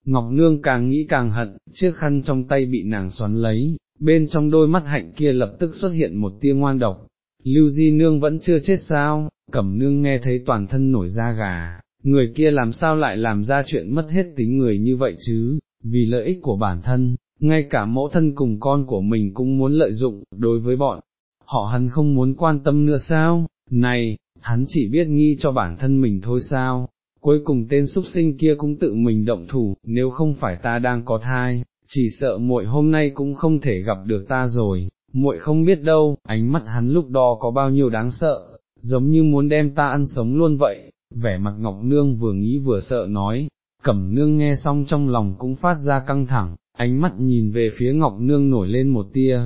Ngọc Nương càng nghĩ càng hận, chiếc khăn trong tay bị nàng xoắn lấy, bên trong đôi mắt hạnh kia lập tức xuất hiện một tia ngoan độc, Lưu Di Nương vẫn chưa chết sao, Cẩm Nương nghe thấy toàn thân nổi da gà, người kia làm sao lại làm ra chuyện mất hết tính người như vậy chứ, vì lợi ích của bản thân, ngay cả mẫu thân cùng con của mình cũng muốn lợi dụng, đối với bọn, họ hắn không muốn quan tâm nữa sao, này, hắn chỉ biết nghi cho bản thân mình thôi sao, cuối cùng tên súc sinh kia cũng tự mình động thủ, nếu không phải ta đang có thai, chỉ sợ muội hôm nay cũng không thể gặp được ta rồi, muội không biết đâu, ánh mắt hắn lúc đó có bao nhiêu đáng sợ, giống như muốn đem ta ăn sống luôn vậy, vẻ mặt Ngọc Nương vừa nghĩ vừa sợ nói, Cẩm Nương nghe xong trong lòng cũng phát ra căng thẳng, ánh mắt nhìn về phía Ngọc Nương nổi lên một tia,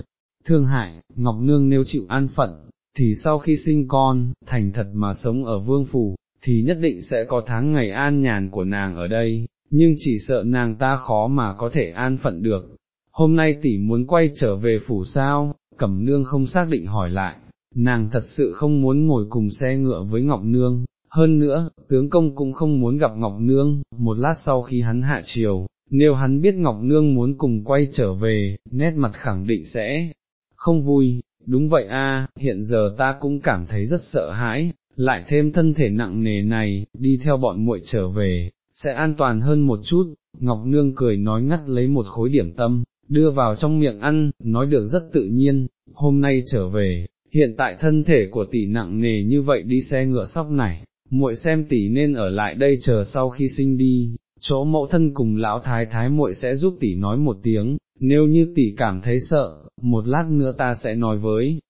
thương hại, Ngọc Nương nếu chịu an phận, thì sau khi sinh con, thành thật mà sống ở vương phủ, thì nhất định sẽ có tháng ngày an nhàn của nàng ở đây, nhưng chỉ sợ nàng ta khó mà có thể an phận được. Hôm nay tỷ muốn quay trở về phủ sao, Cẩm Nương không xác định hỏi lại, nàng thật sự không muốn ngồi cùng xe ngựa với Ngọc Nương, hơn nữa, tướng công cũng không muốn gặp Ngọc Nương, một lát sau khi hắn hạ chiều, nếu hắn biết Ngọc Nương muốn cùng quay trở về, nét mặt khẳng định sẽ không vui, đúng vậy a, hiện giờ ta cũng cảm thấy rất sợ hãi, lại thêm thân thể nặng nề này, đi theo bọn muội trở về, sẽ an toàn hơn một chút, Ngọc Nương cười nói ngắt lấy một khối điểm tâm, đưa vào trong miệng ăn, nói được rất tự nhiên, hôm nay trở về, hiện tại thân thể của tỷ nặng nề như vậy đi xe ngựa sóc này, muội xem tỷ nên ở lại đây chờ sau khi sinh đi, chỗ mẫu thân cùng lão thái thái muội sẽ giúp tỷ nói một tiếng, nếu như tỷ cảm thấy sợ, một lát nữa ta sẽ nói với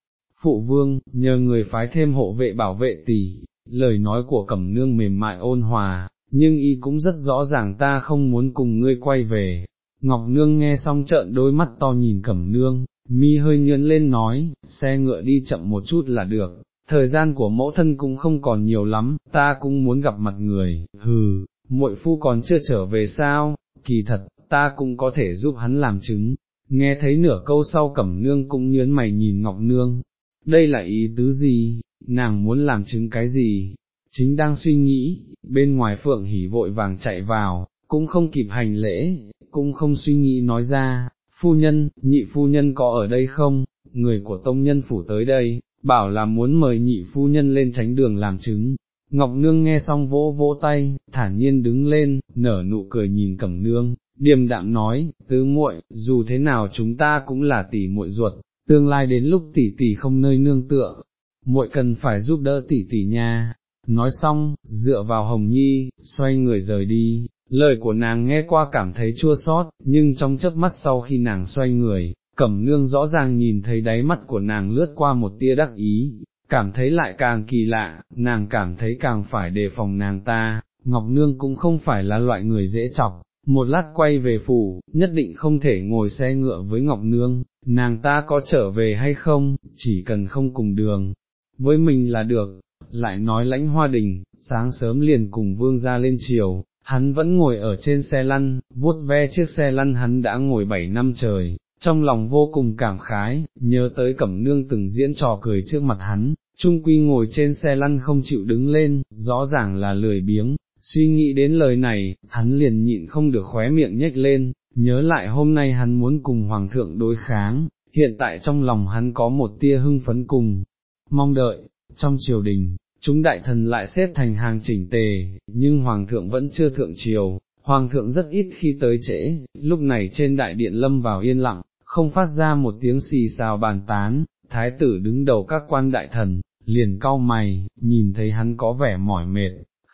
phụ vương, nhờ người phái thêm hộ vệ bảo vệ tỷ, lời nói của cẩm nương mềm mại ôn hòa, nhưng y cũng rất rõ ràng ta không muốn cùng ngươi quay về. Ngọc Nương nghe xong trợn đôi mắt to nhìn Cẩm Nương, mi hơi nhớn lên nói, xe ngựa đi chậm một chút là được, thời gian của mẫu thân cũng không còn nhiều lắm, ta cũng muốn gặp mặt người, hừ, muội phu còn chưa trở về sao, kỳ thật, ta cũng có thể giúp hắn làm chứng. Nghe thấy nửa câu sau Cẩm Nương cũng nhớn mày nhìn Ngọc Nương, đây là ý tứ gì, nàng muốn làm chứng cái gì, chính đang suy nghĩ, bên ngoài phượng hỉ vội vàng chạy vào, cũng không kịp hành lễ, cũng không suy nghĩ nói ra, phu nhân, nhị phu nhân có ở đây không, người của tông nhân phủ tới đây, bảo là muốn mời nhị phu nhân lên tránh đường làm chứng. Ngọc Nương nghe xong vỗ vỗ tay, thản nhiên đứng lên, nở nụ cười nhìn Cẩm Nương, điềm đạm nói, tứ muội, dù thế nào chúng ta cũng là tỷ muội ruột, tương lai đến lúc tỷ tỷ không nơi nương tựa, muội cần phải giúp đỡ tỷ tỷ nha. Nói xong, dựa vào Hồng Nhi, xoay người rời đi, lời của nàng nghe qua cảm thấy chua xót, nhưng trong chớp mắt sau khi nàng xoay người, cẩm nương rõ ràng nhìn thấy đáy mắt của nàng lướt qua một tia đắc ý, cảm thấy lại càng kỳ lạ, nàng cảm thấy càng phải đề phòng nàng ta, Ngọc Nương cũng không phải là loại người dễ chọc, một lát quay về phủ, nhất định không thể ngồi xe ngựa với Ngọc Nương, nàng ta có trở về hay không, chỉ cần không cùng đường, với mình là được, lại nói lãnh hoa đình, sáng sớm liền cùng vương ra lên chiều, hắn vẫn ngồi ở trên xe lăn, vuốt ve chiếc xe lăn hắn đã ngồi bảy năm trời, trong lòng vô cùng cảm khái, nhớ tới cẩm nương từng diễn trò cười trước mặt hắn, trung quy ngồi trên xe lăn không chịu đứng lên, rõ ràng là lười biếng, suy nghĩ đến lời này, hắn liền nhịn không được khóe miệng nhếch lên, nhớ lại hôm nay hắn muốn cùng hoàng thượng đối kháng, hiện tại trong lòng hắn có một tia hưng phấn cùng, mong đợi, trong triều đình, chúng đại thần lại xếp thành hàng chỉnh tề, nhưng hoàng thượng vẫn chưa thượng triều, hoàng thượng rất ít khi tới trễ, lúc này trên đại điện lâm vào yên lặng, không phát ra một tiếng xì xào bàn tán, thái tử đứng đầu các quan đại thần, liền cau mày, nhìn thấy hắn có vẻ mỏi mệt,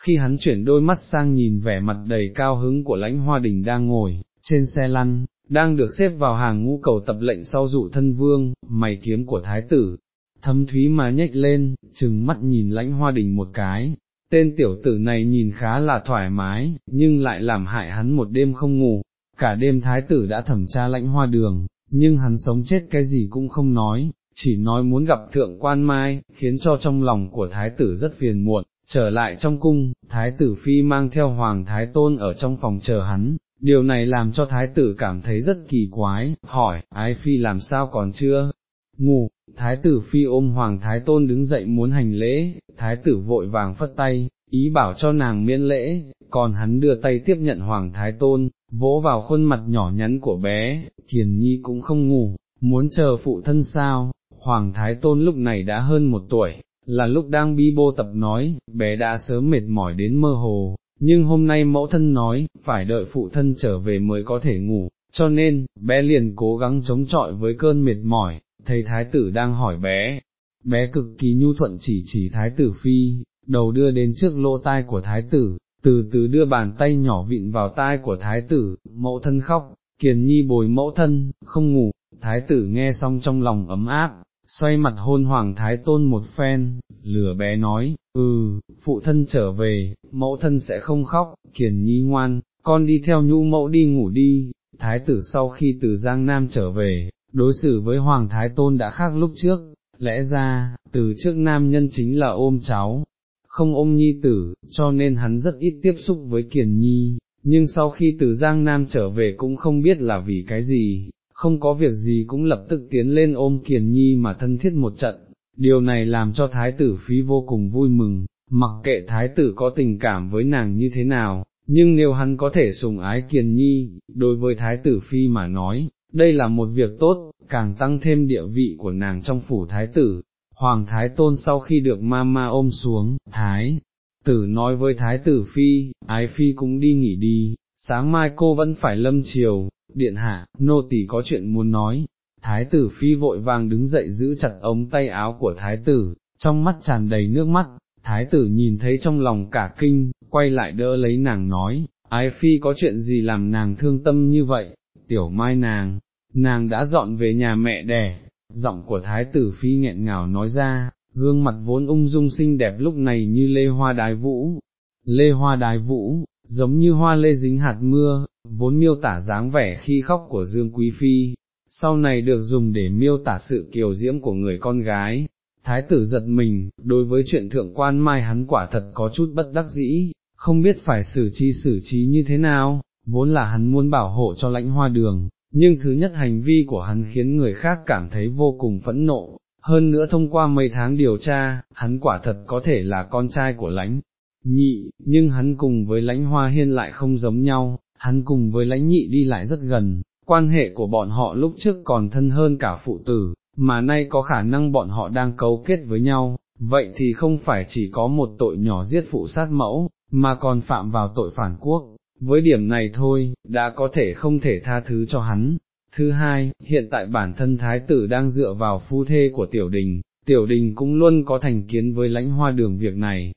khi hắn chuyển đôi mắt sang nhìn vẻ mặt đầy cao hứng của lãnh hoa đình đang ngồi, trên xe lăn, đang được xếp vào hàng ngũ cầu tập lệnh sau dụ thân vương, mày kiếm của thái tử, thâm thúy mà nhếch lên, chừng mắt nhìn lãnh hoa đình một cái, tên tiểu tử này nhìn khá là thoải mái, nhưng lại làm hại hắn một đêm không ngủ, cả đêm thái tử đã thẩm tra lãnh hoa đường, nhưng hắn sống chết cái gì cũng không nói, chỉ nói muốn gặp thượng quan mai, khiến cho trong lòng của thái tử rất phiền muộn, trở lại trong cung, thái tử phi mang theo hoàng thái tôn ở trong phòng chờ hắn, điều này làm cho thái tử cảm thấy rất kỳ quái, hỏi, ái phi làm sao còn chưa, ngủ, thái tử phi ôm hoàng thái tôn đứng dậy muốn hành lễ, thái tử vội vàng phất tay, ý bảo cho nàng miễn lễ, còn hắn đưa tay tiếp nhận hoàng thái tôn, vỗ vào khuôn mặt nhỏ nhắn của bé, kiền nhi cũng không ngủ, muốn chờ phụ thân sao, hoàng thái tôn lúc này đã hơn một tuổi, là lúc đang bi bô tập nói, bé đã sớm mệt mỏi đến mơ hồ, nhưng hôm nay mẫu thân nói, phải đợi phụ thân trở về mới có thể ngủ, cho nên, bé liền cố gắng chống chọi với cơn mệt mỏi, thầy thái tử đang hỏi bé, bé cực kỳ nhu thuận chỉ chỉ thái tử phi, đầu đưa đến trước lỗ tai của thái tử, từ từ đưa bàn tay nhỏ vịn vào tai của thái tử, mẫu thân khóc, kiền nhi bồi mẫu thân, không ngủ, thái tử nghe xong trong lòng ấm áp, xoay mặt hôn hoàng thái tôn một phen, lửa bé nói, ừ, phụ thân trở về, mẫu thân sẽ không khóc, kiền nhi ngoan, con đi theo nhũ mẫu đi ngủ đi, thái tử sau khi từ Giang Nam trở về, đối xử với hoàng thái tôn đã khác lúc trước, lẽ ra, từ trước nam nhân chính là ôm cháu, không ôm nhi tử, cho nên hắn rất ít tiếp xúc với kiền nhi, nhưng sau khi từ Giang Nam trở về cũng không biết là vì cái gì, không có việc gì cũng lập tức tiến lên ôm kiền nhi mà thân thiết một trận, điều này làm cho thái tử phi vô cùng vui mừng, mặc kệ thái tử có tình cảm với nàng như thế nào, nhưng nếu hắn có thể sùng ái kiền nhi, đối với thái tử phi mà nói, đây là một việc tốt, càng tăng thêm địa vị của nàng trong phủ thái tử. Hoàng Thái Tôn sau khi được ma ma ôm xuống, Thái tử nói với Thái tử Phi, ái Phi cũng đi nghỉ đi, sáng mai cô vẫn phải lâm chiều, điện hạ, nô tỳ có chuyện muốn nói. Thái tử Phi vội vàng đứng dậy giữ chặt ống tay áo của Thái tử, trong mắt tràn đầy nước mắt, Thái tử nhìn thấy trong lòng cả kinh, quay lại đỡ lấy nàng nói, Ai Phi có chuyện gì làm nàng thương tâm như vậy, tiểu mai nàng, nàng đã dọn về nhà mẹ đẻ, giọng của thái tử phi nghẹn ngào nói ra, gương mặt vốn ung dung xinh đẹp lúc này như lê hoa đái vũ, lê hoa đái vũ, giống như hoa lê dính hạt mưa, vốn miêu tả dáng vẻ khi khóc của Dương Quý Phi, sau này được dùng để miêu tả sự kiều diễm của người con gái. Thái tử giật mình, đối với chuyện thượng quan mai hắn quả thật có chút bất đắc dĩ, không biết phải xử chi xử trí như thế nào, vốn là hắn muốn bảo hộ cho lãnh hoa đường, nhưng thứ nhất hành vi của hắn khiến người khác cảm thấy vô cùng phẫn nộ, hơn nữa thông qua mấy tháng điều tra, hắn quả thật có thể là con trai của lãnh nhị, nhưng hắn cùng với lãnh hoa hiên lại không giống nhau, hắn cùng với lãnh nhị đi lại rất gần, quan hệ của bọn họ lúc trước còn thân hơn cả phụ tử, mà nay có khả năng bọn họ đang cấu kết với nhau, vậy thì không phải chỉ có một tội nhỏ giết phụ sát mẫu, mà còn phạm vào tội phản quốc, với điểm này thôi, đã có thể không thể tha thứ cho hắn. Thứ hai, hiện tại bản thân thái tử đang dựa vào phu thê của tiểu đình, tiểu đình cũng luôn có thành kiến với lãnh hoa đường việc này,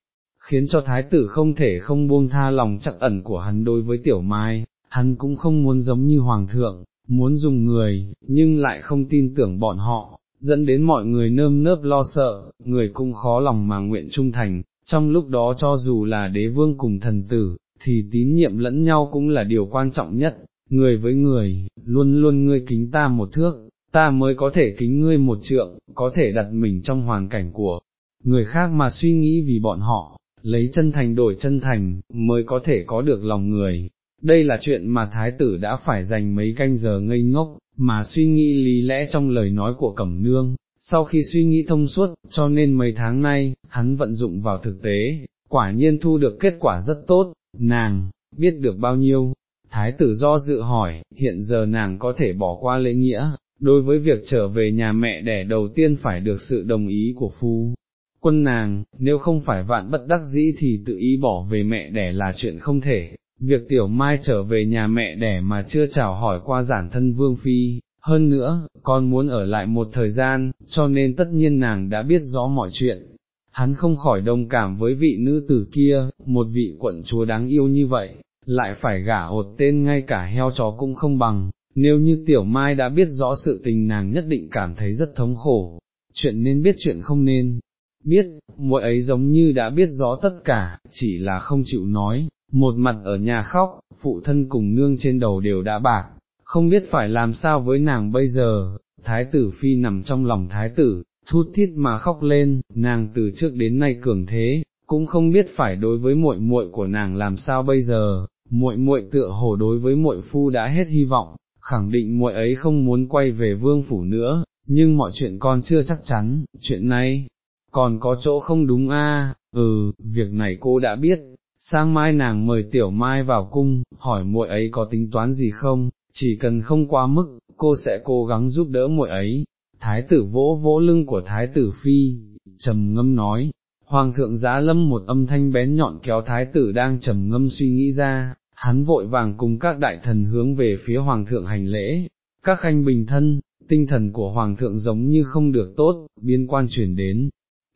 khiến cho thái tử không thể không buông tha lòng chắc ẩn của hắn đối với tiểu mai, hắn cũng không muốn giống như hoàng thượng, muốn dùng người, nhưng lại không tin tưởng bọn họ, dẫn đến mọi người nơm nớp lo sợ, người cũng khó lòng mà nguyện trung thành, trong lúc đó cho dù là đế vương cùng thần tử, thì tín nhiệm lẫn nhau cũng là điều quan trọng nhất, người với người, luôn luôn ngươi kính ta một thước, ta mới có thể kính ngươi một trượng, có thể đặt mình trong hoàn cảnh của người khác mà suy nghĩ vì bọn họ, lấy chân thành đổi chân thành, mới có thể có được lòng người. Đây là chuyện mà thái tử đã phải dành mấy canh giờ ngây ngốc, mà suy nghĩ lý lẽ trong lời nói của Cẩm Nương, sau khi suy nghĩ thông suốt, cho nên mấy tháng nay, hắn vận dụng vào thực tế, quả nhiên thu được kết quả rất tốt, nàng, biết được bao nhiêu, thái tử do dự hỏi, hiện giờ nàng có thể bỏ qua lễ nghĩa, đối với việc trở về nhà mẹ đẻ đầu tiên phải được sự đồng ý của phu. Quân nàng, nếu không phải vạn bất đắc dĩ thì tự ý bỏ về mẹ đẻ là chuyện không thể, việc tiểu mai trở về nhà mẹ đẻ mà chưa chào hỏi qua giản thân vương phi, hơn nữa, con muốn ở lại một thời gian, cho nên tất nhiên nàng đã biết rõ mọi chuyện. Hắn không khỏi đồng cảm với vị nữ tử kia, một vị quận chúa đáng yêu như vậy, lại phải gả hột tên ngay cả heo chó cũng không bằng, nếu như tiểu mai đã biết rõ sự tình nàng nhất định cảm thấy rất thống khổ, chuyện nên biết chuyện không nên, biết, muội ấy giống như đã biết rõ tất cả, chỉ là không chịu nói, một mặt ở nhà khóc, phụ thân cùng nương trên đầu đều đã bạc, không biết phải làm sao với nàng bây giờ, thái tử phi nằm trong lòng thái tử, thút thít mà khóc lên, nàng từ trước đến nay cường thế, cũng không biết phải đối với muội muội của nàng làm sao bây giờ, muội muội tựa hồ đối với muội phu đã hết hy vọng, khẳng định muội ấy không muốn quay về vương phủ nữa, nhưng mọi chuyện con chưa chắc chắn, chuyện này, còn có chỗ không đúng a? ừ, việc này cô đã biết, sang mai nàng mời tiểu mai vào cung, hỏi muội ấy có tính toán gì không, chỉ cần không quá mức, cô sẽ cố gắng giúp đỡ muội ấy. Thái tử vỗ vỗ lưng của thái tử phi, trầm ngâm nói, hoàng thượng giá lâm một âm thanh bén nhọn kéo thái tử đang trầm ngâm suy nghĩ ra, hắn vội vàng cùng các đại thần hướng về phía hoàng thượng hành lễ, các khanh bình thân, tinh thần của hoàng thượng giống như không được tốt, biên quan chuyển đến,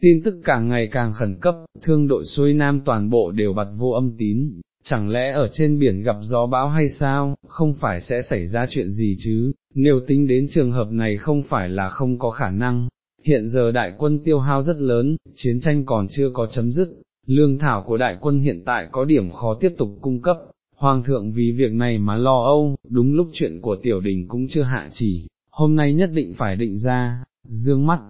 tin tức càng ngày càng khẩn cấp, thương đội xuôi nam toàn bộ đều bật vô âm tín, chẳng lẽ ở trên biển gặp gió bão hay sao, không phải sẽ xảy ra chuyện gì chứ, nếu tính đến trường hợp này không phải là không có khả năng, hiện giờ đại quân tiêu hao rất lớn, chiến tranh còn chưa có chấm dứt, lương thảo của đại quân hiện tại có điểm khó tiếp tục cung cấp, hoàng thượng vì việc này mà lo âu, đúng lúc chuyện của tiểu đình cũng chưa hạ chỉ, hôm nay nhất định phải định ra, dương mắt,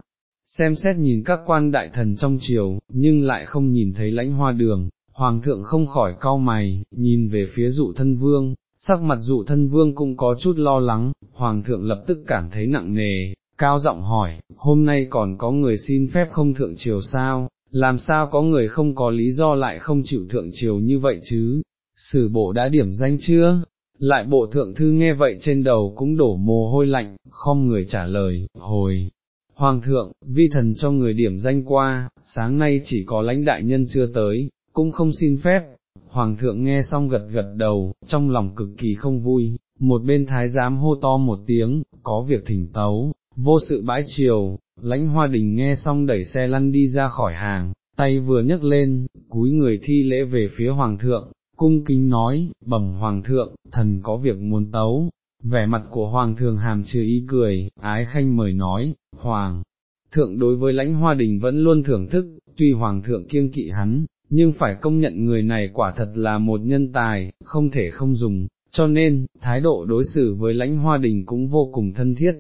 xem xét nhìn các quan đại thần trong triều, nhưng lại không nhìn thấy lãnh hoa đường, hoàng thượng không khỏi cau mày, nhìn về phía dụ thân vương, sắc mặt dụ thân vương cũng có chút lo lắng, hoàng thượng lập tức cảm thấy nặng nề, cao giọng hỏi, hôm nay còn có người xin phép không thượng triều sao, làm sao có người không có lý do lại không chịu thượng triều như vậy chứ, sử bộ đã điểm danh chưa? Lại bộ thượng thư nghe vậy trên đầu cũng đổ mồ hôi lạnh, không người trả lời, hồi, Hoàng thượng, vi thần cho người điểm danh qua, sáng nay chỉ có lãnh đại nhân chưa tới, cũng không xin phép. Hoàng thượng nghe xong gật gật đầu, trong lòng cực kỳ không vui, một bên thái giám hô to một tiếng, có việc thỉnh tấu, vô sự bãi chiều, lãnh hoa đình nghe xong đẩy xe lăn đi ra khỏi hàng, tay vừa nhấc lên, cúi người thi lễ về phía hoàng thượng, cung kính nói, bẩm hoàng thượng, thần có việc muốn tấu, vẻ mặt của hoàng thượng hàm chứa ý cười, ái khanh mời nói, hoàng thượng đối với lãnh hoa đình vẫn luôn thưởng thức, tuy hoàng thượng kiêng kỵ hắn, nhưng phải công nhận người này quả thật là một nhân tài, không thể không dùng, cho nên, thái độ đối xử với lãnh hoa đình cũng vô cùng thân thiết.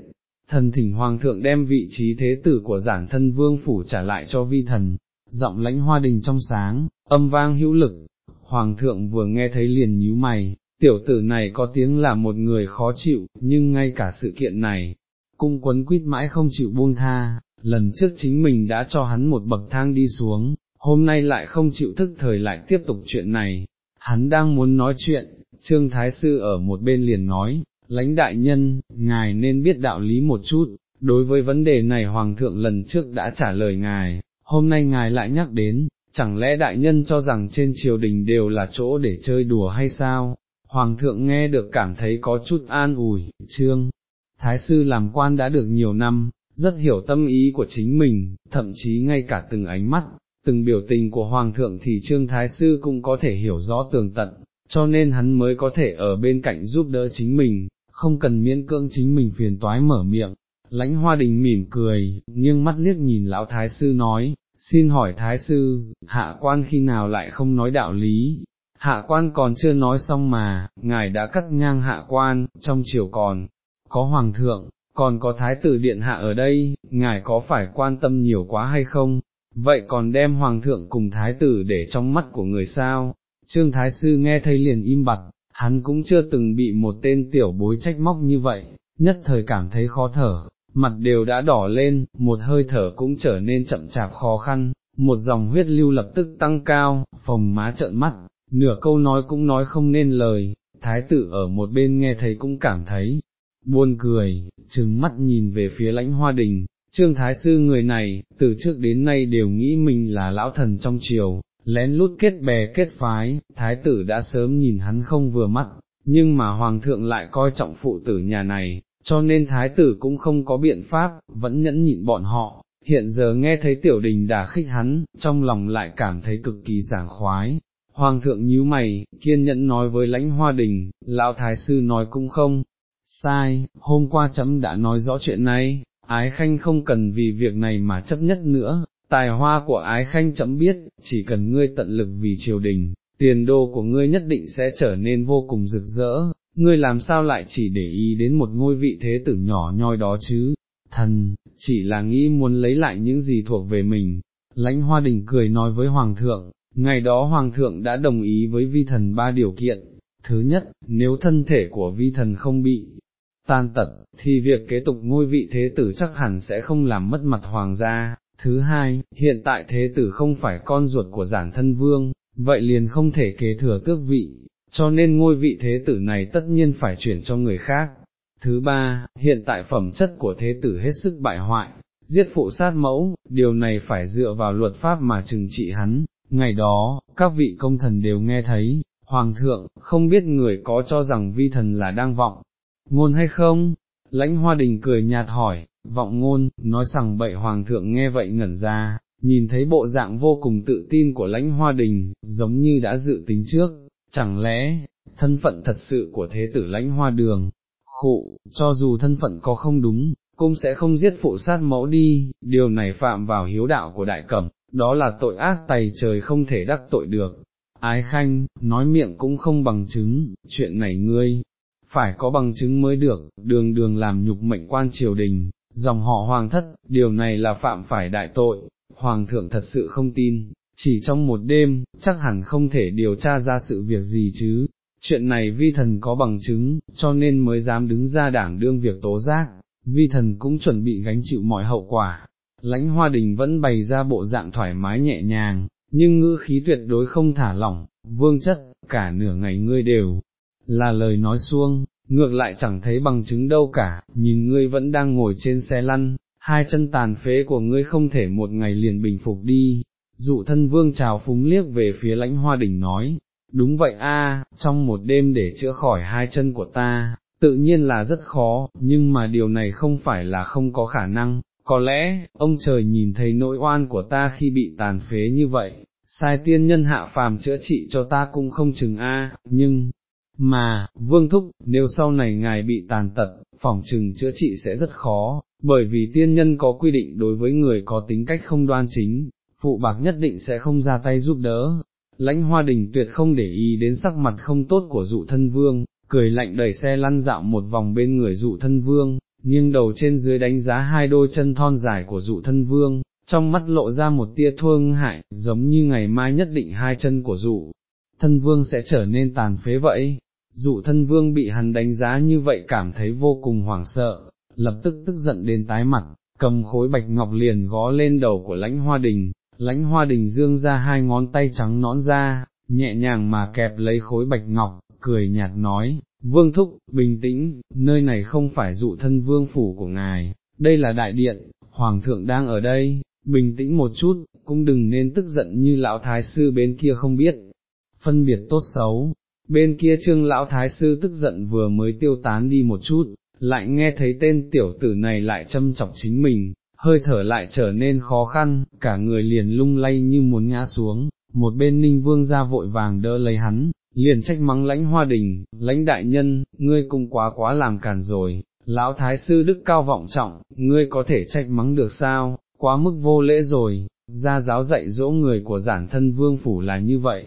Thần thỉnh hoàng thượng đem vị trí thế tử của giản thân vương phủ trả lại cho vi thần, giọng lãnh hoa đình trong sáng, âm vang hữu lực, hoàng thượng vừa nghe thấy liền nhíu mày, tiểu tử này có tiếng là một người khó chịu, nhưng ngay cả sự kiện này, cung quấn quýt mãi không chịu buông tha, lần trước chính mình đã cho hắn một bậc thang đi xuống, hôm nay lại không chịu thức thời lại tiếp tục chuyện này, hắn đang muốn nói chuyện, Trương Thái Sư ở một bên liền nói, lãnh đại nhân, ngài nên biết đạo lý một chút, đối với vấn đề này Hoàng thượng lần trước đã trả lời ngài, hôm nay ngài lại nhắc đến, chẳng lẽ đại nhân cho rằng trên triều đình đều là chỗ để chơi đùa hay sao? Hoàng thượng nghe được cảm thấy có chút an ủi, trương, thái sư làm quan đã được nhiều năm, rất hiểu tâm ý của chính mình, thậm chí ngay cả từng ánh mắt, từng biểu tình của Hoàng thượng thì trương thái sư cũng có thể hiểu rõ tường tận, cho nên hắn mới có thể ở bên cạnh giúp đỡ chính mình, không cần miễn cưỡng chính mình phiền toái mở miệng. Lãnh hoa đình mỉm cười, nghiêng mắt liếc nhìn lão thái sư nói, xin hỏi thái sư, hạ quan khi nào lại không nói đạo lý, hạ quan còn chưa nói xong mà, ngài đã cắt ngang hạ quan, trong chiều còn, có hoàng thượng, còn có thái tử điện hạ ở đây, ngài có phải quan tâm nhiều quá hay không, vậy còn đem hoàng thượng cùng thái tử để trong mắt của người sao, trương thái sư nghe thấy liền im bặt, hắn cũng chưa từng bị một tên tiểu bối trách móc như vậy, nhất thời cảm thấy khó thở, mặt đều đã đỏ lên, một hơi thở cũng trở nên chậm chạp khó khăn, một dòng huyết lưu lập tức tăng cao, phồng má trợn mắt, nửa câu nói cũng nói không nên lời, thái tử ở một bên nghe thấy cũng cảm thấy buồn cười, trừng mắt nhìn về phía lãnh hoa đình, trương thái sư người này, từ trước đến nay đều nghĩ mình là lão thần trong triều, lén lút kết bè kết phái, thái tử đã sớm nhìn hắn không vừa mắt, nhưng mà hoàng thượng lại coi trọng phụ tử nhà này, cho nên thái tử cũng không có biện pháp, vẫn nhẫn nhịn bọn họ, hiện giờ nghe thấy tiểu đình đã khích hắn, trong lòng lại cảm thấy cực kỳ sảng khoái. Hoàng thượng nhíu mày, kiên nhẫn nói với lãnh hoa đình, lão thái sư nói cũng không, sai, hôm qua chấm đã nói rõ chuyện này, ái khanh không cần vì việc này mà chấp nhất nữa, tài hoa của ái khanh chấm biết, chỉ cần ngươi tận lực vì triều đình, tiền đô của ngươi nhất định sẽ trở nên vô cùng rực rỡ, ngươi làm sao lại chỉ để ý đến một ngôi vị thế tử nhỏ nhoi đó chứ, thần, chỉ là nghĩ muốn lấy lại những gì thuộc về mình, lãnh hoa đình cười nói với hoàng thượng, ngày đó hoàng thượng đã đồng ý với vi thần ba điều kiện, thứ nhất, nếu thân thể của vi thần không bị tan tật, thì việc kế tục ngôi vị thế tử chắc hẳn sẽ không làm mất mặt hoàng gia, thứ hai, hiện tại thế tử không phải con ruột của giản thân vương, vậy liền không thể kế thừa tước vị, cho nên ngôi vị thế tử này tất nhiên phải chuyển cho người khác. Thứ ba, hiện tại phẩm chất của thế tử hết sức bại hoại, giết phụ sát mẫu, điều này phải dựa vào luật pháp mà trừng trị hắn. Ngày đó, các vị công thần đều nghe thấy, Hoàng thượng, không biết người có cho rằng vi thần là đang vọng, ngôn hay không? Lãnh hoa đình cười nhạt hỏi, vọng ngôn, nói rằng bậy Hoàng thượng nghe vậy ngẩn ra, nhìn thấy bộ dạng vô cùng tự tin của lãnh hoa đình, giống như đã dự tính trước, chẳng lẽ, thân phận thật sự của thế tử lãnh hoa đường, khụ, cho dù thân phận có không đúng, cũng sẽ không giết phụ sát mẫu đi, điều này phạm vào hiếu đạo của đại cẩm, đó là tội ác tày trời không thể đắc tội được. Ái khanh, nói miệng cũng không bằng chứng, chuyện này ngươi, phải có bằng chứng mới được, đường đường làm nhục mệnh quan triều đình, dòng họ hoàng thất, điều này là phạm phải đại tội, hoàng thượng thật sự không tin, chỉ trong một đêm, chắc hẳn không thể điều tra ra sự việc gì chứ, chuyện này vi thần có bằng chứng, cho nên mới dám đứng ra đảng đương việc tố giác, vi thần cũng chuẩn bị gánh chịu mọi hậu quả. Lãnh hoa đình vẫn bày ra bộ dạng thoải mái nhẹ nhàng, nhưng ngữ khí tuyệt đối không thả lỏng, vương chất, cả nửa ngày ngươi đều, là lời nói xuông, ngược lại chẳng thấy bằng chứng đâu cả, nhìn ngươi vẫn đang ngồi trên xe lăn, hai chân tàn phế của ngươi không thể một ngày liền bình phục đi, dụ thân vương trào phúng liếc về phía lãnh hoa đình nói, đúng vậy a, trong một đêm để chữa khỏi hai chân của ta, tự nhiên là rất khó, nhưng mà điều này không phải là không có khả năng, có lẽ, ông trời nhìn thấy nỗi oan của ta khi bị tàn phế như vậy, sai tiên nhân hạ phàm chữa trị cho ta cũng không chừng a, nhưng, mà, vương thúc, nếu sau này ngài bị tàn tật, phỏng chừng chữa trị sẽ rất khó, bởi vì tiên nhân có quy định đối với người có tính cách không đoan chính, phụ bạc nhất định sẽ không ra tay giúp đỡ. Lãnh hoa đình tuyệt không để ý đến sắc mặt không tốt của dụ thân vương, cười lạnh đẩy xe lăn dạo một vòng bên người dụ thân vương, nghiêng đầu trên dưới đánh giá hai đôi chân thon dài của dụ thân vương, trong mắt lộ ra một tia thương hại, giống như ngày mai nhất định hai chân của dụ thân vương sẽ trở nên tàn phế vậy. Dụ thân vương bị hắn đánh giá như vậy cảm thấy vô cùng hoảng sợ, lập tức tức giận đến tái mặt, cầm khối bạch ngọc liền gó lên đầu của lãnh hoa đình, lãnh hoa đình dương ra hai ngón tay trắng nõn ra, nhẹ nhàng mà kẹp lấy khối bạch ngọc, cười nhạt nói, vương thúc, bình tĩnh, nơi này không phải dụ thân vương phủ của ngài, đây là đại điện, hoàng thượng đang ở đây, bình tĩnh một chút, cũng đừng nên tức giận như lão thái sư bên kia không biết, phân biệt tốt xấu. Bên kia trương lão thái sư tức giận vừa mới tiêu tán đi một chút, lại nghe thấy tên tiểu tử này lại châm chọc chính mình, hơi thở lại trở nên khó khăn, cả người liền lung lay như muốn ngã xuống, một bên ninh vương ra vội vàng đỡ lấy hắn, liền trách mắng lãnh hoa đình, lãnh đại nhân, ngươi cũng quá quá làm càn rồi, lão thái sư đức cao vọng trọng, ngươi có thể trách mắng được sao, quá mức vô lễ rồi, gia giáo dạy dỗ người của giản thân vương phủ là như vậy.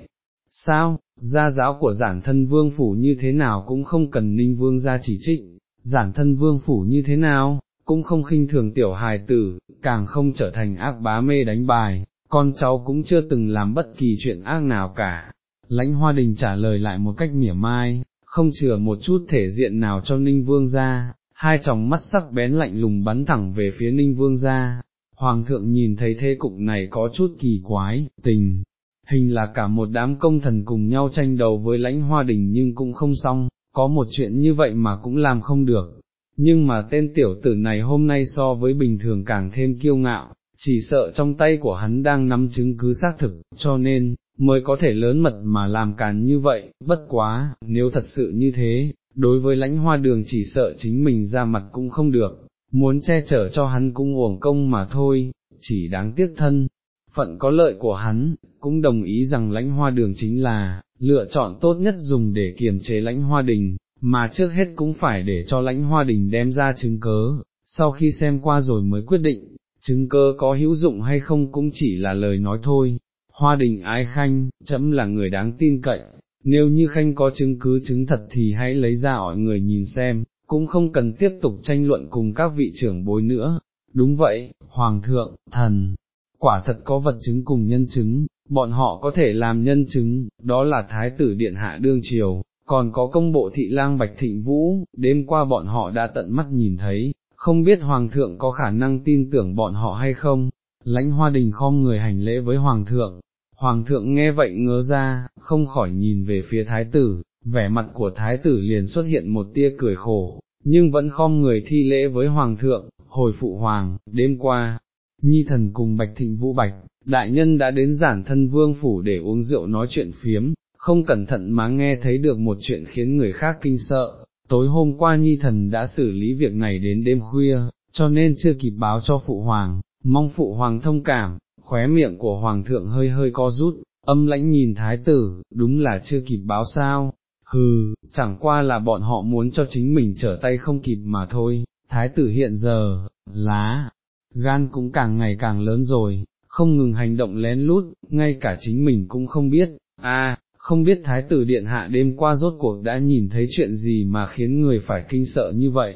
Sao, gia giáo của giản thân vương phủ như thế nào cũng không cần ninh vương ra chỉ trích, giản thân vương phủ như thế nào, cũng không khinh thường tiểu hài tử, càng không trở thành ác bá mê đánh bài, con cháu cũng chưa từng làm bất kỳ chuyện ác nào cả. Lãnh hoa đình trả lời lại một cách mỉa mai, không chừa một chút thể diện nào cho ninh vương ra, hai tròng mắt sắc bén lạnh lùng bắn thẳng về phía ninh vương ra. Hoàng thượng nhìn thấy thế cục này có chút kỳ quái, tình, hình là cả một đám công thần cùng nhau tranh đầu với lãnh hoa đình nhưng cũng không xong, có một chuyện như vậy mà cũng làm không được, nhưng mà tên tiểu tử này hôm nay so với bình thường càng thêm kiêu ngạo, chỉ sợ trong tay của hắn đang nắm chứng cứ xác thực, cho nên, mới có thể lớn mật mà làm càn như vậy, bất quá, nếu thật sự như thế, đối với lãnh hoa đường chỉ sợ chính mình ra mặt cũng không được, muốn che chở cho hắn cũng uổng công mà thôi, chỉ đáng tiếc thân. Phận có lợi của hắn, cũng đồng ý rằng lãnh hoa đường chính là, lựa chọn tốt nhất dùng để kiềm chế lãnh hoa đình, mà trước hết cũng phải để cho lãnh hoa đình đem ra chứng cớ, sau khi xem qua rồi mới quyết định, chứng cớ có hữu dụng hay không cũng chỉ là lời nói thôi. Hoa đình ái khanh, chấm là người đáng tin cậy, nếu như khanh có chứng cứ chứng thật thì hãy lấy ra hỏi người nhìn xem, cũng không cần tiếp tục tranh luận cùng các vị trưởng bối nữa. Đúng vậy, Hoàng thượng, thần, quả thật có vật chứng cùng nhân chứng, bọn họ có thể làm nhân chứng, đó là Thái tử Điện Hạ Đương Triều, còn có công bộ thị lang Bạch Thịnh Vũ, đêm qua bọn họ đã tận mắt nhìn thấy, không biết Hoàng thượng có khả năng tin tưởng bọn họ hay không, lãnh hoa đình khom người hành lễ với Hoàng thượng, Hoàng thượng nghe vậy ngớ ra, không khỏi nhìn về phía Thái tử, vẻ mặt của Thái tử liền xuất hiện một tia cười khổ, nhưng vẫn khom người thi lễ với Hoàng thượng, hồi phụ Hoàng, đêm qua, Nhi thần cùng Bạch Thịnh Vũ Bạch, đại nhân đã đến giản thân vương phủ để uống rượu nói chuyện phiếm, không cẩn thận mà nghe thấy được một chuyện khiến người khác kinh sợ, tối hôm qua nhi thần đã xử lý việc này đến đêm khuya, cho nên chưa kịp báo cho phụ hoàng, mong phụ hoàng thông cảm, khóe miệng của hoàng thượng hơi hơi co rút, âm lãnh nhìn thái tử, đúng là chưa kịp báo sao, hừ, chẳng qua là bọn họ muốn cho chính mình trở tay không kịp mà thôi, thái tử hiện giờ, lá, gan cũng càng ngày càng lớn rồi, không ngừng hành động lén lút, ngay cả chính mình cũng không biết, a không biết thái tử điện hạ đêm qua rốt cuộc đã nhìn thấy chuyện gì mà khiến người phải kinh sợ như vậy.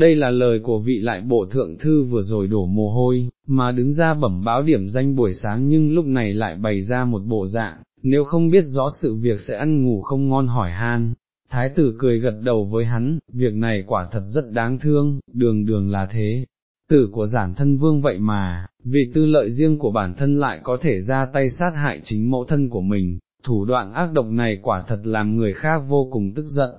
Đây là lời của vị lại bộ thượng thư vừa rồi đổ mồ hôi, mà đứng ra bẩm báo điểm danh buổi sáng nhưng lúc này lại bày ra một bộ dạng, nếu không biết rõ sự việc sẽ ăn ngủ không ngon hỏi han. Thái tử cười gật đầu với hắn, việc này quả thật rất đáng thương, đường đường là thế, tử của giản thân vương vậy mà, vì tư lợi riêng của bản thân lại có thể ra tay sát hại chính mẫu thân của mình, thủ đoạn ác độc này quả thật làm người khác vô cùng tức giận.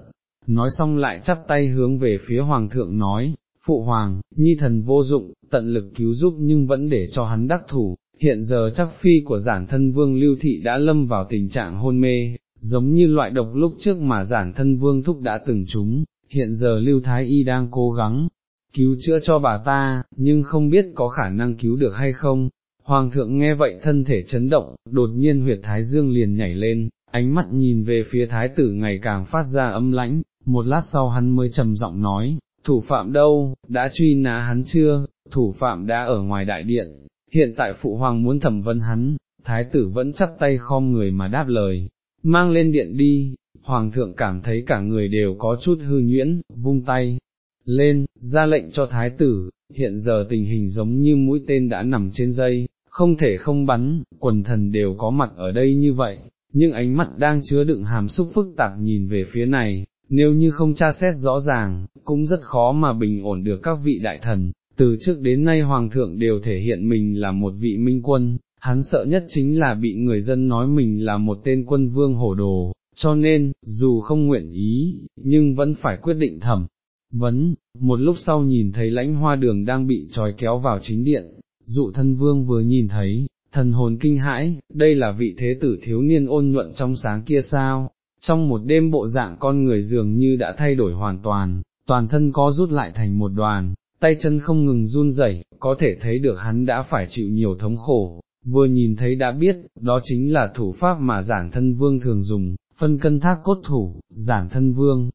Nói xong lại chắp tay hướng về phía hoàng thượng nói, phụ hoàng, nhi thần vô dụng, tận lực cứu giúp nhưng vẫn để cho hắn đắc thủ, hiện giờ chắc phi của giản thân vương lưu thị đã lâm vào tình trạng hôn mê, giống như loại độc lúc trước mà giản thân vương thúc đã từng trúng, hiện giờ lưu thái y đang cố gắng, cứu chữa cho bà ta, nhưng không biết có khả năng cứu được hay không. Hoàng thượng nghe vậy thân thể chấn động, đột nhiên huyệt thái dương liền nhảy lên, ánh mắt nhìn về phía thái tử ngày càng phát ra âm lãnh, một lát sau hắn mới trầm giọng nói, thủ phạm đâu, đã truy ná hắn chưa, thủ phạm đã ở ngoài đại điện, hiện tại phụ hoàng muốn thẩm vấn hắn, thái tử vẫn chắp tay khom người mà đáp lời, mang lên điện đi, hoàng thượng cảm thấy cả người đều có chút hư nhuyễn, vung tay, lên, ra lệnh cho thái tử, hiện giờ tình hình giống như mũi tên đã nằm trên dây, không thể không bắn, quần thần đều có mặt ở đây như vậy, nhưng ánh mắt đang chứa đựng hàm xúc phức tạp nhìn về phía này, nếu như không tra xét rõ ràng, cũng rất khó mà bình ổn được các vị đại thần, từ trước đến nay hoàng thượng đều thể hiện mình là một vị minh quân, hắn sợ nhất chính là bị người dân nói mình là một tên quân vương hổ đồ, cho nên, dù không nguyện ý, nhưng vẫn phải quyết định thẩm. Vấn, một lúc sau nhìn thấy lãnh hoa đường đang bị trói kéo vào chính điện, dụ thân vương vừa nhìn thấy, thần hồn kinh hãi, đây là vị thế tử thiếu niên ôn nhuận trong sáng kia sao, trong một đêm bộ dạng con người dường như đã thay đổi hoàn toàn, toàn thân có rút lại thành một đoàn, tay chân không ngừng run rẩy, có thể thấy được hắn đã phải chịu nhiều thống khổ, vừa nhìn thấy đã biết, đó chính là thủ pháp mà giản thân vương thường dùng, phân cân thác cốt thủ, giản thân vương,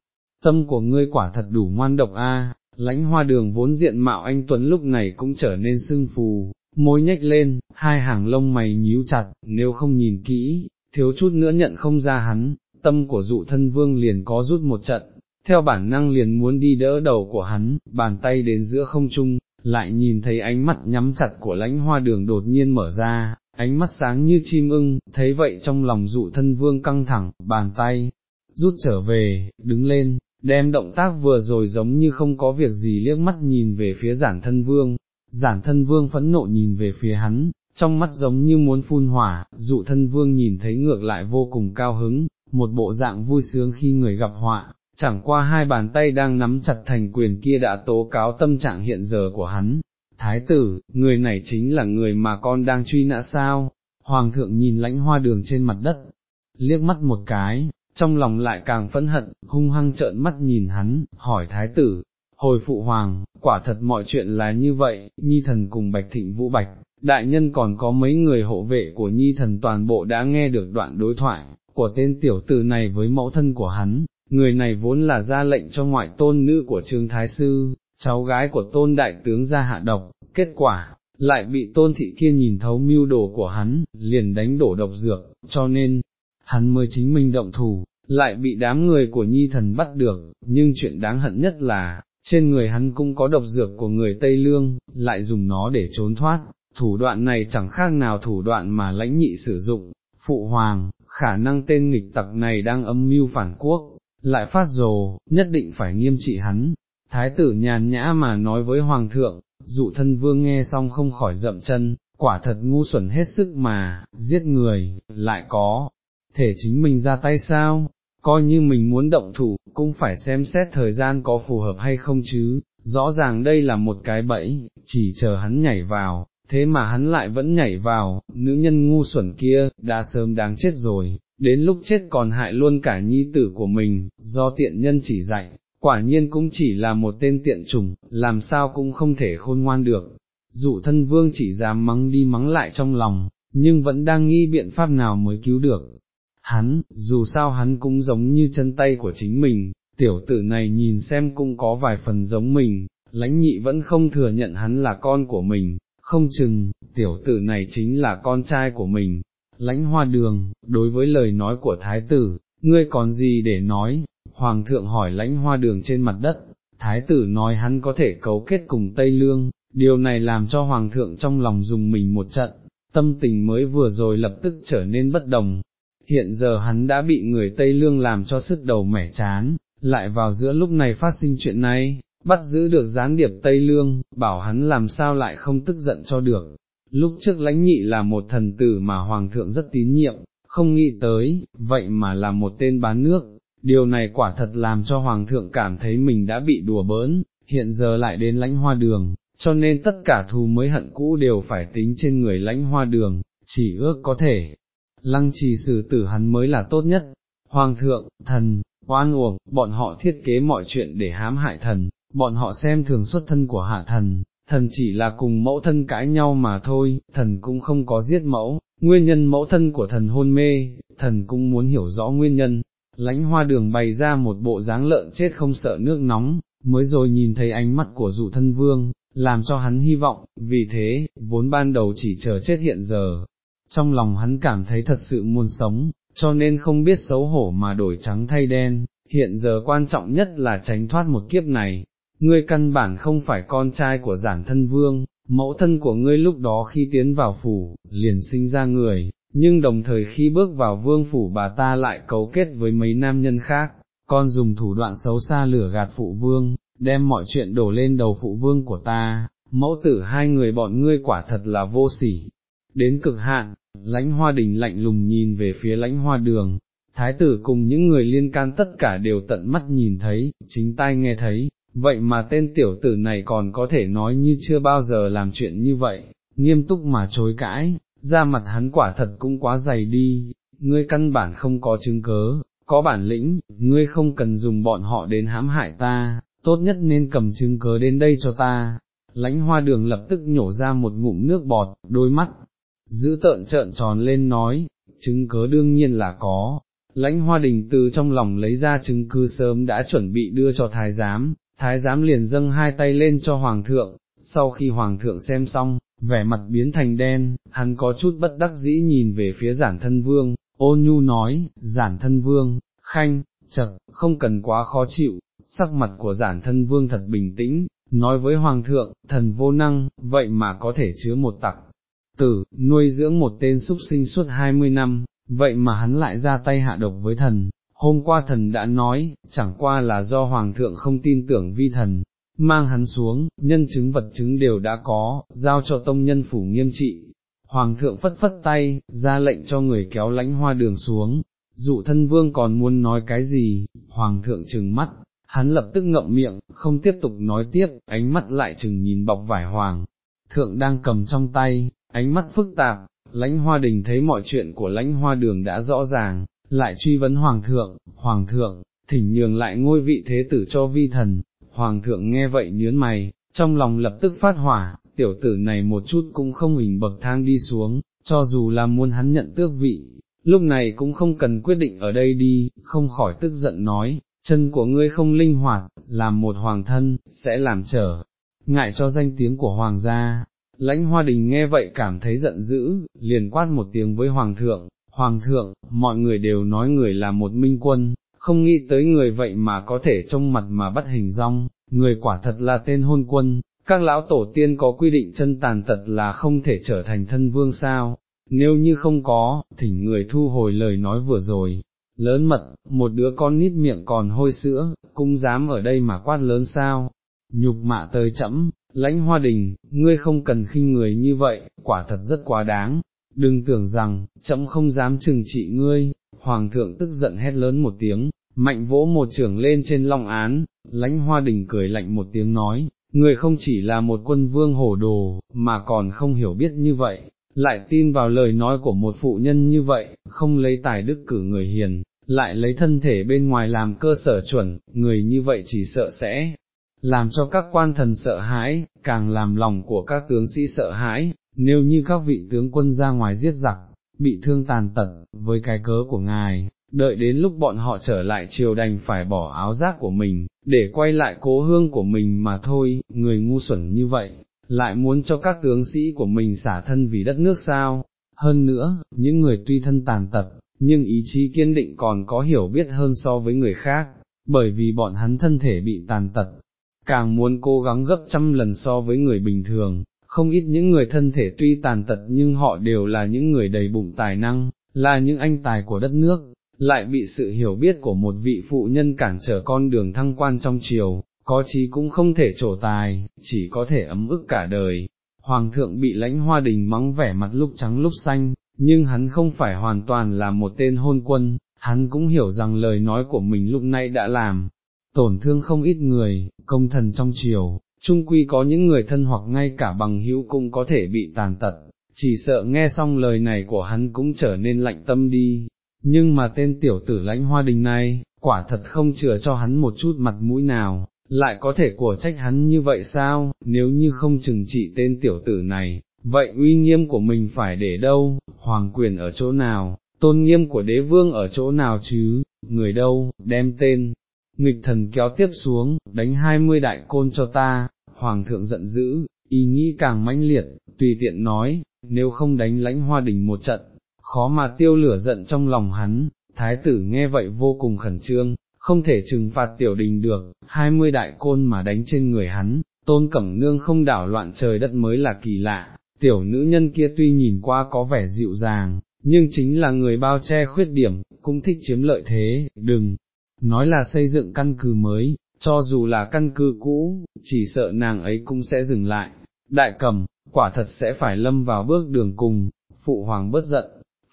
tâm của ngươi quả thật đủ ngoan độc a. lãnh hoa đường vốn diện mạo anh Tuấn lúc này cũng trở nên sưng phù, môi nhếch lên, hai hàng lông mày nhíu chặt, nếu không nhìn kỹ, thiếu chút nữa nhận không ra hắn, tâm của dụ thân vương liền có rút một trận, theo bản năng liền muốn đi đỡ đầu của hắn, bàn tay đến giữa không trung, lại nhìn thấy ánh mắt nhắm chặt của lãnh hoa đường đột nhiên mở ra, ánh mắt sáng như chim ưng, thấy vậy trong lòng dụ thân vương căng thẳng, bàn tay, rút trở về, đứng lên, đem động tác vừa rồi giống như không có việc gì liếc mắt nhìn về phía giản thân vương, giản thân vương phẫn nộ nhìn về phía hắn, trong mắt giống như muốn phun hỏa, dụ thân vương nhìn thấy ngược lại vô cùng cao hứng, một bộ dạng vui sướng khi người gặp họa, chẳng qua hai bàn tay đang nắm chặt thành quyền kia đã tố cáo tâm trạng hiện giờ của hắn. Thái tử, người này chính là người mà con đang truy nã sao? Hoàng thượng nhìn lãnh hoa đường trên mặt đất, liếc mắt một cái, trong lòng lại càng phẫn hận, hung hăng trợn mắt nhìn hắn, hỏi thái tử, hồi phụ hoàng, quả thật mọi chuyện là như vậy, nhi thần cùng bạch thịnh vũ bạch, đại nhân còn có mấy người hộ vệ của nhi thần toàn bộ đã nghe được đoạn đối thoại, của tên tiểu tử này với mẫu thân của hắn, người này vốn là ra lệnh cho ngoại tôn nữ của Trương Thái Sư, cháu gái của tôn đại tướng ra hạ độc, kết quả, lại bị tôn thị kia nhìn thấu mưu đồ của hắn, liền đánh đổ độc dược, cho nên, hắn mới chính mình động thủ, lại bị đám người của nhi thần bắt được, nhưng chuyện đáng hận nhất là, trên người hắn cũng có độc dược của người Tây Lương, lại dùng nó để trốn thoát, thủ đoạn này chẳng khác nào thủ đoạn mà lãnh nhị sử dụng, phụ hoàng, khả năng tên nghịch tặc này đang âm mưu phản quốc, lại phát rồ, nhất định phải nghiêm trị hắn. Thái tử nhàn nhã mà nói với hoàng thượng, dụ thân vương nghe xong không khỏi dậm chân, quả thật ngu xuẩn hết sức mà, giết người, lại có, thể chính mình ra tay sao, coi như mình muốn động thủ, cũng phải xem xét thời gian có phù hợp hay không chứ, rõ ràng đây là một cái bẫy, chỉ chờ hắn nhảy vào, thế mà hắn lại vẫn nhảy vào, nữ nhân ngu xuẩn kia, đã sớm đáng chết rồi, đến lúc chết còn hại luôn cả nhi tử của mình, do tiện nhân chỉ dạy, quả nhiên cũng chỉ là một tên tiện trùng, làm sao cũng không thể khôn ngoan được. Dụ thân vương chỉ dám mắng đi mắng lại trong lòng, nhưng vẫn đang nghĩ biện pháp nào mới cứu được. Hắn, dù sao hắn cũng giống như chân tay của chính mình, tiểu tử này nhìn xem cũng có vài phần giống mình, lãnh nhị vẫn không thừa nhận hắn là con của mình, không chừng, tiểu tử này chính là con trai của mình, lãnh hoa đường, đối với lời nói của thái tử, ngươi còn gì để nói, hoàng thượng hỏi lãnh hoa đường trên mặt đất, thái tử nói hắn có thể cấu kết cùng Tây Lương, điều này làm cho hoàng thượng trong lòng dùng mình một trận, tâm tình mới vừa rồi lập tức trở nên bất đồng, hiện giờ hắn đã bị người Tây Lương làm cho sức đầu mẻ chán, lại vào giữa lúc này phát sinh chuyện này, bắt giữ được gián điệp Tây Lương, bảo hắn làm sao lại không tức giận cho được, lúc trước lãnh nhị là một thần tử mà hoàng thượng rất tín nhiệm, không nghĩ tới, vậy mà là một tên bán nước, điều này quả thật làm cho hoàng thượng cảm thấy mình đã bị đùa bỡn, hiện giờ lại đến lãnh hoa đường, cho nên tất cả thù mới hận cũ đều phải tính trên người lãnh hoa đường, chỉ ước có thể, lăng trì xử tử hắn mới là tốt nhất. Hoàng thượng, thần, oan uổng, bọn họ thiết kế mọi chuyện để hãm hại thần, bọn họ xem thường xuất thân của hạ thần, thần chỉ là cùng mẫu thân cãi nhau mà thôi, thần cũng không có giết mẫu, nguyên nhân mẫu thân của thần hôn mê, thần cũng muốn hiểu rõ nguyên nhân, lãnh hoa đường bày ra một bộ dáng lợn chết không sợ nước nóng, mới rồi nhìn thấy ánh mắt của dụ thân vương, làm cho hắn hy vọng, vì thế, vốn ban đầu chỉ chờ chết hiện giờ. Trong lòng hắn cảm thấy thật sự muốn sống, cho nên không biết xấu hổ mà đổi trắng thay đen, hiện giờ quan trọng nhất là tránh thoát một kiếp này. Ngươi căn bản không phải con trai của giản thân vương, mẫu thân của ngươi lúc đó khi tiến vào phủ, liền sinh ra người, nhưng đồng thời khi bước vào vương phủ bà ta lại cấu kết với mấy nam nhân khác, con dùng thủ đoạn xấu xa lửa gạt phụ vương, đem mọi chuyện đổ lên đầu phụ vương của ta, mẫu tử hai người bọn ngươi quả thật là vô sỉ. Đến cực hạn, lãnh hoa đình lạnh lùng nhìn về phía lãnh hoa đường, thái tử cùng những người liên can tất cả đều tận mắt nhìn thấy, chính tai nghe thấy, vậy mà tên tiểu tử này còn có thể nói như chưa bao giờ làm chuyện như vậy, nghiêm túc mà chối cãi, ra mặt hắn quả thật cũng quá dày đi, ngươi căn bản không có chứng cớ, có bản lĩnh, ngươi không cần dùng bọn họ đến hãm hại ta, tốt nhất nên cầm chứng cớ đến đây cho ta. Lãnh hoa đường lập tức nhổ ra một ngụm nước bọt, đôi mắt, giữ tợn trợn tròn lên nói, chứng cớ đương nhiên là có. Lãnh hoa đình từ trong lòng lấy ra chứng cứ sớm đã chuẩn bị đưa cho thái giám, thái giám liền dâng hai tay lên cho hoàng thượng, sau khi hoàng thượng xem xong, vẻ mặt biến thành đen, hắn có chút bất đắc dĩ nhìn về phía giản thân vương, ô nhu nói, giản thân vương, khanh, chật, không cần quá khó chịu, sắc mặt của giản thân vương thật bình tĩnh, nói với hoàng thượng, thần vô năng, vậy mà có thể chứa một tặc, tử, nuôi dưỡng một tên súc sinh suốt hai mươi năm, vậy mà hắn lại ra tay hạ độc với thần. Hôm qua thần đã nói, chẳng qua là do hoàng thượng không tin tưởng vi thần, mang hắn xuống, nhân chứng vật chứng đều đã có, giao cho tông nhân phủ nghiêm trị. Hoàng thượng phất phất tay, ra lệnh cho người kéo lãnh hoa đường xuống, dụ thân vương còn muốn nói cái gì, hoàng thượng trừng mắt, hắn lập tức ngậm miệng, không tiếp tục nói tiếp, ánh mắt lại chừng nhìn bọc vải hoàng, thượng đang cầm trong tay, ánh mắt phức tạp, lãnh hoa đình thấy mọi chuyện của lãnh hoa đường đã rõ ràng, lại truy vấn hoàng thượng, hoàng thượng, thỉnh nhường lại ngôi vị thế tử cho vi thần, hoàng thượng nghe vậy nhớn mày, trong lòng lập tức phát hỏa, tiểu tử này một chút cũng không hình bậc thang đi xuống, cho dù là muốn hắn nhận tước vị, lúc này cũng không cần quyết định ở đây đi, không khỏi tức giận nói, chân của ngươi không linh hoạt, làm một hoàng thân, sẽ làm trở, ngại cho danh tiếng của hoàng gia. Lãnh hoa đình nghe vậy cảm thấy giận dữ, liền quát một tiếng với hoàng thượng, hoàng thượng, mọi người đều nói người là một minh quân, không nghĩ tới người vậy mà có thể trông mặt mà bắt hình rong, người quả thật là tên hôn quân, các lão tổ tiên có quy định chân tàn tật là không thể trở thành thân vương sao, nếu như không có, thỉnh người thu hồi lời nói vừa rồi, lớn mật, một đứa con nít miệng còn hôi sữa, cũng dám ở đây mà quát lớn sao, nhục mạ tới chẫm, lãnh hoa đình, ngươi không cần khinh người như vậy, quả thật rất quá đáng, đừng tưởng rằng, chậm không dám trừng trị ngươi, hoàng thượng tức giận hét lớn một tiếng, mạnh vỗ một trưởng lên trên long án, lãnh hoa đình cười lạnh một tiếng nói, người không chỉ là một quân vương hổ đồ, mà còn không hiểu biết như vậy, lại tin vào lời nói của một phụ nhân như vậy, không lấy tài đức cử người hiền, lại lấy thân thể bên ngoài làm cơ sở chuẩn, người như vậy chỉ sợ sẽ làm cho các quan thần sợ hãi, càng làm lòng của các tướng sĩ sợ hãi, nếu như các vị tướng quân ra ngoài giết giặc, bị thương tàn tật, với cái cớ của ngài, đợi đến lúc bọn họ trở lại triều đành phải bỏ áo giáp của mình, để quay lại cố hương của mình mà thôi, người ngu xuẩn như vậy, lại muốn cho các tướng sĩ của mình xả thân vì đất nước sao, hơn nữa, những người tuy thân tàn tật, nhưng ý chí kiên định còn có hiểu biết hơn so với người khác, bởi vì bọn hắn thân thể bị tàn tật, càng muốn cố gắng gấp trăm lần so với người bình thường, không ít những người thân thể tuy tàn tật nhưng họ đều là những người đầy bụng tài năng, là những anh tài của đất nước, lại bị sự hiểu biết của một vị phụ nhân cản trở con đường thăng quan trong triều, có chí cũng không thể trổ tài, chỉ có thể ấm ức cả đời. Hoàng thượng bị lãnh hoa đình mắng vẻ mặt lúc trắng lúc xanh, nhưng hắn không phải hoàn toàn là một tên hôn quân, hắn cũng hiểu rằng lời nói của mình lúc nãy đã làm, tổn thương không ít người, công thần trong triều, trung quy có những người thân hoặc ngay cả bằng hữu cũng có thể bị tàn tật, chỉ sợ nghe xong lời này của hắn cũng trở nên lạnh tâm đi, nhưng mà tên tiểu tử lãnh hoa đình này, quả thật không chừa cho hắn một chút mặt mũi nào, lại có thể của trách hắn như vậy sao, nếu như không chừng trị tên tiểu tử này, vậy uy nghiêm của mình phải để đâu, hoàng quyền ở chỗ nào, tôn nghiêm của đế vương ở chỗ nào chứ, người đâu, đem tên, nghịch thần kéo tiếp xuống, đánh hai mươi đại côn cho ta, hoàng thượng giận dữ, ý nghĩ càng mãnh liệt, tùy tiện nói, nếu không đánh lãnh hoa đình một trận, khó mà tiêu lửa giận trong lòng hắn, thái tử nghe vậy vô cùng khẩn trương, không thể trừng phạt tiểu đình được, hai mươi đại côn mà đánh trên người hắn, tôn cẩm nương không đảo loạn trời đất mới là kỳ lạ, tiểu nữ nhân kia tuy nhìn qua có vẻ dịu dàng, nhưng chính là người bao che khuyết điểm, cũng thích chiếm lợi thế, đừng, nói là xây dựng căn cứ mới, cho dù là căn cứ cũ, chỉ sợ nàng ấy cũng sẽ dừng lại, đại cầm, quả thật sẽ phải lâm vào bước đường cùng, phụ hoàng bất giận,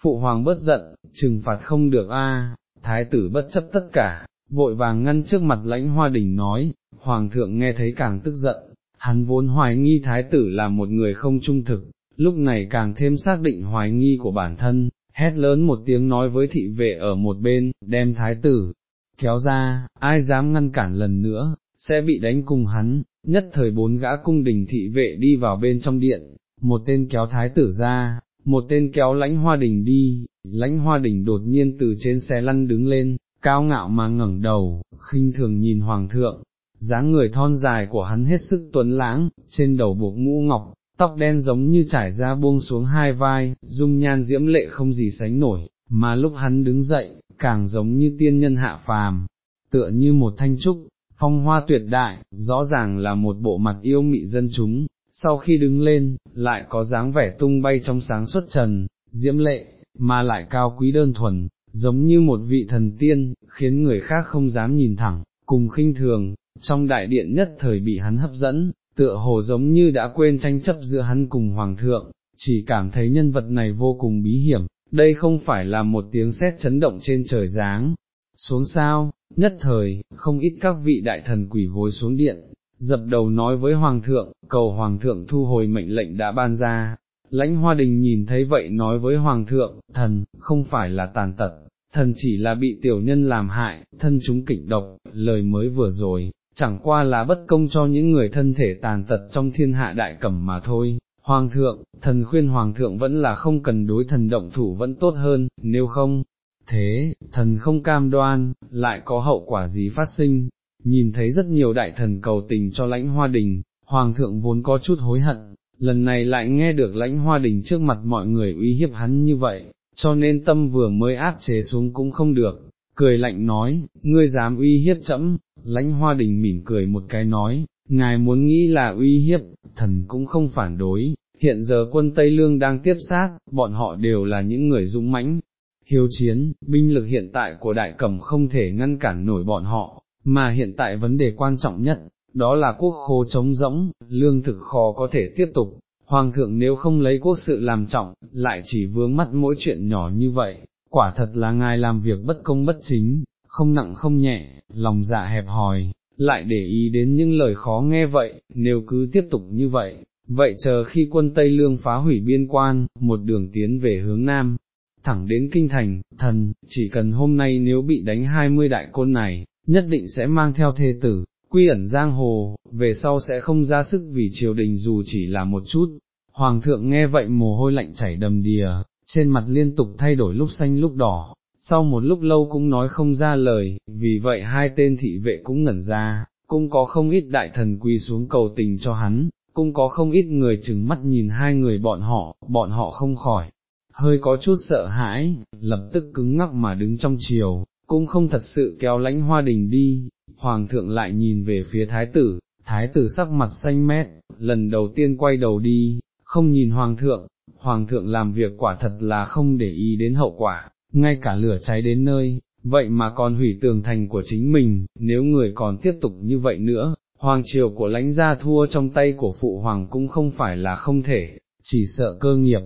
phụ hoàng bất giận, trừng phạt không được a. thái tử bất chấp tất cả, vội vàng ngăn trước mặt lãnh hoa đình nói, hoàng thượng nghe thấy càng tức giận, hắn vốn hoài nghi thái tử là một người không trung thực, lúc này càng thêm xác định hoài nghi của bản thân, hét lớn một tiếng nói với thị vệ ở một bên, đem thái tử, kéo ra, ai dám ngăn cản lần nữa, sẽ bị đánh cùng hắn, nhất thời bốn gã cung đình thị vệ đi vào bên trong điện, một tên kéo thái tử ra, một tên kéo lãnh hoa đình đi, lãnh hoa đình đột nhiên từ trên xe lăn đứng lên, cao ngạo mà ngẩng đầu, khinh thường nhìn hoàng thượng, dáng người thon dài của hắn hết sức tuấn lãng, trên đầu buộc mũ ngọc, tóc đen giống như trải ra buông xuống hai vai, dung nhan diễm lệ không gì sánh nổi, mà lúc hắn đứng dậy, càng giống như tiên nhân hạ phàm, tựa như một thanh trúc, phong hoa tuyệt đại, rõ ràng là một bộ mặt yêu mị dân chúng, sau khi đứng lên, lại có dáng vẻ tung bay trong sáng xuất trần, diễm lệ, mà lại cao quý đơn thuần, giống như một vị thần tiên, khiến người khác không dám nhìn thẳng, cùng khinh thường, trong đại điện nhất thời bị hắn hấp dẫn, tựa hồ giống như đã quên tranh chấp giữa hắn cùng hoàng thượng, chỉ cảm thấy nhân vật này vô cùng bí hiểm, đây không phải là một tiếng sét chấn động trên trời giáng. Xuống sao, nhất thời, không ít các vị đại thần quỷ gối xuống điện, dập đầu nói với Hoàng thượng, cầu Hoàng thượng thu hồi mệnh lệnh đã ban ra. Lãnh Hoa Đình nhìn thấy vậy nói với Hoàng thượng, thần, không phải là tàn tật, thần chỉ là bị tiểu nhân làm hại, thân chúng kịch độc, lời mới vừa rồi, chẳng qua là bất công cho những người thân thể tàn tật trong thiên hạ đại cẩm mà thôi. Hoàng thượng, thần khuyên hoàng thượng vẫn là không cần đối thần động thủ vẫn tốt hơn, nếu không, thế, thần không cam đoan, lại có hậu quả gì phát sinh, nhìn thấy rất nhiều đại thần cầu tình cho lãnh hoa đình, hoàng thượng vốn có chút hối hận, lần này lại nghe được lãnh hoa đình trước mặt mọi người uy hiếp hắn như vậy, cho nên tâm vừa mới áp chế xuống cũng không được, cười lạnh nói, ngươi dám uy hiếp chẫm, lãnh hoa đình mỉm cười một cái nói, ngài muốn nghĩ là uy hiếp, thần cũng không phản đối, hiện giờ quân Tây Lương đang tiếp sát, bọn họ đều là những người dũng mãnh, hiếu chiến, binh lực hiện tại của đại cẩm không thể ngăn cản nổi bọn họ, mà hiện tại vấn đề quan trọng nhất, đó là quốc khố trống rỗng, lương thực khó có thể tiếp tục, hoàng thượng nếu không lấy quốc sự làm trọng, lại chỉ vướng mắt mỗi chuyện nhỏ như vậy, quả thật là ngài làm việc bất công bất chính, không nặng không nhẹ, lòng dạ hẹp hòi, lại để ý đến những lời khó nghe vậy, nếu cứ tiếp tục như vậy, vậy chờ khi quân Tây Lương phá hủy biên quan, một đường tiến về hướng Nam, thẳng đến kinh thành, thần, chỉ cần hôm nay nếu bị đánh hai mươi đại côn này, nhất định sẽ mang theo thê tử, quy ẩn giang hồ, về sau sẽ không ra sức vì triều đình dù chỉ là một chút. Hoàng thượng nghe vậy mồ hôi lạnh chảy đầm đìa, trên mặt liên tục thay đổi lúc xanh lúc đỏ, sau một lúc lâu cũng nói không ra lời, vì vậy hai tên thị vệ cũng ngẩn ra, cũng có không ít đại thần quỳ xuống cầu tình cho hắn, cũng có không ít người chừng mắt nhìn hai người bọn họ, bọn họ không khỏi, hơi có chút sợ hãi, lập tức cứng ngắc mà đứng trong chiều, cũng không thật sự kéo lãnh hoa đình đi, hoàng thượng lại nhìn về phía thái tử, thái tử sắc mặt xanh mét, lần đầu tiên quay đầu đi, không nhìn hoàng thượng, hoàng thượng làm việc quả thật là không để ý đến hậu quả, ngay cả lửa cháy đến nơi, vậy mà còn hủy tường thành của chính mình, nếu người còn tiếp tục như vậy nữa, hoàng triều của lãnh gia thua trong tay của phụ hoàng cũng không phải là không thể, chỉ sợ cơ nghiệp,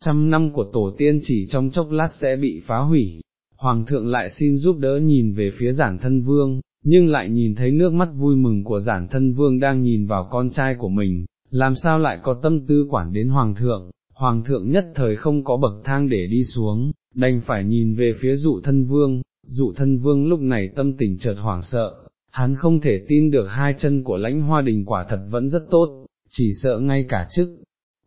trăm năm của tổ tiên chỉ trong chốc lát sẽ bị phá hủy. Hoàng thượng lại xin giúp đỡ nhìn về phía giản thân vương, nhưng lại nhìn thấy nước mắt vui mừng của giản thân vương đang nhìn vào con trai của mình, làm sao lại có tâm tư quản đến hoàng thượng, hoàng thượng nhất thời không có bậc thang để đi xuống, đành phải nhìn về phía dụ thân vương, dụ thân vương lúc này tâm tình chợt hoảng sợ, hắn không thể tin được hai chân của lãnh hoa đình quả thật vẫn rất tốt, chỉ sợ ngay cả chức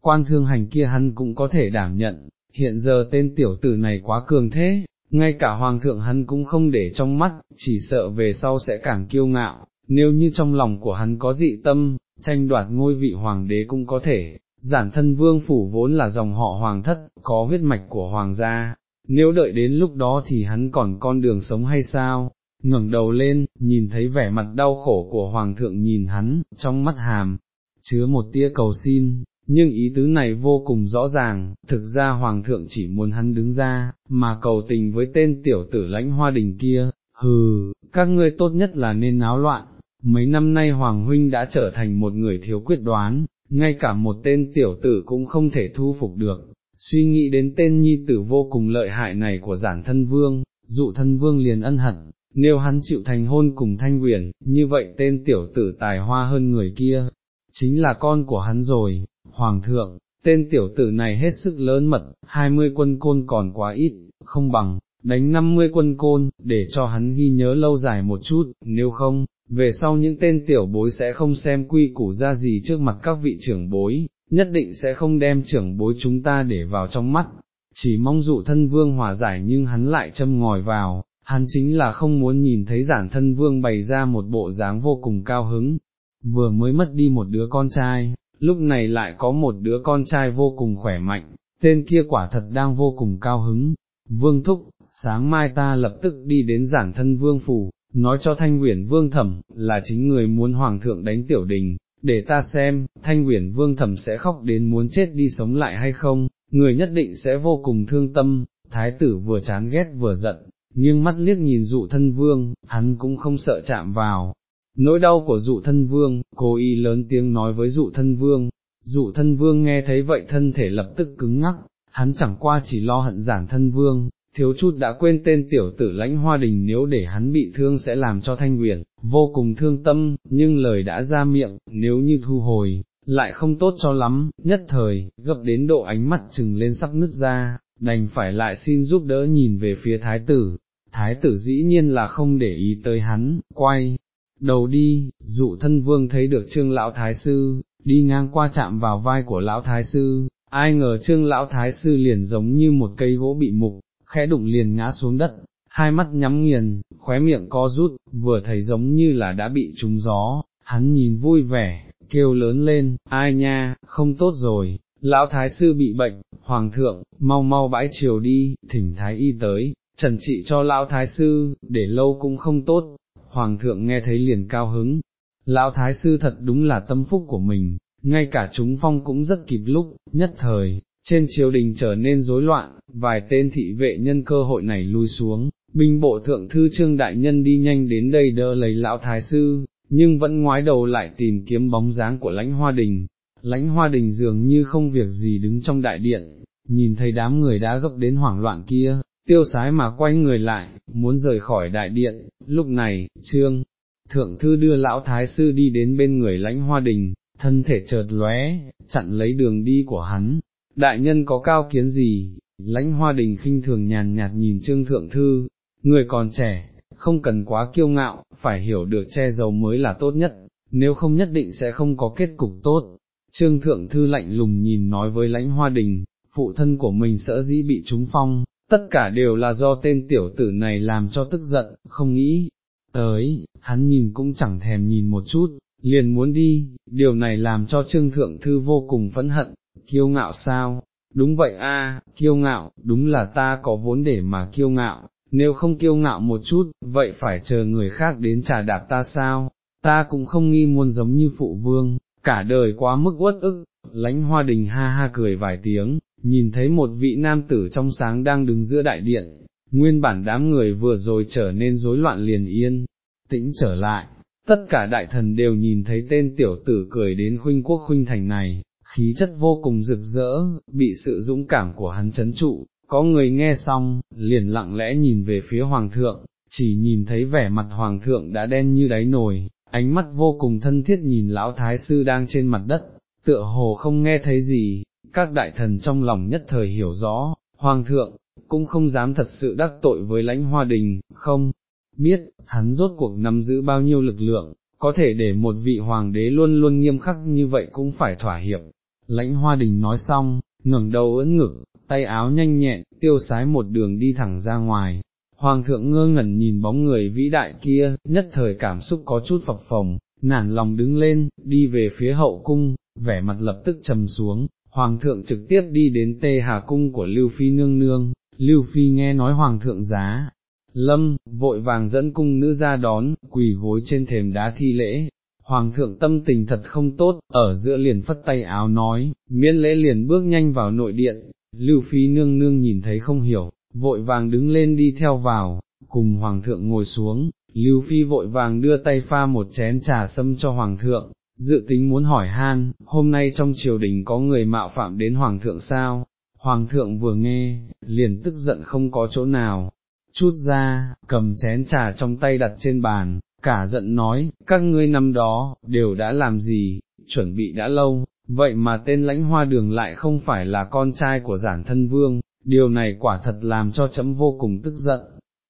quan thương hành kia hắn cũng có thể đảm nhận, hiện giờ tên tiểu tử này quá cường thế, ngay cả hoàng thượng hắn cũng không để trong mắt, chỉ sợ về sau sẽ càng kiêu ngạo, nếu như trong lòng của hắn có dị tâm, tranh đoạt ngôi vị hoàng đế cũng có thể, giản thân vương phủ vốn là dòng họ hoàng thất, có huyết mạch của hoàng gia, nếu đợi đến lúc đó thì hắn còn con đường sống hay sao, ngẩng đầu lên, nhìn thấy vẻ mặt đau khổ của hoàng thượng nhìn hắn, trong mắt hàm, chứa một tia cầu xin, nhưng ý tứ này vô cùng rõ ràng, thực ra hoàng thượng chỉ muốn hắn đứng ra, mà cầu tình với tên tiểu tử lãnh hoa đình kia, hừ, các ngươi tốt nhất là nên náo loạn, mấy năm nay hoàng huynh đã trở thành một người thiếu quyết đoán, ngay cả một tên tiểu tử cũng không thể thu phục được, suy nghĩ đến tên nhi tử vô cùng lợi hại này của giản thân vương, dụ thân vương liền ân hận, nếu hắn chịu thành hôn cùng thanh quyền, như vậy tên tiểu tử tài hoa hơn người kia, chính là con của hắn rồi, hoàng thượng, tên tiểu tử này hết sức lớn mật, hai mươi quân côn còn quá ít, không bằng, đánh năm mươi quân côn, để cho hắn ghi nhớ lâu dài một chút, nếu không, về sau những tên tiểu bối sẽ không xem quy củ ra gì trước mặt các vị trưởng bối, nhất định sẽ không đem trưởng bối chúng ta để vào trong mắt, chỉ mong dụ thân vương hòa giải nhưng hắn lại châm ngòi vào, hắn chính là không muốn nhìn thấy giản thân vương bày ra một bộ dáng vô cùng cao hứng, vừa mới mất đi một đứa con trai, lúc này lại có một đứa con trai vô cùng khỏe mạnh, tên kia quả thật đang vô cùng cao hứng, vương thúc, sáng mai ta lập tức đi đến giản thân vương phủ, nói cho thanh uyển vương thẩm, là chính người muốn hoàng thượng đánh tiểu đình, để ta xem, thanh uyển vương thẩm sẽ khóc đến muốn chết đi sống lại hay không, người nhất định sẽ vô cùng thương tâm, thái tử vừa chán ghét vừa giận, nhưng mắt liếc nhìn dụ thân vương, hắn cũng không sợ chạm vào. Nỗi đau của dụ thân vương, cố ý lớn tiếng nói với dụ thân vương, dụ thân vương nghe thấy vậy thân thể lập tức cứng ngắc, hắn chẳng qua chỉ lo hận giản thân vương, thiếu chút đã quên tên tiểu tử lãnh hoa đình nếu để hắn bị thương sẽ làm cho thanh huyền, vô cùng thương tâm, nhưng lời đã ra miệng, nếu như thu hồi, lại không tốt cho lắm, nhất thời, gấp đến độ ánh mắt chừng lên sắp nứt ra, đành phải lại xin giúp đỡ nhìn về phía thái tử, thái tử dĩ nhiên là không để ý tới hắn, quay, đầu đi, dụ thân vương thấy được trương lão thái sư, đi ngang qua chạm vào vai của lão thái sư, ai ngờ trương lão thái sư liền giống như một cây gỗ bị mục, khẽ đụng liền ngã xuống đất, hai mắt nhắm nghiền, khóe miệng co rút, vừa thấy giống như là đã bị trúng gió, hắn nhìn vui vẻ, kêu lớn lên, ai nha, không tốt rồi, lão thái sư bị bệnh, hoàng thượng, mau mau bãi chiều đi, thỉnh thái y tới, trần trị cho lão thái sư, để lâu cũng không tốt, hoàng thượng nghe thấy liền cao hứng, lão thái sư thật đúng là tâm phúc của mình, ngay cả chúng phong cũng rất kịp lúc, nhất thời, trên triều đình trở nên rối loạn, vài tên thị vệ nhân cơ hội này lui xuống, binh bộ thượng thư trương đại nhân đi nhanh đến đây đỡ lấy lão thái sư, nhưng vẫn ngoái đầu lại tìm kiếm bóng dáng của lãnh hoa đình, lãnh hoa đình dường như không việc gì đứng trong đại điện, nhìn thấy đám người đã gấp đến hoảng loạn kia, tiêu sái mà quay người lại, muốn rời khỏi đại điện, lúc này, trương, thượng thư đưa lão thái sư đi đến bên người lãnh hoa đình, thân thể chợt lóe, chặn lấy đường đi của hắn, đại nhân có cao kiến gì, lãnh hoa đình khinh thường nhàn nhạt nhìn trương thượng thư, người còn trẻ, không cần quá kiêu ngạo, phải hiểu được che giấu mới là tốt nhất, nếu không nhất định sẽ không có kết cục tốt. Trương thượng thư lạnh lùng nhìn nói với lãnh hoa đình, phụ thân của mình sợ dĩ bị trúng phong, tất cả đều là do tên tiểu tử này làm cho tức giận, không nghĩ, tới, hắn nhìn cũng chẳng thèm nhìn một chút, liền muốn đi, điều này làm cho trương thượng thư vô cùng phẫn hận, kiêu ngạo sao, đúng vậy a, kiêu ngạo, đúng là ta có vốn để mà kiêu ngạo, nếu không kiêu ngạo một chút, vậy phải chờ người khác đến trả đạp ta sao, ta cũng không nghi muốn giống như phụ vương, cả đời quá mức uất ức, lãnh hoa đình ha ha cười vài tiếng, nhìn thấy một vị nam tử trong sáng đang đứng giữa đại điện, nguyên bản đám người vừa rồi trở nên rối loạn liền yên, tĩnh trở lại, tất cả đại thần đều nhìn thấy tên tiểu tử cười đến khuynh quốc khuynh thành này, khí chất vô cùng rực rỡ, bị sự dũng cảm của hắn chấn trụ, có người nghe xong, liền lặng lẽ nhìn về phía hoàng thượng, chỉ nhìn thấy vẻ mặt hoàng thượng đã đen như đáy nồi, ánh mắt vô cùng thân thiết nhìn lão thái sư đang trên mặt đất, tựa hồ không nghe thấy gì, các đại thần trong lòng nhất thời hiểu rõ, hoàng thượng, cũng không dám thật sự đắc tội với lãnh hoa đình, không, biết, hắn rốt cuộc nắm giữ bao nhiêu lực lượng, có thể để một vị hoàng đế luôn luôn nghiêm khắc như vậy cũng phải thỏa hiệp. Lãnh hoa đình nói xong, ngẩng đầu ưỡn ngực, tay áo nhanh nhẹn, tiêu sái một đường đi thẳng ra ngoài. Hoàng thượng ngơ ngẩn nhìn bóng người vĩ đại kia, nhất thời cảm xúc có chút phập phồng, nản lòng đứng lên, đi về phía hậu cung, vẻ mặt lập tức trầm xuống, hoàng thượng trực tiếp đi đến tê hà cung của Lưu Phi nương nương, Lưu Phi nghe nói hoàng thượng giá, lâm, vội vàng dẫn cung nữ ra đón, quỳ gối trên thềm đá thi lễ. Hoàng thượng tâm tình thật không tốt, ở giữa liền phất tay áo nói, miễn lễ liền bước nhanh vào nội điện, Lưu Phi nương nương nhìn thấy không hiểu, vội vàng đứng lên đi theo vào, cùng Hoàng thượng ngồi xuống, Lưu Phi vội vàng đưa tay pha một chén trà sâm cho Hoàng thượng, dự tính muốn hỏi han, hôm nay trong triều đình có người mạo phạm đến Hoàng thượng sao? Hoàng thượng vừa nghe, liền tức giận không có chỗ nào, chút ra, cầm chén trà trong tay đặt trên bàn, cả giận nói, các ngươi năm đó, đều đã làm gì, chuẩn bị đã lâu, vậy mà tên lãnh hoa đường lại không phải là con trai của giản thân vương, điều này quả thật làm cho chấm vô cùng tức giận.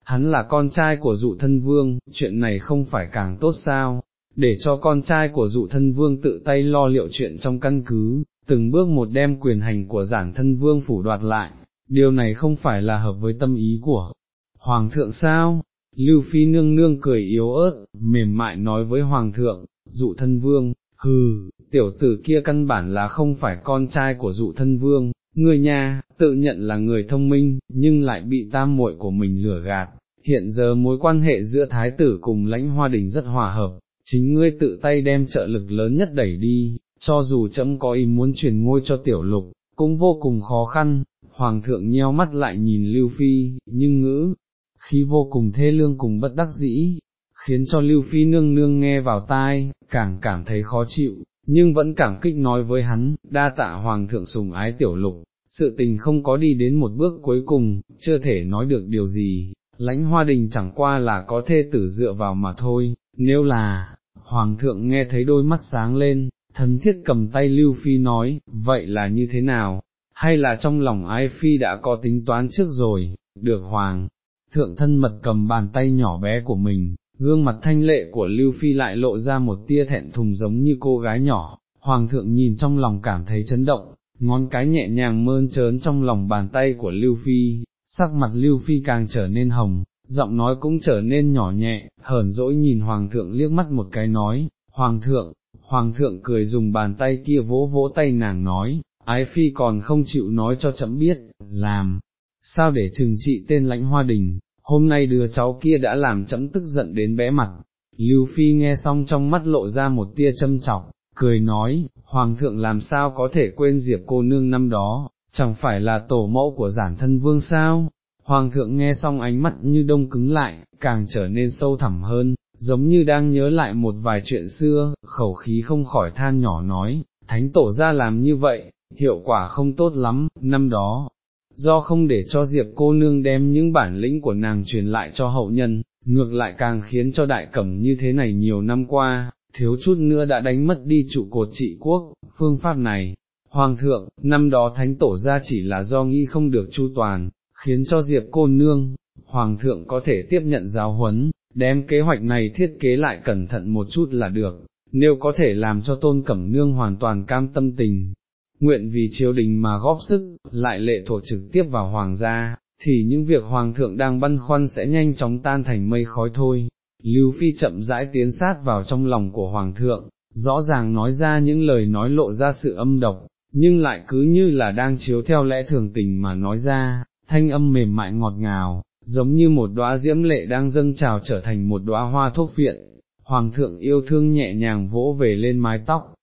Hắn là con trai của dụ thân vương, chuyện này không phải càng tốt sao, để cho con trai của dụ thân vương tự tay lo liệu chuyện trong căn cứ, từng bước một đem quyền hành của giản thân vương phủ đoạt lại, điều này không phải là hợp với tâm ý của Hoàng thượng sao? Lưu Phi nương nương cười yếu ớt, mềm mại nói với Hoàng thượng, dụ thân vương, hừ, tiểu tử kia căn bản là không phải con trai của dụ thân vương, người nhà, tự nhận là người thông minh, nhưng lại bị tam muội của mình lừa gạt. Hiện giờ mối quan hệ giữa thái tử cùng lãnh hoa đình rất hòa hợp, chính ngươi tự tay đem trợ lực lớn nhất đẩy đi, cho dù chấm có ý muốn truyền ngôi cho tiểu lục, cũng vô cùng khó khăn, hoàng thượng nheo mắt lại nhìn Lưu Phi, nhưng ngữ, khí vô cùng thê lương cùng bất đắc dĩ, khiến cho Lưu Phi nương nương nghe vào tai, càng cảm thấy khó chịu, nhưng vẫn cảm kích nói với hắn, đa tạ hoàng thượng sùng ái tiểu lục, sự tình không có đi đến một bước cuối cùng, chưa thể nói được điều gì, lãnh hoa đình chẳng qua là có thê tử dựa vào mà thôi, nếu là, hoàng thượng nghe thấy đôi mắt sáng lên, thần thiết cầm tay Lưu Phi nói, vậy là như thế nào, hay là trong lòng ai Phi đã có tính toán trước rồi, được hoàng, thượng thân mật cầm bàn tay nhỏ bé của mình, gương mặt thanh lệ của Lưu Phi lại lộ ra một tia thẹn thùng giống như cô gái nhỏ, hoàng thượng nhìn trong lòng cảm thấy chấn động, ngón cái nhẹ nhàng mơn trớn trong lòng bàn tay của Lưu Phi, sắc mặt Lưu Phi càng trở nên hồng, giọng nói cũng trở nên nhỏ nhẹ, hờn dỗi nhìn hoàng thượng liếc mắt một cái nói, hoàng thượng, hoàng thượng cười dùng bàn tay kia vỗ vỗ tay nàng nói, ái phi còn không chịu nói cho chậm biết, làm, sao để trừng trị tên lãnh hoa đình, hôm nay đứa cháu kia đã làm chấm tức giận đến bẽ mặt. Lưu Phi nghe xong trong mắt lộ ra một tia châm chọc, cười nói, Hoàng thượng làm sao có thể quên Diệp cô nương năm đó, chẳng phải là tổ mẫu của giản thân vương sao? Hoàng thượng nghe xong ánh mắt như đông cứng lại, càng trở nên sâu thẳm hơn, giống như đang nhớ lại một vài chuyện xưa, khẩu khí không khỏi than nhỏ nói, thánh tổ ra làm như vậy, hiệu quả không tốt lắm, năm đó, do không để cho Diệp cô nương đem những bản lĩnh của nàng truyền lại cho hậu nhân, ngược lại càng khiến cho đại cẩm như thế này nhiều năm qua, thiếu chút nữa đã đánh mất đi trụ cột trị quốc, phương pháp này. Hoàng thượng, năm đó thánh tổ ra chỉ là do nghĩ không được chu toàn, khiến cho Diệp cô nương, Hoàng thượng có thể tiếp nhận giáo huấn, đem kế hoạch này thiết kế lại cẩn thận một chút là được, nếu có thể làm cho tôn cẩm nương hoàn toàn cam tâm tình, nguyện vì triều đình mà góp sức, lại lệ thuộc trực tiếp vào hoàng gia, thì những việc hoàng thượng đang băn khoăn sẽ nhanh chóng tan thành mây khói thôi. Lưu Phi chậm rãi tiến sát vào trong lòng của hoàng thượng, rõ ràng nói ra những lời nói lộ ra sự âm độc, nhưng lại cứ như là đang chiếu theo lẽ thường tình mà nói ra, thanh âm mềm mại ngọt ngào, giống như một đóa diễm lệ đang dâng trào trở thành một đóa hoa thuốc viện. Hoàng thượng yêu thương nhẹ nhàng vỗ về lên mái tóc,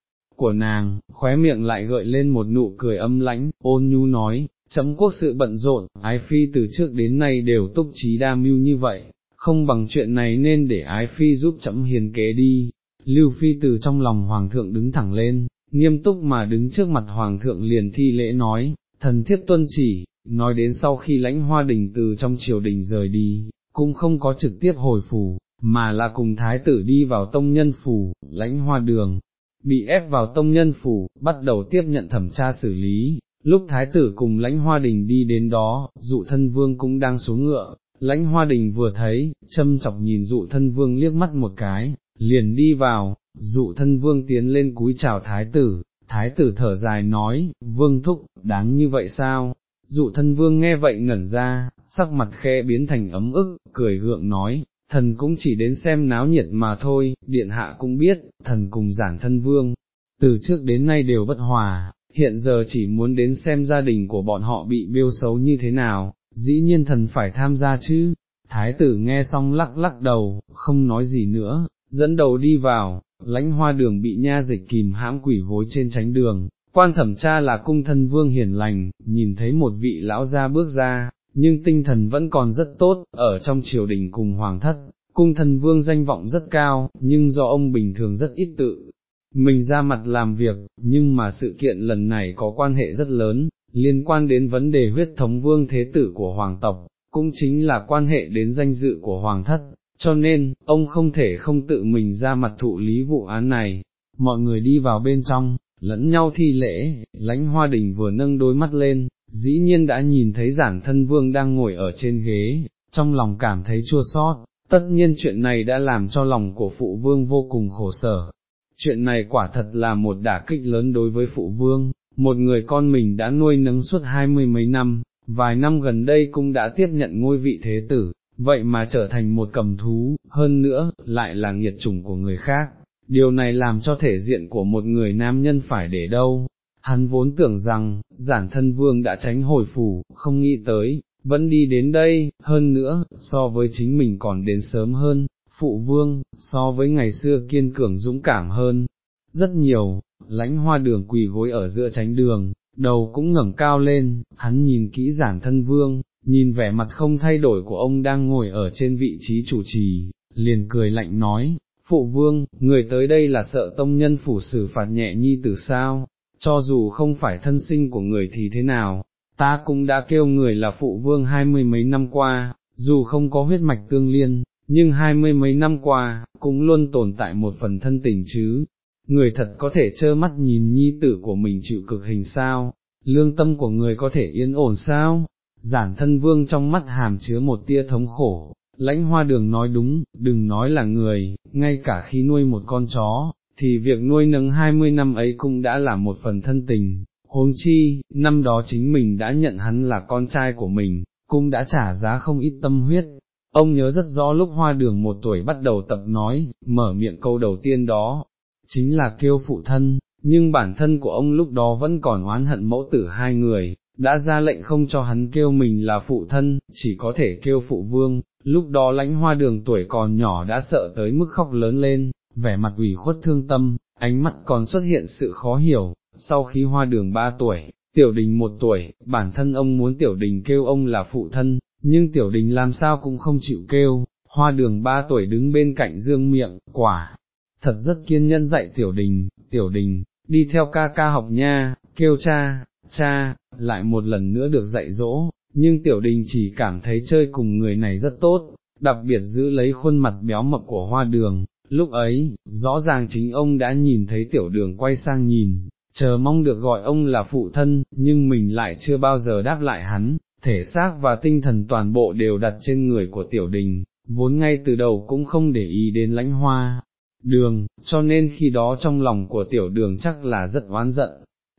của nàng, khóe miệng lại gợi lên một nụ cười âm lãnh, ôn nhu nói, chấm quốc sự bận rộn, ái phi từ trước đến nay đều túc trí đa mưu như vậy, không bằng chuyện này nên để ái phi giúp chấm hiền kế đi. Lưu phi từ trong lòng hoàng thượng đứng thẳng lên, nghiêm túc mà đứng trước mặt hoàng thượng liền thi lễ nói, thần thiết tuân chỉ, nói đến sau khi lãnh hoa đình từ trong triều đình rời đi, cũng không có trực tiếp hồi phủ, mà là cùng thái tử đi vào tông nhân phủ, lãnh hoa đường, bị ép vào tông nhân phủ, bắt đầu tiếp nhận thẩm tra xử lý, lúc thái tử cùng lãnh hoa đình đi đến đó, dụ thân vương cũng đang xuống ngựa, lãnh hoa đình vừa thấy, châm chọc nhìn dụ thân vương liếc mắt một cái, liền đi vào, dụ thân vương tiến lên cúi chào thái tử, thái tử thở dài nói, vương thúc, đáng như vậy sao? Dụ thân vương nghe vậy ngẩn ra, sắc mặt khe biến thành ấm ức, cười gượng nói, thần cũng chỉ đến xem náo nhiệt mà thôi, điện hạ cũng biết, thần cùng giản thân vương, từ trước đến nay đều bất hòa, hiện giờ chỉ muốn đến xem gia đình của bọn họ bị biêu xấu như thế nào, dĩ nhiên thần phải tham gia chứ. Thái tử nghe xong lắc lắc đầu, không nói gì nữa, dẫn đầu đi vào, lãnh hoa đường bị nha dịch kìm hãm quỷ gối trên tránh đường, quan thẩm tra là cung thân vương hiền lành, nhìn thấy một vị lão gia bước ra, nhưng tinh thần vẫn còn rất tốt, ở trong triều đình cùng hoàng thất, cung thần vương danh vọng rất cao, nhưng do ông bình thường rất ít tự. Mình ra mặt làm việc, nhưng mà sự kiện lần này có quan hệ rất lớn, liên quan đến vấn đề huyết thống vương thế tử của hoàng tộc, cũng chính là quan hệ đến danh dự của hoàng thất, cho nên, ông không thể không tự mình ra mặt thụ lý vụ án này. Mọi người đi vào bên trong, lẫn nhau thi lễ, lãnh hoa đình vừa nâng đôi mắt lên, dĩ nhiên đã nhìn thấy giản thân vương đang ngồi ở trên ghế, trong lòng cảm thấy chua xót. tất nhiên chuyện này đã làm cho lòng của phụ vương vô cùng khổ sở. Chuyện này quả thật là một đả kích lớn đối với phụ vương, một người con mình đã nuôi nấng suốt hai mươi mấy năm, vài năm gần đây cũng đã tiếp nhận ngôi vị thế tử, vậy mà trở thành một cầm thú, hơn nữa, lại là nghiệt chủng của người khác. Điều này làm cho thể diện của một người nam nhân phải để đâu, hắn vốn tưởng rằng, giản thân vương đã tránh hồi phủ, không nghĩ tới, vẫn đi đến đây, hơn nữa, so với chính mình còn đến sớm hơn, phụ vương, so với ngày xưa kiên cường dũng cảm hơn, rất nhiều, lãnh hoa đường quỳ gối ở giữa tránh đường, đầu cũng ngẩng cao lên, hắn nhìn kỹ giản thân vương, nhìn vẻ mặt không thay đổi của ông đang ngồi ở trên vị trí chủ trì, liền cười lạnh nói, phụ vương, người tới đây là sợ tông nhân phủ xử phạt nhẹ nhi từ sao, cho dù không phải thân sinh của người thì thế nào, ta cũng đã kêu người là phụ vương hai mươi mấy năm qua, dù không có huyết mạch tương liên, nhưng hai mươi mấy năm qua, cũng luôn tồn tại một phần thân tình chứ. Người thật có thể trơ mắt nhìn nhi tử của mình chịu cực hình sao, lương tâm của người có thể yên ổn sao, giản thân vương trong mắt hàm chứa một tia thống khổ, lãnh hoa đường nói đúng, đừng nói là người, ngay cả khi nuôi một con chó, thì việc nuôi nấng hai mươi năm ấy cũng đã là một phần thân tình, huống chi, năm đó chính mình đã nhận hắn là con trai của mình, cũng đã trả giá không ít tâm huyết. Ông nhớ rất rõ lúc hoa đường một tuổi bắt đầu tập nói, mở miệng câu đầu tiên đó, chính là kêu phụ thân, nhưng bản thân của ông lúc đó vẫn còn oán hận mẫu tử hai người, đã ra lệnh không cho hắn kêu mình là phụ thân, chỉ có thể kêu phụ vương, lúc đó lãnh hoa đường tuổi còn nhỏ đã sợ tới mức khóc lớn lên, vẻ mặt ủy khuất thương tâm, ánh mắt còn xuất hiện sự khó hiểu, sau khi hoa đường ba tuổi, tiểu đình một tuổi, bản thân ông muốn tiểu đình kêu ông là phụ thân, nhưng tiểu đình làm sao cũng không chịu kêu, hoa đường ba tuổi đứng bên cạnh dương miệng, quả, thật rất kiên nhân dạy tiểu đình, tiểu đình, đi theo ca ca học nha, kêu cha, cha, lại một lần nữa được dạy dỗ, nhưng tiểu đình chỉ cảm thấy chơi cùng người này rất tốt, đặc biệt giữ lấy khuôn mặt béo mập của hoa đường, lúc ấy, rõ ràng chính ông đã nhìn thấy tiểu đường quay sang nhìn, chờ mong được gọi ông là phụ thân, nhưng mình lại chưa bao giờ đáp lại hắn, thể xác và tinh thần toàn bộ đều đặt trên người của tiểu đình, vốn ngay từ đầu cũng không để ý đến lãnh hoa. Đường, cho nên khi đó trong lòng của tiểu đường chắc là rất oán giận,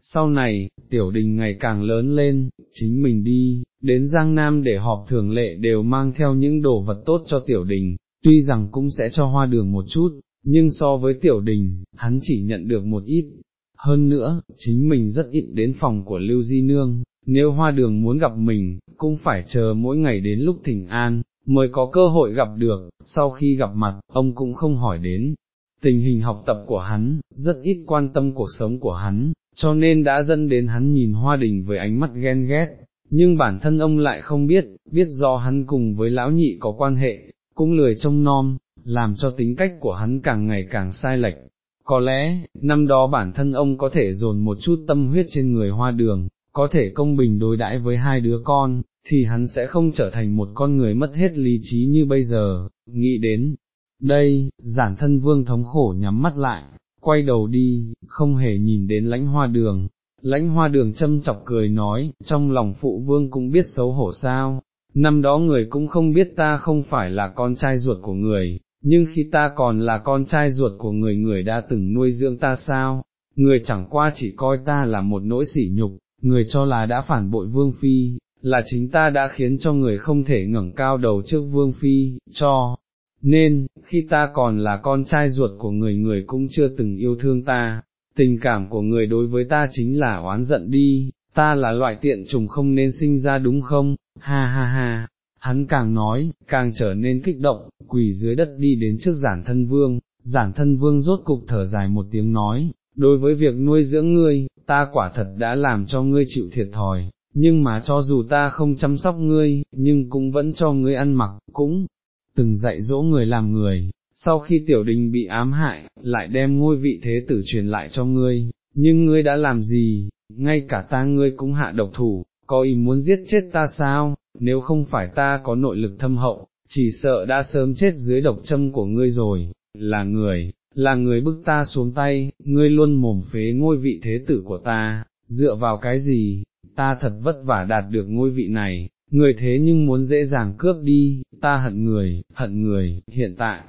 sau này, tiểu đình ngày càng lớn lên, chính mình đi, đến Giang Nam để họp thường lệ đều mang theo những đồ vật tốt cho tiểu đình, tuy rằng cũng sẽ cho hoa đường một chút, nhưng so với tiểu đình, hắn chỉ nhận được một ít. Hơn nữa, chính mình rất ít đến phòng của Lưu Di Nương, nếu hoa đường muốn gặp mình, cũng phải chờ mỗi ngày đến lúc thỉnh an, mới có cơ hội gặp được, sau khi gặp mặt, ông cũng không hỏi đến. Tình hình học tập của hắn, rất ít quan tâm cuộc sống của hắn, cho nên đã dẫn đến hắn nhìn hoa đình với ánh mắt ghen ghét, nhưng bản thân ông lại không biết, biết do hắn cùng với lão nhị có quan hệ, cũng lười trông nom, làm cho tính cách của hắn càng ngày càng sai lệch. Có lẽ, năm đó bản thân ông có thể dồn một chút tâm huyết trên người hoa đường, có thể công bình đối đãi với hai đứa con, thì hắn sẽ không trở thành một con người mất hết lý trí như bây giờ, nghĩ đến. Đây, giản thân vương thống khổ nhắm mắt lại, quay đầu đi, không hề nhìn đến lãnh hoa đường. Lãnh hoa đường châm chọc cười nói, trong lòng phụ vương cũng biết xấu hổ sao, năm đó người cũng không biết ta không phải là con trai ruột của người, nhưng khi ta còn là con trai ruột của người người đã từng nuôi dưỡng ta sao, người chẳng qua chỉ coi ta là một nỗi sỉ nhục, người cho là đã phản bội vương phi, là chính ta đã khiến cho người không thể ngẩng cao đầu trước vương phi, cho nên, khi ta còn là con trai ruột của người người cũng chưa từng yêu thương ta, tình cảm của người đối với ta chính là oán giận đi, ta là loại tiện trùng không nên sinh ra đúng không, ha ha ha, hắn càng nói, càng trở nên kích động, quỳ dưới đất đi đến trước giản thân vương, giản thân vương rốt cục thở dài một tiếng nói, đối với việc nuôi dưỡng ngươi, ta quả thật đã làm cho ngươi chịu thiệt thòi, nhưng mà cho dù ta không chăm sóc ngươi, nhưng cũng vẫn cho ngươi ăn mặc, cũng từng dạy dỗ người làm người, sau khi tiểu đình bị ám hại, lại đem ngôi vị thế tử truyền lại cho ngươi, nhưng ngươi đã làm gì, ngay cả ta ngươi cũng hạ độc thủ, có ý muốn giết chết ta sao, nếu không phải ta có nội lực thâm hậu, chỉ sợ đã sớm chết dưới độc châm của ngươi rồi, là người, là người bức ta xuống tay, ngươi luôn mồm phế ngôi vị thế tử của ta, dựa vào cái gì, ta thật vất vả đạt được ngôi vị này, người thế nhưng muốn dễ dàng cướp đi, ta hận người, hận người, hiện tại,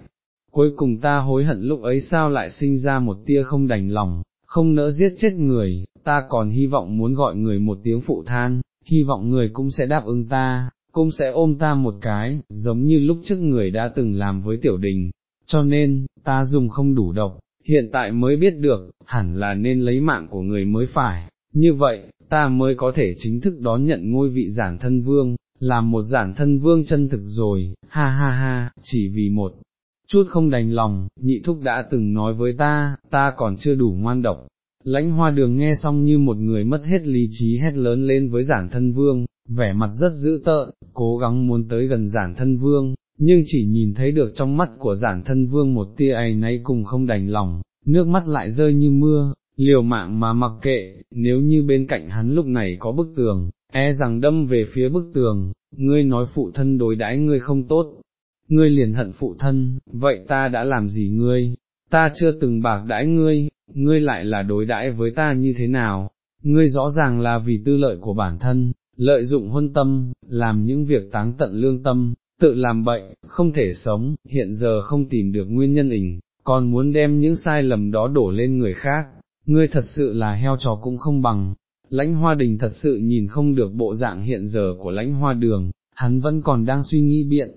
cuối cùng ta hối hận lúc ấy sao lại sinh ra một tia không đành lòng, không nỡ giết chết người, ta còn hy vọng muốn gọi người một tiếng phụ than, hy vọng người cũng sẽ đáp ứng ta, cũng sẽ ôm ta một cái, giống như lúc trước người đã từng làm với tiểu đình, cho nên, ta dùng không đủ độc, hiện tại mới biết được, hẳn là nên lấy mạng của người mới phải, như vậy, ta mới có thể chính thức đón nhận ngôi vị giản thân vương, làm một giản thân vương chân thực rồi, ha ha ha, chỉ vì một chút không đành lòng, nhị thúc đã từng nói với ta, ta còn chưa đủ ngoan độc. Lãnh hoa đường nghe xong như một người mất hết lý trí hét lớn lên với giản thân vương, vẻ mặt rất dữ tợn, cố gắng muốn tới gần giản thân vương, nhưng chỉ nhìn thấy được trong mắt của giản thân vương một tia ấy nấy cùng không đành lòng, nước mắt lại rơi như mưa, liều mạng mà mặc kệ, nếu như bên cạnh hắn lúc này có bức tường, e rằng đâm về phía bức tường, ngươi nói phụ thân đối đãi ngươi không tốt, ngươi liền hận phụ thân, vậy ta đã làm gì ngươi, ta chưa từng bạc đãi ngươi, ngươi lại là đối đãi với ta như thế nào, ngươi rõ ràng là vì tư lợi của bản thân, lợi dụng huân tâm, làm những việc táng tận lương tâm, tự làm bệnh, không thể sống, hiện giờ không tìm được nguyên nhân ỉnh, còn muốn đem những sai lầm đó đổ lên người khác, ngươi thật sự là heo trò cũng không bằng. Lãnh hoa đình thật sự nhìn không được bộ dạng hiện giờ của lãnh hoa đường, hắn vẫn còn đang suy nghĩ biện,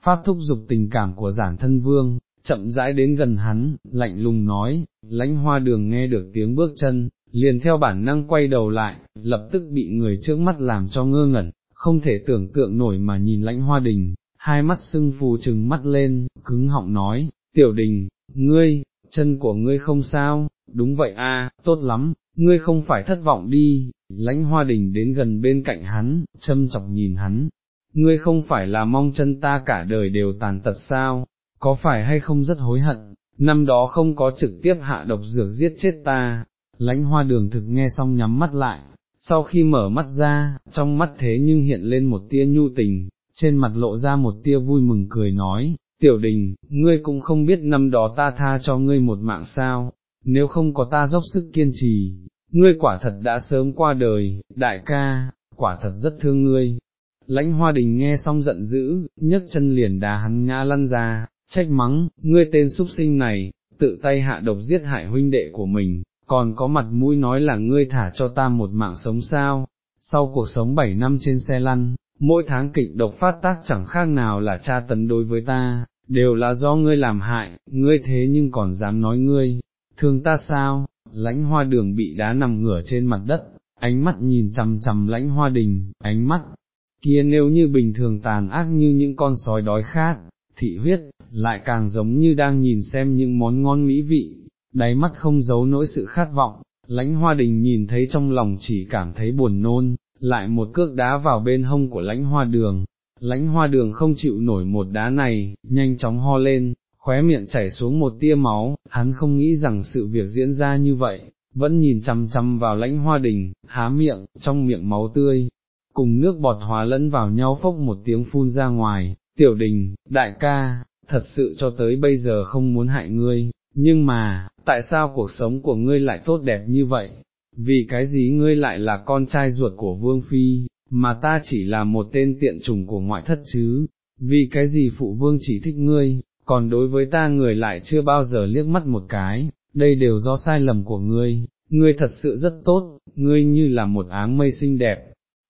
phát thúc dục tình cảm của giản thân vương, chậm rãi đến gần hắn, lạnh lùng nói, lãnh hoa đường nghe được tiếng bước chân, liền theo bản năng quay đầu lại, lập tức bị người trước mắt làm cho ngơ ngẩn, không thể tưởng tượng nổi mà nhìn lãnh hoa đình, hai mắt sưng phù trừng mắt lên, cứng họng nói, tiểu đình, ngươi, chân của ngươi không sao, đúng vậy a, tốt lắm, ngươi không phải thất vọng đi, lãnh hoa đình đến gần bên cạnh hắn, châm chọc nhìn hắn, ngươi không phải là mong chân ta cả đời đều tàn tật sao, có phải hay không rất hối hận, năm đó không có trực tiếp hạ độc dược giết chết ta, lãnh hoa đường thực nghe xong nhắm mắt lại, sau khi mở mắt ra, trong mắt thế nhưng hiện lên một tia nhu tình, trên mặt lộ ra một tia vui mừng cười nói, tiểu đình, ngươi cũng không biết năm đó ta tha cho ngươi một mạng sao, nếu không có ta dốc sức kiên trì, ngươi quả thật đã sớm qua đời, đại ca, quả thật rất thương ngươi. Lãnh hoa đình nghe xong giận dữ, nhấc chân liền đá hắn ngã lăn ra, trách mắng, ngươi tên súc sinh này, tự tay hạ độc giết hại huynh đệ của mình, còn có mặt mũi nói là ngươi thả cho ta một mạng sống sao, sau cuộc sống 7 năm trên xe lăn, mỗi tháng kịch độc phát tác chẳng khác nào là tra tấn đối với ta, đều là do ngươi làm hại, ngươi thế nhưng còn dám nói ngươi, thương ta sao, lãnh hoa đường bị đá nằm ngửa trên mặt đất, ánh mắt nhìn chằm chằm lãnh hoa đình, ánh mắt kia nếu như bình thường tàn ác như những con sói đói khát, thị huyết, lại càng giống như đang nhìn xem những món ngon mỹ vị, đáy mắt không giấu nỗi sự khát vọng, lãnh hoa đình nhìn thấy trong lòng chỉ cảm thấy buồn nôn, lại một cước đá vào bên hông của lãnh hoa đường, lãnh hoa đường không chịu nổi một đá này, nhanh chóng ho lên, khóe miệng chảy xuống một tia máu, hắn không nghĩ rằng sự việc diễn ra như vậy, vẫn nhìn chăm chăm vào lãnh hoa đình, há miệng, trong miệng máu tươi, cùng nước bọt hòa lẫn vào nhau phốc một tiếng phun ra ngoài, tiểu đình, đại ca, thật sự cho tới bây giờ không muốn hại ngươi, nhưng mà, tại sao cuộc sống của ngươi lại tốt đẹp như vậy? Vì cái gì ngươi lại là con trai ruột của Vương Phi, mà ta chỉ là một tên tiện trùng của ngoại thất chứ? Vì cái gì phụ vương chỉ thích ngươi, còn đối với ta người lại chưa bao giờ liếc mắt một cái, đây đều do sai lầm của ngươi, ngươi thật sự rất tốt, ngươi như là một áng mây xinh đẹp,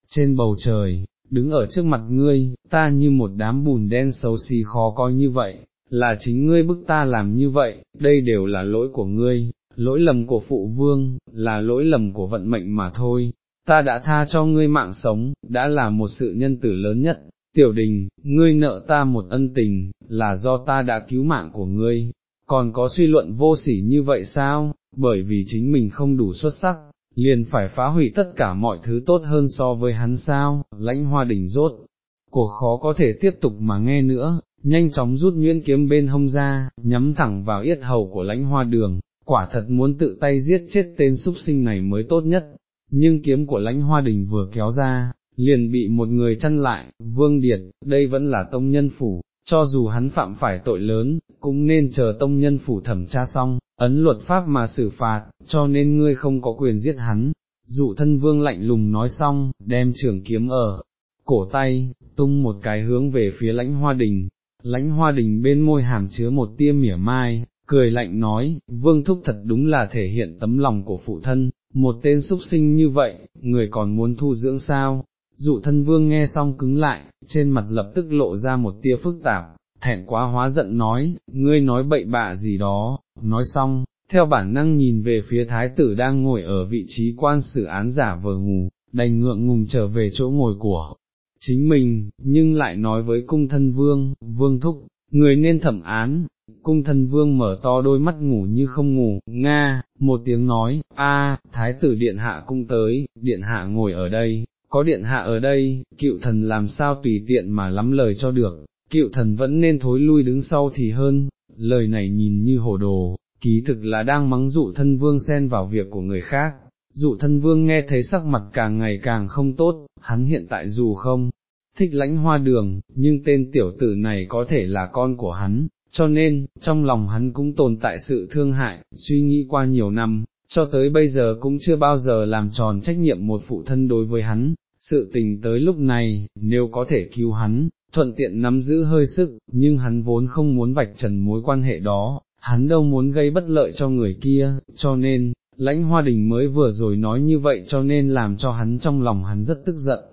trên bầu trời, đứng ở trước mặt ngươi, ta như một đám bùn đen xấu xí khó coi như vậy, là chính ngươi bức ta làm như vậy, đây đều là lỗi của ngươi, lỗi lầm của phụ vương, là lỗi lầm của vận mệnh mà thôi, ta đã tha cho ngươi mạng sống, đã là một sự nhân tử lớn nhất, tiểu đình, ngươi nợ ta một ân tình, là do ta đã cứu mạng của ngươi, còn có suy luận vô sỉ như vậy sao, bởi vì chính mình không đủ xuất sắc, liền phải phá hủy tất cả mọi thứ tốt hơn so với hắn sao, lãnh hoa đỉnh rốt, cuộc khó có thể tiếp tục mà nghe nữa, nhanh chóng rút nguyễn kiếm bên hông ra, nhắm thẳng vào yết hầu của lãnh hoa đường, quả thật muốn tự tay giết chết tên súc sinh này mới tốt nhất, nhưng kiếm của lãnh hoa đình vừa kéo ra, liền bị một người chăn lại, vương điệt, đây vẫn là tông nhân phủ, cho dù hắn phạm phải tội lớn, cũng nên chờ tông nhân phủ thẩm tra xong, ấn luật pháp mà xử phạt, cho nên ngươi không có quyền giết hắn. Dụ thân vương lạnh lùng nói xong, đem trường kiếm ở, cổ tay, tung một cái hướng về phía lãnh hoa đình, lãnh hoa đình bên môi hàm chứa một tia mỉa mai, cười lạnh nói, vương thúc thật đúng là thể hiện tấm lòng của phụ thân, một tên súc sinh như vậy, người còn muốn thu dưỡng sao, dụ thân vương nghe xong cứng lại, trên mặt lập tức lộ ra một tia phức tạp, thẹn quá hóa giận nói, ngươi nói bậy bạ gì đó, nói xong, theo bản năng nhìn về phía thái tử đang ngồi ở vị trí quan xử án giả vờ ngủ, đành ngượng ngùng trở về chỗ ngồi của chính mình, nhưng lại nói với cung thân vương, vương thúc, người nên thẩm án, cung thân vương mở to đôi mắt ngủ như không ngủ, Nga, một tiếng nói, a, thái tử điện hạ cung tới, điện hạ ngồi ở đây, có điện hạ ở đây, cựu thần làm sao tùy tiện mà lắm lời cho được, cựu thần vẫn nên thối lui đứng sau thì hơn, lời này nhìn như hồ đồ, ký thực là đang mắng dụ thân vương xen vào việc của người khác. Dụ thân vương nghe thấy sắc mặt càng ngày càng không tốt, hắn hiện tại dù không, thích lãnh hoa đường, nhưng tên tiểu tử này có thể là con của hắn, cho nên, trong lòng hắn cũng tồn tại sự thương hại, suy nghĩ qua nhiều năm, cho tới bây giờ cũng chưa bao giờ làm tròn trách nhiệm một phụ thân đối với hắn, sự tình tới lúc này, nếu có thể cứu hắn, thuận tiện nắm giữ hơi sức, nhưng hắn vốn không muốn vạch trần mối quan hệ đó, hắn đâu muốn gây bất lợi cho người kia, cho nên, lãnh hoa đình mới vừa rồi nói như vậy cho nên làm cho hắn trong lòng hắn rất tức giận,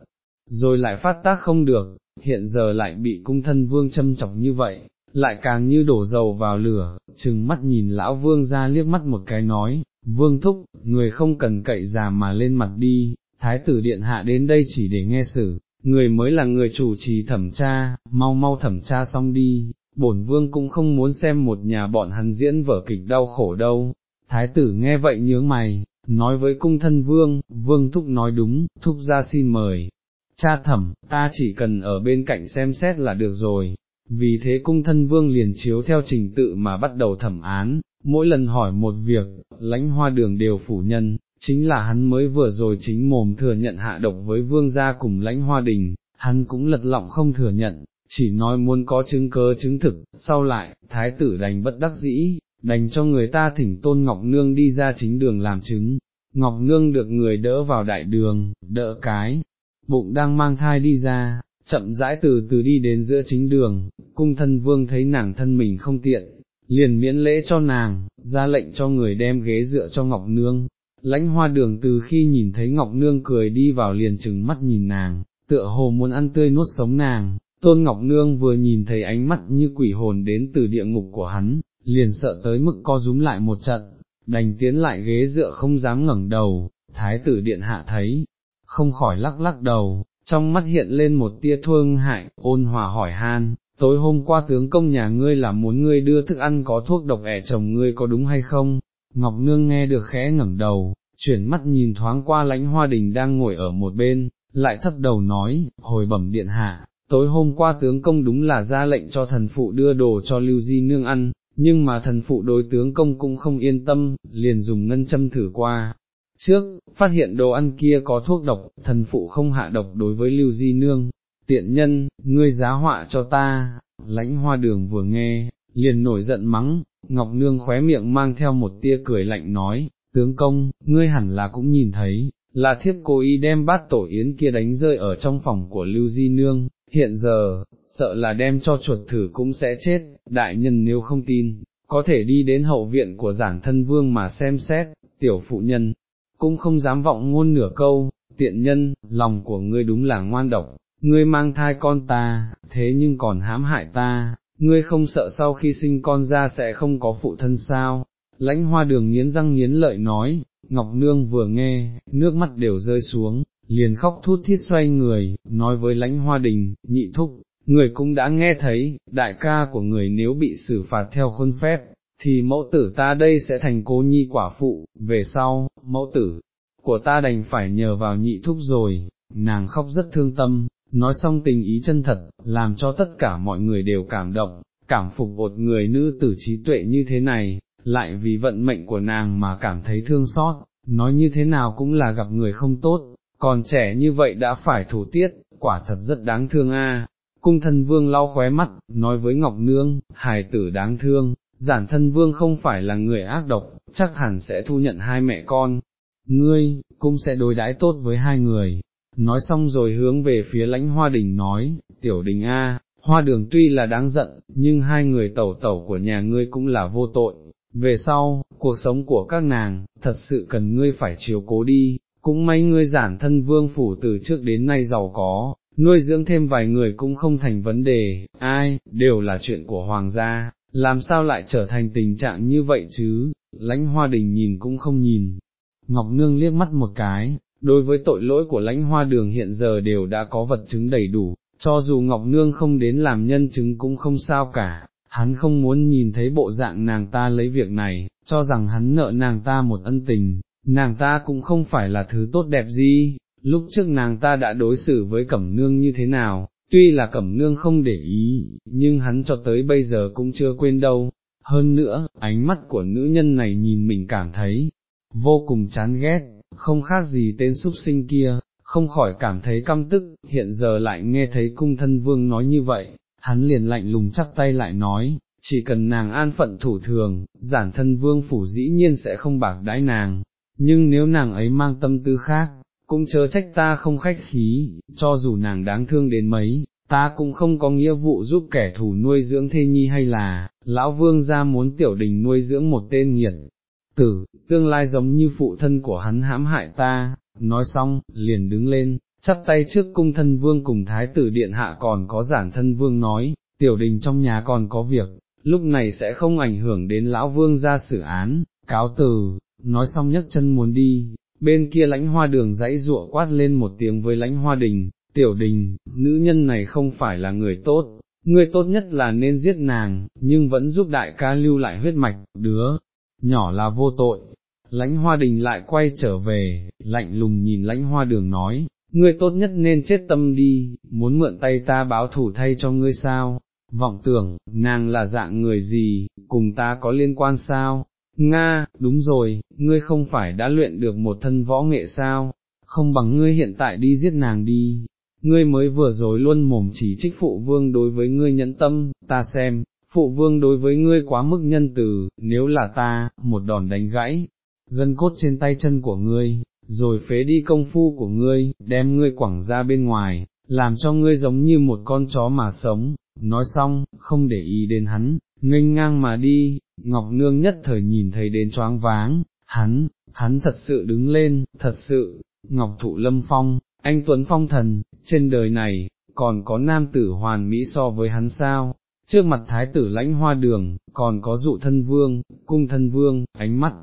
rồi lại phát tác không được, hiện giờ lại bị cung thân vương châm chọc như vậy, lại càng như đổ dầu vào lửa, chừng mắt nhìn lão vương ra liếc mắt một cái nói, vương thúc, người không cần cậy già mà lên mặt đi, thái tử điện hạ đến đây chỉ để nghe xử, người mới là người chủ trì thẩm tra, mau mau thẩm tra xong đi, bổn vương cũng không muốn xem một nhà bọn hắn diễn vở kịch đau khổ đâu. Thái tử nghe vậy nhướng mày, nói với cung thân vương, vương thúc nói đúng, thúc ra xin mời. Cha thẩm, ta chỉ cần ở bên cạnh xem xét là được rồi, vì thế cung thân vương liền chiếu theo trình tự mà bắt đầu thẩm án, mỗi lần hỏi một việc, lãnh hoa đường đều phủ nhân, chính là hắn mới vừa rồi chính mồm thừa nhận hạ độc với vương gia cùng lãnh hoa đình, hắn cũng lật lọng không thừa nhận, chỉ nói muốn có chứng cớ chứng thực, sau lại, thái tử đành bất đắc dĩ, đành cho người ta thỉnh tôn Ngọc Nương đi ra chính đường làm chứng, Ngọc Nương được người đỡ vào đại đường, đỡ cái, bụng đang mang thai đi ra, chậm rãi từ từ đi đến giữa chính đường, cung thân vương thấy nàng thân mình không tiện, liền miễn lễ cho nàng, ra lệnh cho người đem ghế dựa cho Ngọc Nương. Lãnh hoa đường từ khi nhìn thấy Ngọc Nương cười đi vào liền chừng mắt nhìn nàng, tựa hồ muốn ăn tươi nuốt sống nàng, Tôn Ngọc Nương vừa nhìn thấy ánh mắt như quỷ hồn đến từ địa ngục của hắn, liền sợ tới mức co rúm lại một trận, đành tiến lại ghế dựa không dám ngẩng đầu, thái tử điện hạ thấy, không khỏi lắc lắc đầu, trong mắt hiện lên một tia thương hại, ôn hòa hỏi han, tối hôm qua tướng công nhà ngươi là muốn ngươi đưa thức ăn có thuốc độc ẻ chồng ngươi có đúng hay không? Ngọc Nương nghe được khẽ ngẩng đầu, chuyển mắt nhìn thoáng qua lãnh hoa đình đang ngồi ở một bên, lại thấp đầu nói, hồi bẩm điện hạ, tối hôm qua tướng công đúng là ra lệnh cho thần phụ đưa đồ cho lưu di nương ăn, nhưng mà thần phụ đối tướng công cũng không yên tâm, liền dùng ngân châm thử qua. Trước, phát hiện đồ ăn kia có thuốc độc, thần phụ không hạ độc đối với lưu di nương, tiện nhân, ngươi giá họa cho ta, lãnh hoa đường vừa nghe, liền nổi giận mắng, Ngọc Nương khóe miệng mang theo một tia cười lạnh nói, tướng công, ngươi hẳn là cũng nhìn thấy, là thiếp cố ý đem bát tổ yến kia đánh rơi ở trong phòng của Lưu Di Nương, hiện giờ, sợ là đem cho chuột thử cũng sẽ chết, đại nhân nếu không tin, có thể đi đến hậu viện của giảng thân vương mà xem xét, tiểu phụ nhân, cũng không dám vọng ngôn nửa câu, tiện nhân, lòng của ngươi đúng là ngoan độc, ngươi mang thai con ta, thế nhưng còn hãm hại ta, ngươi không sợ sau khi sinh con ra sẽ không có phụ thân sao, lãnh hoa đường nghiến răng nghiến lợi nói, Ngọc Nương vừa nghe, nước mắt đều rơi xuống, liền khóc thút thít xoay người, nói với lãnh hoa đình, nhị thúc, người cũng đã nghe thấy, đại ca của người nếu bị xử phạt theo khuôn phép, thì mẫu tử ta đây sẽ thành cô nhi quả phụ, về sau, mẫu tử của ta đành phải nhờ vào nhị thúc rồi, nàng khóc rất thương tâm, nói xong tình ý chân thật, làm cho tất cả mọi người đều cảm động, cảm phục một người nữ tử trí tuệ như thế này, lại vì vận mệnh của nàng mà cảm thấy thương xót, nói như thế nào cũng là gặp người không tốt, còn trẻ như vậy đã phải thủ tiết, quả thật rất đáng thương a. Cung thân vương lau khóe mắt, nói với Ngọc Nương, hài tử đáng thương, giản thân vương không phải là người ác độc, chắc hẳn sẽ thu nhận hai mẹ con. Ngươi, cũng sẽ đối đãi tốt với hai người. Nói xong rồi hướng về phía lãnh hoa đình nói, tiểu đình A, hoa đường tuy là đáng giận, nhưng hai người tẩu tẩu của nhà ngươi cũng là vô tội. Về sau, cuộc sống của các nàng, thật sự cần ngươi phải chiếu cố đi, cũng may ngươi giản thân vương phủ từ trước đến nay giàu có, nuôi dưỡng thêm vài người cũng không thành vấn đề, ai, đều là chuyện của hoàng gia, làm sao lại trở thành tình trạng như vậy chứ, lãnh hoa đình nhìn cũng không nhìn. Ngọc Nương liếc mắt một cái, đối với tội lỗi của lãnh hoa đường hiện giờ đều đã có vật chứng đầy đủ, cho dù Ngọc Nương không đến làm nhân chứng cũng không sao cả, hắn không muốn nhìn thấy bộ dạng nàng ta lấy việc này, cho rằng hắn nợ nàng ta một ân tình, nàng ta cũng không phải là thứ tốt đẹp gì, lúc trước nàng ta đã đối xử với Cẩm Nương như thế nào, tuy là Cẩm Nương không để ý, nhưng hắn cho tới bây giờ cũng chưa quên đâu, hơn nữa, ánh mắt của nữ nhân này nhìn mình cảm thấy, vô cùng chán ghét, không khác gì tên súc sinh kia, không khỏi cảm thấy căm tức, hiện giờ lại nghe thấy cung thân vương nói như vậy, hắn liền lạnh lùng chắc tay lại nói, chỉ cần nàng an phận thủ thường, giản thân vương phủ dĩ nhiên sẽ không bạc đãi nàng, nhưng nếu nàng ấy mang tâm tư khác, cũng chớ trách ta không khách khí, cho dù nàng đáng thương đến mấy, ta cũng không có nghĩa vụ giúp kẻ thù nuôi dưỡng thê nhi hay là, lão vương gia muốn tiểu đình nuôi dưỡng một tên nghiệt. Tử, tương lai giống như phụ thân của hắn hãm hại ta, nói xong, liền đứng lên, chắp tay trước cung thân vương cùng thái tử điện hạ còn có giản thân vương nói, tiểu đình trong nhà còn có việc, lúc này sẽ không ảnh hưởng đến lão vương ra xử án, cáo từ, nói xong nhấc chân muốn đi, bên kia lãnh hoa đường dãy rụa quát lên một tiếng với lãnh hoa đình, tiểu đình, nữ nhân này không phải là người tốt, người tốt nhất là nên giết nàng, nhưng vẫn giúp đại ca lưu lại huyết mạch, đứa, nhỏ là vô tội. Lãnh hoa đình lại quay trở về, lạnh lùng nhìn lãnh hoa đường nói, ngươi tốt nhất nên chết tâm đi, muốn mượn tay ta báo thủ thay cho ngươi sao, vọng tưởng, nàng là dạng người gì, cùng ta có liên quan sao, Nga, đúng rồi, ngươi không phải đã luyện được một thân võ nghệ sao, không bằng ngươi hiện tại đi giết nàng đi, ngươi mới vừa rồi luôn mồm chỉ trích phụ vương đối với ngươi nhẫn tâm, ta xem, phụ vương đối với ngươi quá mức nhân từ, nếu là ta, một đòn đánh gãy, gân cốt trên tay chân của ngươi, rồi phế đi công phu của ngươi, đem ngươi quẳng ra bên ngoài, làm cho ngươi giống như một con chó mà sống, nói xong, không để ý đến hắn, nghênh ngang mà đi, Ngọc Nương nhất thời nhìn thấy đến choáng váng, hắn, hắn thật sự đứng lên, thật sự, Ngọc Thụ Lâm Phong, anh Tuấn Phong Thần, trên đời này, còn có nam tử hoàn mỹ so với hắn sao, trước mặt thái tử lãnh hoa đường, còn có dụ thân vương, cung thân vương, ánh mắt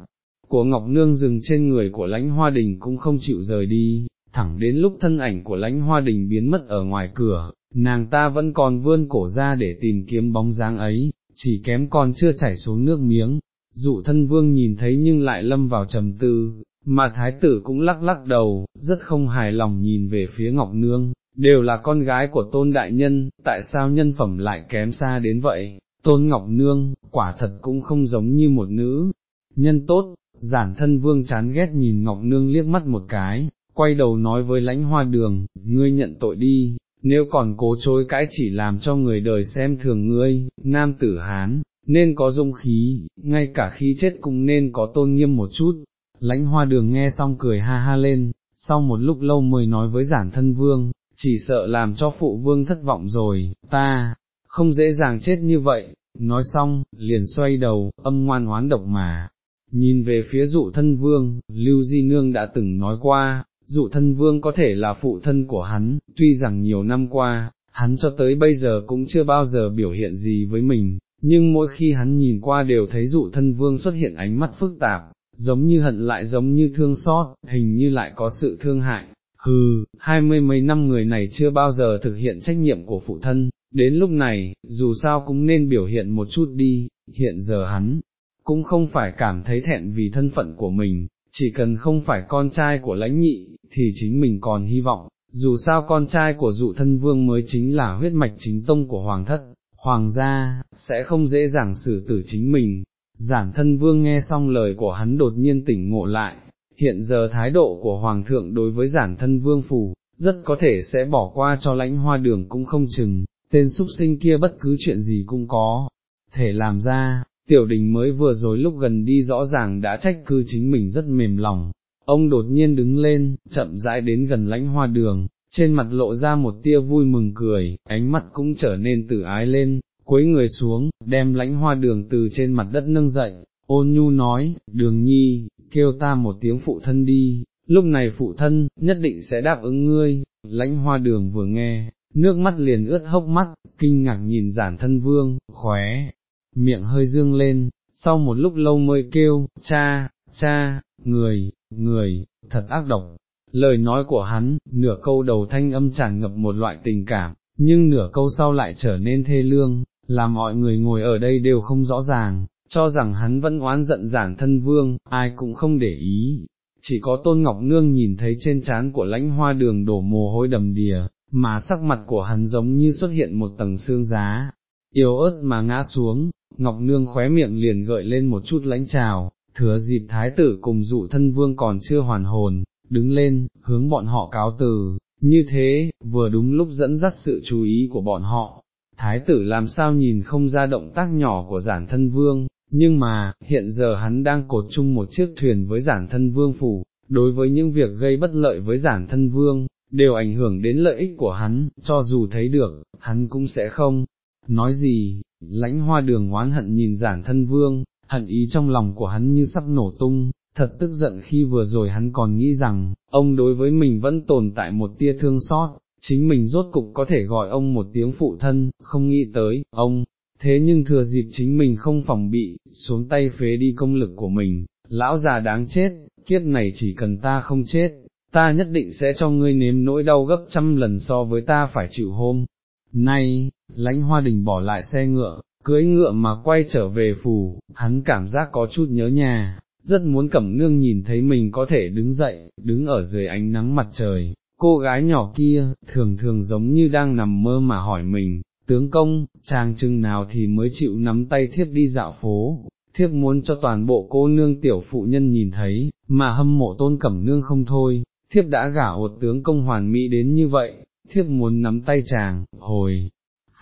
của Ngọc Nương dừng trên người của lãnh hoa đình cũng không chịu rời đi, thẳng đến lúc thân ảnh của lãnh hoa đình biến mất ở ngoài cửa, nàng ta vẫn còn vươn cổ ra để tìm kiếm bóng dáng ấy, chỉ kém còn chưa chảy xuống nước miếng, dụ thân vương nhìn thấy nhưng lại lâm vào trầm tư, mà thái tử cũng lắc lắc đầu, rất không hài lòng nhìn về phía Ngọc Nương, đều là con gái của tôn đại nhân, tại sao nhân phẩm lại kém xa đến vậy, tôn Ngọc Nương, quả thật cũng không giống như một nữ, nhân tốt, giản thân vương chán ghét nhìn Ngọc Nương liếc mắt một cái, quay đầu nói với lãnh hoa đường, ngươi nhận tội đi, nếu còn cố chối cãi chỉ làm cho người đời xem thường ngươi, nam tử Hán, nên có dung khí, ngay cả khi chết cũng nên có tôn nghiêm một chút. Lãnh hoa đường nghe xong cười ha ha lên, sau một lúc lâu mới nói với giản thân vương, chỉ sợ làm cho phụ vương thất vọng rồi, ta, không dễ dàng chết như vậy, nói xong, liền xoay đầu, âm ngoan hoán độc mà. Nhìn về phía dụ thân vương, Lưu Di Nương đã từng nói qua, dụ thân vương có thể là phụ thân của hắn, tuy rằng nhiều năm qua, hắn cho tới bây giờ cũng chưa bao giờ biểu hiện gì với mình, nhưng mỗi khi hắn nhìn qua đều thấy dụ thân vương xuất hiện ánh mắt phức tạp, giống như hận lại giống như thương xót, hình như lại có sự thương hại. Hừ, hai mươi mấy năm người này chưa bao giờ thực hiện trách nhiệm của phụ thân, đến lúc này, dù sao cũng nên biểu hiện một chút đi, hiện giờ hắn, cũng không phải cảm thấy thẹn vì thân phận của mình, chỉ cần không phải con trai của lãnh nhị, thì chính mình còn hy vọng, dù sao con trai của dụ thân vương mới chính là huyết mạch chính tông của hoàng thất, hoàng gia, sẽ không dễ dàng xử tử chính mình. Giản thân vương nghe xong lời của hắn đột nhiên tỉnh ngộ lại, hiện giờ thái độ của hoàng thượng đối với giản thân vương phủ, rất có thể sẽ bỏ qua cho lãnh hoa đường cũng không chừng, tên súc sinh kia bất cứ chuyện gì cũng có, thể làm ra, tiểu đình mới vừa rồi lúc gần đi rõ ràng đã trách cứ chính mình rất mềm lòng, ông đột nhiên đứng lên, chậm rãi đến gần lãnh hoa đường, trên mặt lộ ra một tia vui mừng cười, ánh mắt cũng trở nên tử ái lên, quấy người xuống, đem lãnh hoa đường từ trên mặt đất nâng dậy, ôn nhu nói, đường nhi, kêu ta một tiếng phụ thân đi, lúc này phụ thân, nhất định sẽ đáp ứng ngươi, lãnh hoa đường vừa nghe, nước mắt liền ướt hốc mắt, kinh ngạc nhìn giản thân vương, khóe, miệng hơi dương lên, sau một lúc lâu mới kêu, cha, cha, người, người, thật ác độc. Lời nói của hắn, nửa câu đầu thanh âm tràn ngập một loại tình cảm, nhưng nửa câu sau lại trở nên thê lương, làm mọi người ngồi ở đây đều không rõ ràng, cho rằng hắn vẫn oán giận giản thân vương, ai cũng không để ý. Chỉ có Tôn Ngọc Nương nhìn thấy trên trán của lãnh hoa đường đổ mồ hôi đầm đìa, mà sắc mặt của hắn giống như xuất hiện một tầng xương giá, yếu ớt mà ngã xuống, Ngọc Nương khóe miệng liền gợi lên một chút lãnh trào, thừa dịp thái tử cùng dụ thân vương còn chưa hoàn hồn, đứng lên, hướng bọn họ cáo từ, như thế, vừa đúng lúc dẫn dắt sự chú ý của bọn họ. Thái tử làm sao nhìn không ra động tác nhỏ của giản thân vương, nhưng mà, hiện giờ hắn đang cột chung một chiếc thuyền với giản thân vương phủ, đối với những việc gây bất lợi với giản thân vương, đều ảnh hưởng đến lợi ích của hắn, cho dù thấy được, hắn cũng sẽ không. Nói gì, lãnh hoa đường oán hận nhìn giản thân vương, hận ý trong lòng của hắn như sắp nổ tung, thật tức giận khi vừa rồi hắn còn nghĩ rằng, ông đối với mình vẫn tồn tại một tia thương xót, chính mình rốt cục có thể gọi ông một tiếng phụ thân, không nghĩ tới, ông, thế nhưng thừa dịp chính mình không phòng bị, xuống tay phế đi công lực của mình, lão già đáng chết, kiếp này chỉ cần ta không chết, ta nhất định sẽ cho ngươi nếm nỗi đau gấp trăm lần so với ta phải chịu hôm. Nay, lãnh hoa đình bỏ lại xe ngựa, cưỡi ngựa mà quay trở về phủ, hắn cảm giác có chút nhớ nhà, rất muốn cẩm nương nhìn thấy mình có thể đứng dậy, đứng ở dưới ánh nắng mặt trời. Cô gái nhỏ kia, thường thường giống như đang nằm mơ mà hỏi mình, tướng công, chàng chừng nào thì mới chịu nắm tay thiếp đi dạo phố, thiếp muốn cho toàn bộ cô nương tiểu phụ nhân nhìn thấy, mà hâm mộ tôn cẩm nương không thôi, thiếp đã gả hột tướng công hoàn mỹ đến như vậy, thiếp muốn nắm tay chàng, hồi,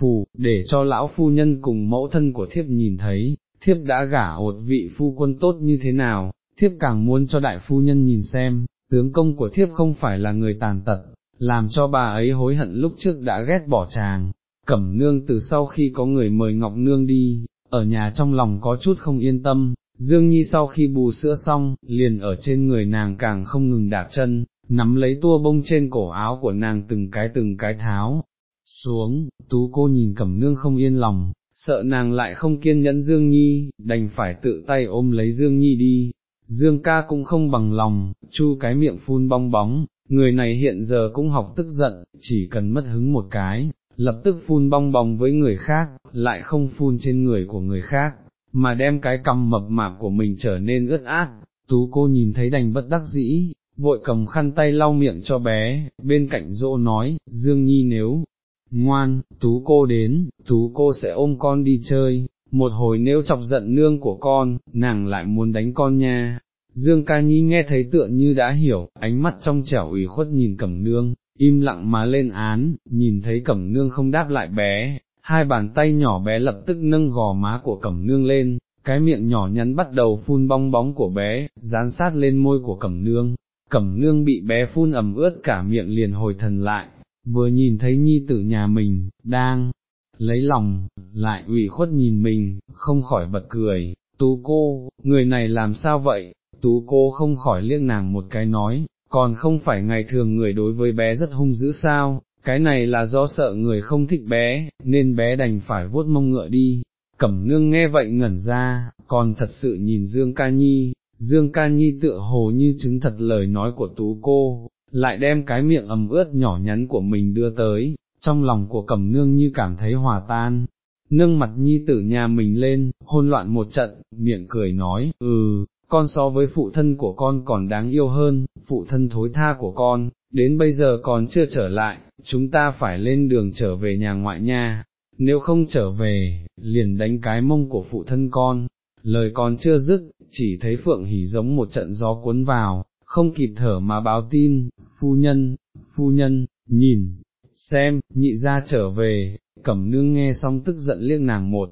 phù, để cho lão phu nhân cùng mẫu thân của thiếp nhìn thấy, thiếp đã gả một vị phu quân tốt như thế nào, thiếp càng muốn cho đại phu nhân nhìn xem, tướng công của thiếp không phải là người tàn tật, làm cho bà ấy hối hận lúc trước đã ghét bỏ chàng. Cẩm nương từ sau khi có người mời Ngọc Nương đi, ở nhà trong lòng có chút không yên tâm, Dương Nhi sau khi bù sữa xong, liền ở trên người nàng càng không ngừng đạp chân, nắm lấy tua bông trên cổ áo của nàng từng cái từng cái tháo, xuống, tú cô nhìn cẩm nương không yên lòng, sợ nàng lại không kiên nhẫn Dương Nhi, đành phải tự tay ôm lấy Dương Nhi đi, Dương ca cũng không bằng lòng, chu cái miệng phun bong bóng, người này hiện giờ cũng học tức giận, chỉ cần mất hứng một cái, lập tức phun bong bóng với người khác, lại không phun trên người của người khác, mà đem cái cầm mập mạp của mình trở nên ướt át, tú cô nhìn thấy đành bất đắc dĩ, vội cầm khăn tay lau miệng cho bé, bên cạnh dỗ nói, Dương Nhi nếu ngoan, tú cô đến, tú cô sẽ ôm con đi chơi, một hồi nếu chọc giận nương của con, nàng lại muốn đánh con nha. Dương ca nhi nghe thấy tựa như đã hiểu, ánh mắt trong trẻo ủy khuất nhìn cẩm nương, im lặng mà lên án, nhìn thấy cẩm nương không đáp lại bé, hai bàn tay nhỏ bé lập tức nâng gò má của cẩm nương lên, cái miệng nhỏ nhắn bắt đầu phun bong bóng của bé, dán sát lên môi của cẩm nương, cẩm nương bị bé phun ẩm ướt cả miệng liền hồi thần lại, vừa nhìn thấy nhi tử nhà mình, đang lấy lòng, lại ủy khuất nhìn mình, không khỏi bật cười, tú cô, người này làm sao vậy, tú cô không khỏi liếc nàng một cái nói, còn không phải ngày thường người đối với bé rất hung dữ sao, cái này là do sợ người không thích bé, nên bé đành phải vuốt mông ngựa đi. Cẩm nương nghe vậy ngẩn ra, còn thật sự nhìn Dương Ca Nhi, Dương Ca Nhi tựa hồ như chứng thật lời nói của tú cô, lại đem cái miệng ẩm ướt nhỏ nhắn của mình đưa tới, trong lòng của Cẩm nương như cảm thấy hòa tan, nâng mặt nhi tử nhà mình lên, hôn loạn một trận, miệng cười nói, ừ, con so với phụ thân của con còn đáng yêu hơn, phụ thân thối tha của con, đến bây giờ còn chưa trở lại, chúng ta phải lên đường trở về nhà ngoại nha, nếu không trở về, liền đánh cái mông của phụ thân con. Lời còn chưa dứt, chỉ thấy Phượng Hỉ giống một trận gió cuốn vào, không kịp thở mà báo tin, phu nhân, phu nhân, nhìn, xem, nhị ra trở về, cẩm nương nghe xong tức giận liếc nàng một,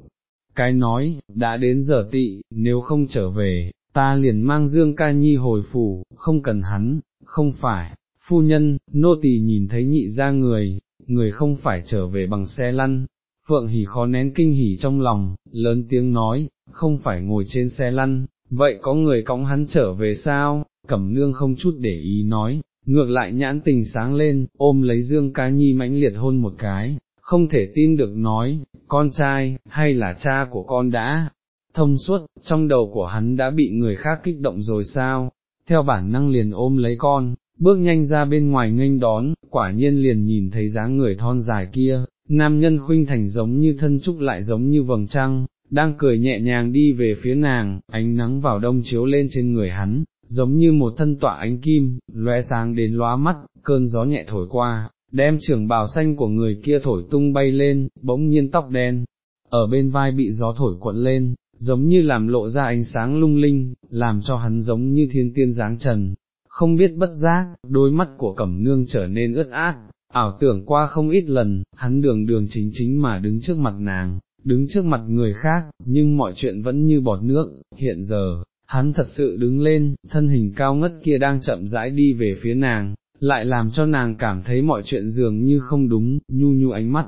cái nói, đã đến giờ tị, nếu không trở về, ta liền mang Dương Ca Nhi hồi phủ, không cần hắn, không phải, phu nhân, nô tỳ nhìn thấy nhị ra người, người không phải trở về bằng xe lăn, Phượng Hỉ khó nén kinh hỉ trong lòng, lớn tiếng nói, không phải ngồi trên xe lăn, vậy có người cõng hắn trở về sao, cẩm nương không chút để ý nói, ngược lại nhãn tình sáng lên, ôm lấy Dương Ca Nhi mãnh liệt hôn một cái, không thể tin được nói, con trai, hay là cha của con đã, thông suốt, trong đầu của hắn đã bị người khác kích động rồi sao, theo bản năng liền ôm lấy con, bước nhanh ra bên ngoài nghênh đón, quả nhiên liền nhìn thấy dáng người thon dài kia, nam nhân khuynh thành giống như thân trúc lại giống như vầng trăng, đang cười nhẹ nhàng đi về phía nàng, ánh nắng vào đông chiếu lên trên người hắn, giống như một thân tỏa ánh kim, lóe sáng đến lóa mắt, cơn gió nhẹ thổi qua, đem trưởng bào xanh của người kia thổi tung bay lên, bỗng nhiên tóc đen, ở bên vai bị gió thổi cuộn lên, giống như làm lộ ra ánh sáng lung linh, làm cho hắn giống như thiên tiên dáng trần. Không biết bất giác, đôi mắt của cẩm nương trở nên ướt át, ảo tưởng qua không ít lần, hắn đường đường chính chính mà đứng trước mặt nàng, đứng trước mặt người khác, nhưng mọi chuyện vẫn như bọt nước, hiện giờ, hắn thật sự đứng lên, thân hình cao ngất kia đang chậm rãi đi về phía nàng, lại làm cho nàng cảm thấy mọi chuyện dường như không đúng, nhu nhu ánh mắt.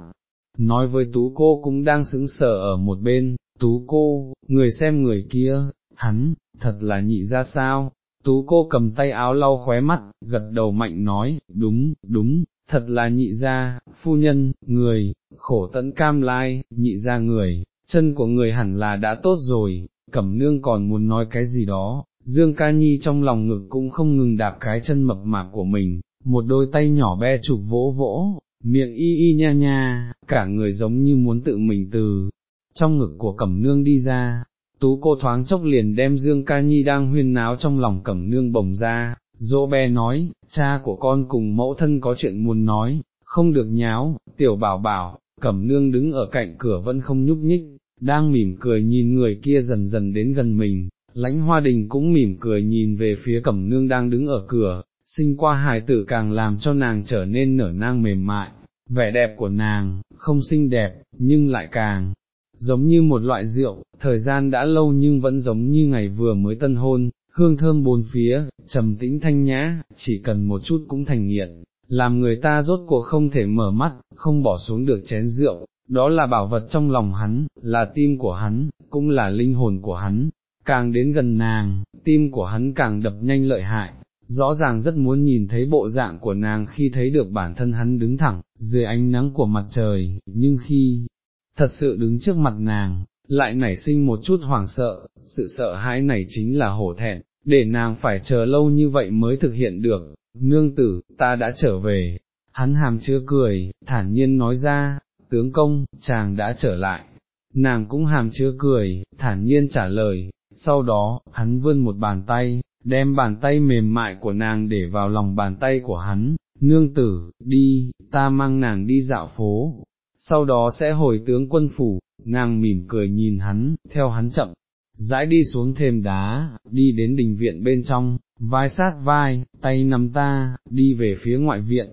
Nói với tú cô cũng đang sững sờ ở một bên, tú cô, người xem người kia, hắn, thật là nhị ra sao, tú cô cầm tay áo lau khóe mắt, gật đầu mạnh nói, đúng, đúng, thật là nhị ra, phu nhân, người, khổ tận cam lai, nhị ra người, chân của người hẳn là đã tốt rồi, cẩm nương còn muốn nói cái gì đó, Dương Ca Nhi trong lòng ngực cũng không ngừng đạp cái chân mập mạp của mình, một đôi tay nhỏ be chụp vỗ vỗ, miệng y y nha nha, cả người giống như muốn tự mình từ trong ngực của Cẩm Nương đi ra. Tú cô thoáng chốc liền đem Dương Ca Nhi đang huyên náo trong lòng Cẩm Nương bồng ra, dỗ be nói, cha của con cùng mẫu thân có chuyện muốn nói, không được nháo, tiểu bảo bảo, Cẩm Nương đứng ở cạnh cửa vẫn không nhúc nhích, đang mỉm cười nhìn người kia dần dần đến gần mình, lãnh hoa đình cũng mỉm cười nhìn về phía cẩm nương đang đứng ở cửa, sinh qua hài tử càng làm cho nàng trở nên nở nang mềm mại, vẻ đẹp của nàng, không xinh đẹp, nhưng lại càng giống như một loại rượu, thời gian đã lâu nhưng vẫn giống như ngày vừa mới tân hôn, hương thơm bốn phía, trầm tĩnh thanh nhã, chỉ cần một chút cũng thành nghiện, làm người ta rốt cuộc không thể mở mắt, không bỏ xuống được chén rượu, đó là bảo vật trong lòng hắn, là tim của hắn, cũng là linh hồn của hắn, càng đến gần nàng, tim của hắn càng đập nhanh lợi hại, rõ ràng rất muốn nhìn thấy bộ dạng của nàng khi thấy được bản thân hắn đứng thẳng, dưới ánh nắng của mặt trời, nhưng khi thật sự đứng trước mặt nàng, lại nảy sinh một chút hoảng sợ, sự sợ hãi này chính là hổ thẹn, để nàng phải chờ lâu như vậy mới thực hiện được, nương tử, ta đã trở về, hắn hàm chưa cười, thản nhiên nói ra, tướng công, chàng đã trở lại, nàng cũng hàm chưa cười, thản nhiên trả lời, sau đó, hắn vươn một bàn tay, đem bàn tay mềm mại của nàng để vào lòng bàn tay của hắn, nương tử, đi, ta mang nàng đi dạo phố, sau đó sẽ hồi tướng quân phủ, nàng mỉm cười nhìn hắn, theo hắn chậm, rãi đi xuống thềm đá, đi đến đình viện bên trong, vai sát vai, tay nắm ta, đi về phía ngoại viện.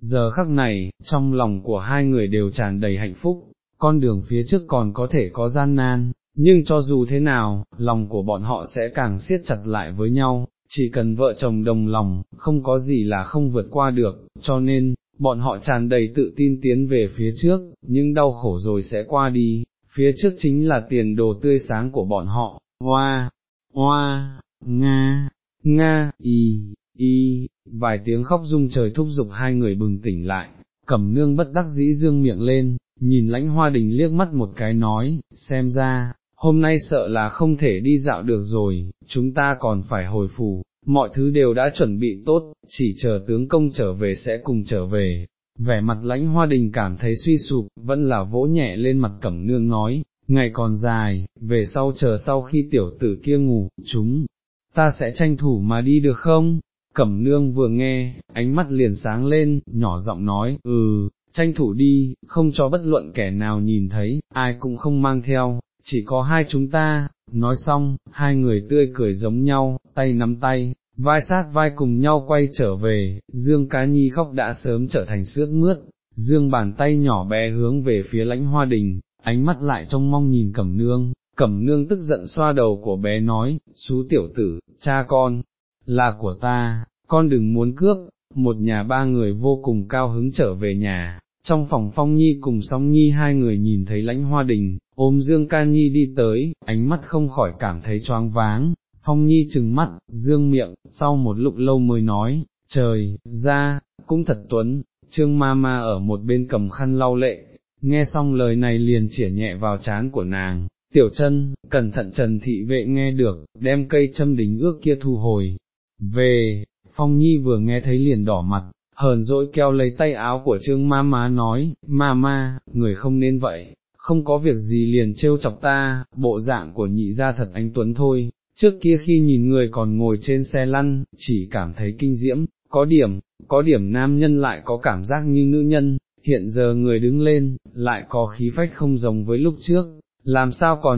Giờ khắc này, trong lòng của hai người đều tràn đầy hạnh phúc, con đường phía trước còn có thể có gian nan, nhưng cho dù thế nào, lòng của bọn họ sẽ càng siết chặt lại với nhau, chỉ cần vợ chồng đồng lòng, không có gì là không vượt qua được, cho nên, bọn họ tràn đầy tự tin tiến về phía trước, nhưng đau khổ rồi sẽ qua đi, phía trước chính là tiền đồ tươi sáng của bọn họ, hoa, hoa, nga, nga, y, y, vài tiếng khóc rung trời thúc giục hai người bừng tỉnh lại, cẩm nương bất đắc dĩ dương miệng lên, nhìn lãnh hoa đình liếc mắt một cái nói, xem ra, hôm nay sợ là không thể đi dạo được rồi, chúng ta còn phải hồi phủ, mọi thứ đều đã chuẩn bị tốt, chỉ chờ tướng công trở về sẽ cùng trở về. Vẻ mặt lãnh hoa đình cảm thấy suy sụp, vẫn là vỗ nhẹ lên mặt cẩm nương nói, ngày còn dài, về sau chờ sau khi tiểu tử kia ngủ, chúng, ta sẽ tranh thủ mà đi được không? Cẩm nương vừa nghe, ánh mắt liền sáng lên, nhỏ giọng nói, ừ, tranh thủ đi, không cho bất luận kẻ nào nhìn thấy, ai cũng không mang theo, chỉ có hai chúng ta, nói xong, hai người tươi cười giống nhau, tay nắm tay, vai sát vai cùng nhau quay trở về, Dương Cá Nhi khóc đã sớm trở thành sướt mướt, Dương bàn tay nhỏ bé hướng về phía lãnh hoa đình, ánh mắt lại trông mong nhìn cẩm nương, cẩm nương tức giận xoa đầu của bé nói, chú tiểu tử, cha con, là của ta, con đừng muốn cướp, một nhà ba người vô cùng cao hứng trở về nhà, trong phòng Phong Nhi cùng Song Nhi hai người nhìn thấy lãnh hoa đình, ôm Dương Ca Nhi đi tới, ánh mắt không khỏi cảm thấy choáng váng, Phong Nhi chừng mắt, dương miệng, sau một lúc lâu mới nói, trời, ra, cũng thật tuấn, trương ma ma ở một bên cầm khăn lau lệ, nghe xong lời này liền chỉa nhẹ vào trán của nàng, tiểu chân, cẩn thận trần thị vệ nghe được, đem cây châm đính ước kia thu hồi, về, Phong Nhi vừa nghe thấy liền đỏ mặt, hờn dỗi keo lấy tay áo của trương ma Ma nói, ma ma, người không nên vậy, không có việc gì liền trêu chọc ta, bộ dạng của nhị gia thật anh tuấn thôi, trước kia khi nhìn người còn ngồi trên xe lăn, chỉ cảm thấy kinh diễm, có điểm, có điểm nam nhân lại có cảm giác như nữ nhân, hiện giờ người đứng lên, lại có khí phách không giống với lúc trước, làm sao còn